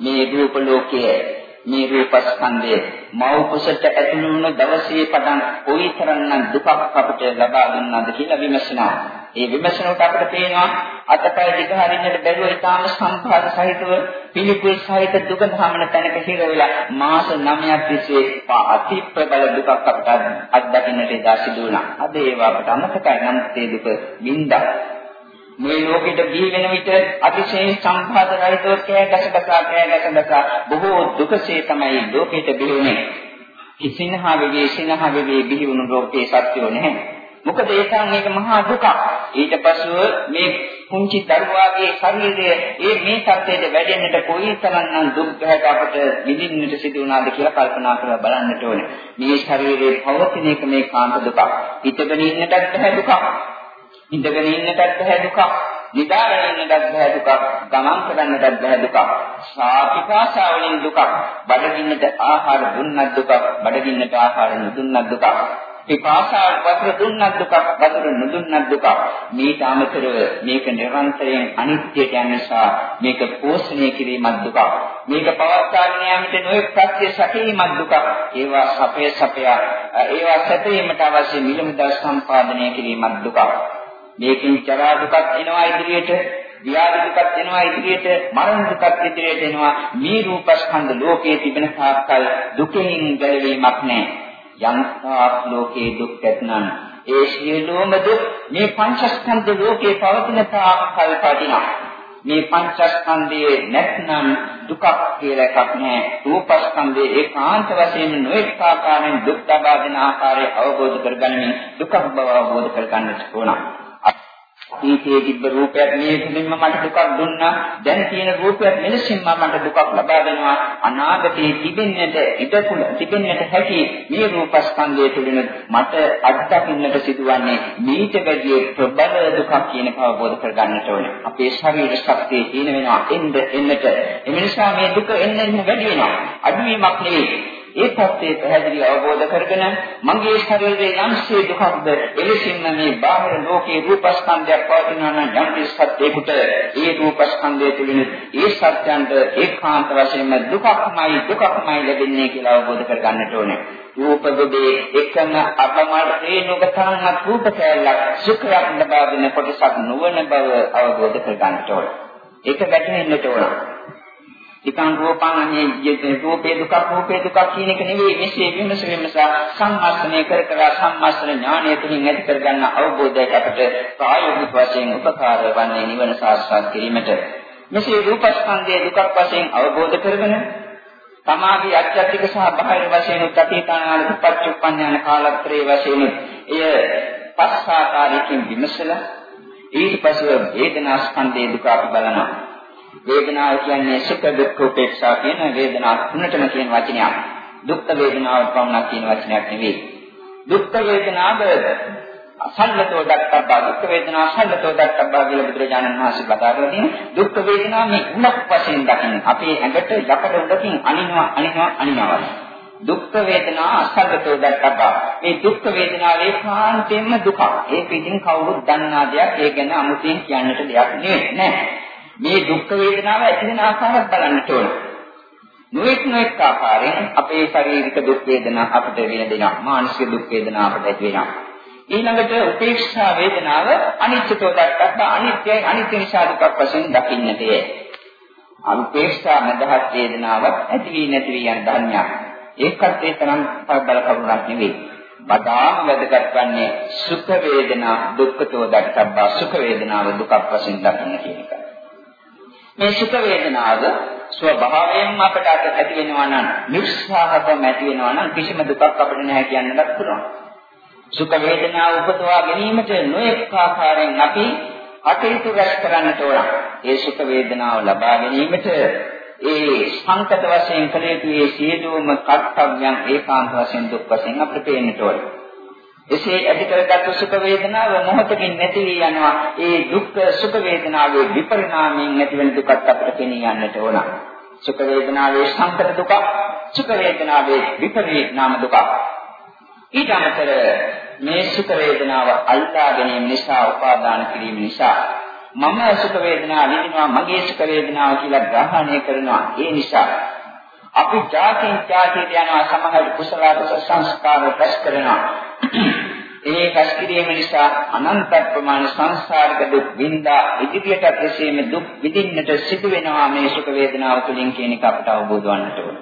මේ රූප ලෝකයේ මේ රූපස්කන්ධය මව කුසට ඇතුළු වුණ දවසේ පටන් කොයිතරම්නම් දුකක් අපිට ලබා දුන්නාද කියලා විමසනවා. ඒ විමසනකොට අපිට පේනවා අතපය දිග හරින්නට බැරුව ඉතාම සම්පාද සහිතව පිළිකුල් සහිත දුක ධමන තැනක හිර වෙලා මාස 9ක් තිස්සේ අති ප්‍රබල දුකක් අපට අත්දකින්නට ඉදා සිදු වුණා. අද ඒවා අපට අමතකයි නම් ඒ දුක බින්දා. මේ ලෝකෙට බිහි වෙන විට අතිශයින් සම්පාද රහිතව කෑ ගැස බසා කෑ ගැස බසා බොහෝ දුකසේ තමයි ලෝකෙට බිහි වුනේ. කිසිනහා වෙගේ සිනහා වෙගේ බිහි වුණු ලෝකේ සත්‍යෝ නැහැ. මොකද ඒකන් මේක මහා දුකක්. ඊට පසුව මේ කුංචි දරුවාගේ ශරීරය ඒ මේ තත්ත්වයට වැඩෙන්නට කොයි තරම්නම් දුක් ගැට අපට විඳින්නට සිදු වුණාද කියලා කල්පනා කරලා බලන්නට ඕනේ. මේ ශරීරයේ පවතින එක මේ කාන්ත දුකක්. හිතගෙන ඉන්නටත් බැහැ දුකක්. ඉඳගෙන ඉන්නටත් බැහැ දුකක්. නිදාගෙන ඉන්නටත් බැහැ දුකක්. ගමන් කරන්නටත් බැහැ දුකක්. සාපිකාසාවලින් දුකක්. බඩගින්නට ආහාර දුන්නත් දුකක්. බඩගින්නට ආහාර නොදුන්නත් දුකක්. පිපාසාවට වතුර දුන්නත් දුකක් වතුර නොදුන්නත් දුකක් මේට අමතරව මේක නිරන්තරයෙන් අනිත්‍යයට යන නිසා මේක පෝෂණය කිරීමත් දුකක් මේක පවත්වාගෙන යාමට නොයෙක් ප්‍රත්‍ය සැකීමත් දුකක් ඒවා සපය සපය ඒවා සැපීමට අවශ්‍ය මිල මුදල් සම්පාදනය කිරීමත් දුකක් මේකෙන් ජරා දුකක් එනවා ඉදිරියට ව්‍යාධි දුකක් එනවා ඉදිරියට මරණ දුකක් ඉදිරියට එනවා මේ රූපස්කන්ධ ලෝකයේ තිබෙන තාක්කල් දුකෙන් ගැලවීමක් නැහැ යම්තාක් ලෝකේ දුක් ඇතනම් ඒ සියලුම දුක් මේ පංචස්කන්ධ ලෝකේ පවතින තාක් කල් පදිනවා. මේ පංචස්කන්ධයේ නැත්නම් දුකක් කියලා එකක් නැහැ. රූපස්කන්ධයේ ඒකාන්ත වශයෙන් නොඑක ආකාරයෙන් දුක් ලබා දෙන ආකාරය අවබෝධ කරගනිමින් දුක බව අවබෝධ කරගන්නට ඕන. අතීතයේ තිබ්බ රූපයක් මේ තුලින්ම මට දුකක් දුන්නා. දැන් තියෙන රූපයක් මෙලෙසින්ම මට දුකක් ලබා දෙනවා. අනාගතයේ තිබෙන්නට ඉඩකුල තිබෙන්නට හැකි මේ රූපස්කන්ධය තුලින් මට අත්දකින්නට සිදුවන්නේ මේට වැඩි ප්‍රබල දුකක් කියන බව අවබෝධ කරගන්නට ඕනේ. අපේ ශරීර ශක්තිය හීන වෙනවා. එන්න එන්නට. ඒ නිසා මේ දුක එන්න එන්න වැඩි වෙනවා. අඩුවීමක් නෙවෙයි. ඒ தත්ත්වය පැහැදිලි අවබෝධ කරගෙන මගේ ශරීරයේ යම්සේ දුකක්ද එලෙසින්ම මේ බාහිර ලෝකයේ රූපස්කන්ධයක් පවතිනවා නම් යම් කිසිසත්යකට ඒ රූපස්කන්ධය තුළින් ඒ සත්‍යයන්ට ඒකාන්ත වශයෙන්ම දුකක්මයි දුකක්මයි ලැබෙන්නේ කියලා අවබෝධ කරගන්නට ඕනේ. රූප දුබේ එකම අපමණ රේණුකතරණක් රූප කැලක් සුඛයක් ලබා දෙන කොටසක් නොවන බව අවබෝධ කරගන්නට ඕනේ. ඒක වැටහෙන්නට ඕනේ. නිකං රූපාන්නේ රූපේ දුක රූපේ දුක කියන එක නෙවෙයි. මෙසේ විමස විමස සම්මස්තනය කර කර සම්මස්තන ඥානය තුලින් ඇති කරගන්න අවබෝධයක් අපට ප්‍රායෝගික වශයෙන් උපකාර වන්නේ නිවන සාක්ෂාත් කිරීමට. මෙසේ රූපස්කන්ධයේ දුකක් වශයෙන් අවබෝධ කරගෙන තමාගේ අත්‍යත්තික සහ බාහිර වශයෙන් උත්පීතානාල දුප්පච්චුප්පඥාන කාලත්‍රයේ වශයෙන් එය පස් ආකාරයකින් විමසලා ඊට පස්ව වේදනා ස්කන්ධයේ දුක අපි බලනවා. වේදනාව කියන්නේ සුඛ දුක්ඛ උපේක්ෂා කියන වේදනා තුනටම කියන වචනයක්. දුක්ඛ වේදනාව පමණක් කියන වචනයක් නෙවෙයි. දුක්ඛ වේදනාව අසන්නතෝ දක්කබ්බා දුක්ඛ වේදනා අසන්නතෝ දක්කබ්බා කියලා බුදුරජාණන් වහන්සේ බදාගෙන තියෙන දුක්ඛ වේදනාව මේ උණක් වශයෙන් දකින්න. අපේ ඇඟට යකඩ උඩකින් අනිනවා අනිනවා අනිනවා. දුක්ඛ වේදනා අසන්නතෝ දක්කබ්බා. මේ දුක්ඛ වේදනාවේ කාන්තෙන්ම දුක. ඒක ඉතින් කවුරුත් දන්නා දෙයක්. ඒ ගැන අමුතින් කියන්නට දෙයක් නෙවෙයි. නෑ. මේ දුක් වේදනාව ඇති වෙන ආකාරයක් බලන්නට ඕන. නොඑක් නොඑක් ආකාරයෙන් අපේ ශාරීරික දුක් වේදනා අපිට වෙන දෙනවා. මානසික දුක් වේදනා අපිට ඇති වෙනවා. ඊළඟට උපේක්ෂා වේදනාව අනිත්‍යතෝ දක්වත් අනිත්‍යයි අනිත්‍ය නිසා දුක්ක් වශයෙන් දකින්නටය. අනුපේක්ෂා මදහත් වේදනාව ඇති වී නැති වී යන ධර්මයක්. ඒකත් ඒ තරම් බල කරුණක් නෙවෙයි. වඩාම වැදගත් වන්නේ සුඛ වේදනා දුක්ඛතෝ දක්කබ්බා සුඛ වේදනාව දුකක් වශයෙන් දකින්න කියන එක. මේ සුඛ වේදනාව ස්වභාවයෙන්ම අපට ඇති වෙනවා නම් නිස්සාරකම ඇති වෙනවා නම් කිසිම දුකක් අපිට නැහැ කියන්නත් පුළුවන්. සුඛ වේදනාව උපදවා ගැනීමට නොඑක ආකාරයෙන් අපි අකීතු රැස් කරන්නට ඕන. ඒ සුඛ වේදනාව ලබා ගැනීමට ඒ සංකත වශයෙන් කළ යුතු ඒ සියලුම කර්තව්‍යයන් ඒකාන්ත වශයෙන් දුක් වශයෙන් අපිට පේන්නට ඕන. එසේ ඇති කරගත් සුඛ වේදනාව මොහොතකින් නැති වී යනවා. ඒ දුක් සුඛ වේදනාවේ විපරිණාමයෙන් නැතිවෙන දුකත් අපට පෙනී යන්නට ඕන. සුඛ වේදනාවේ සංකත දුක, සුඛ වේදනාවේ විපරිණාම දුක. ඊට අමතර මේ සුඛ වේදනාව අල්ලා ගැනීම නිසා උපාදාන කිරීම නිසා මම සුඛ වේදනාව විඳිනවා මගේ සුඛ වේදනාව කියලා ග්‍රහණය කරනවා. ඒ නිසා අපි ජාතින් ජාතියට යනවා සමහර කුසල සංස්කාර රැස් කරනවා. ඒ රැස් කිරීම නිසා අනන්ත ප්‍රමාණ සංසාරික දුක් විඳා ඉදිරියට එසේම දුක් විඳින්නට සිදු වෙනවා මේ සුඛ වේදනාව තුළින් කියන එක අපට අවබෝධ වන්නට ඕන.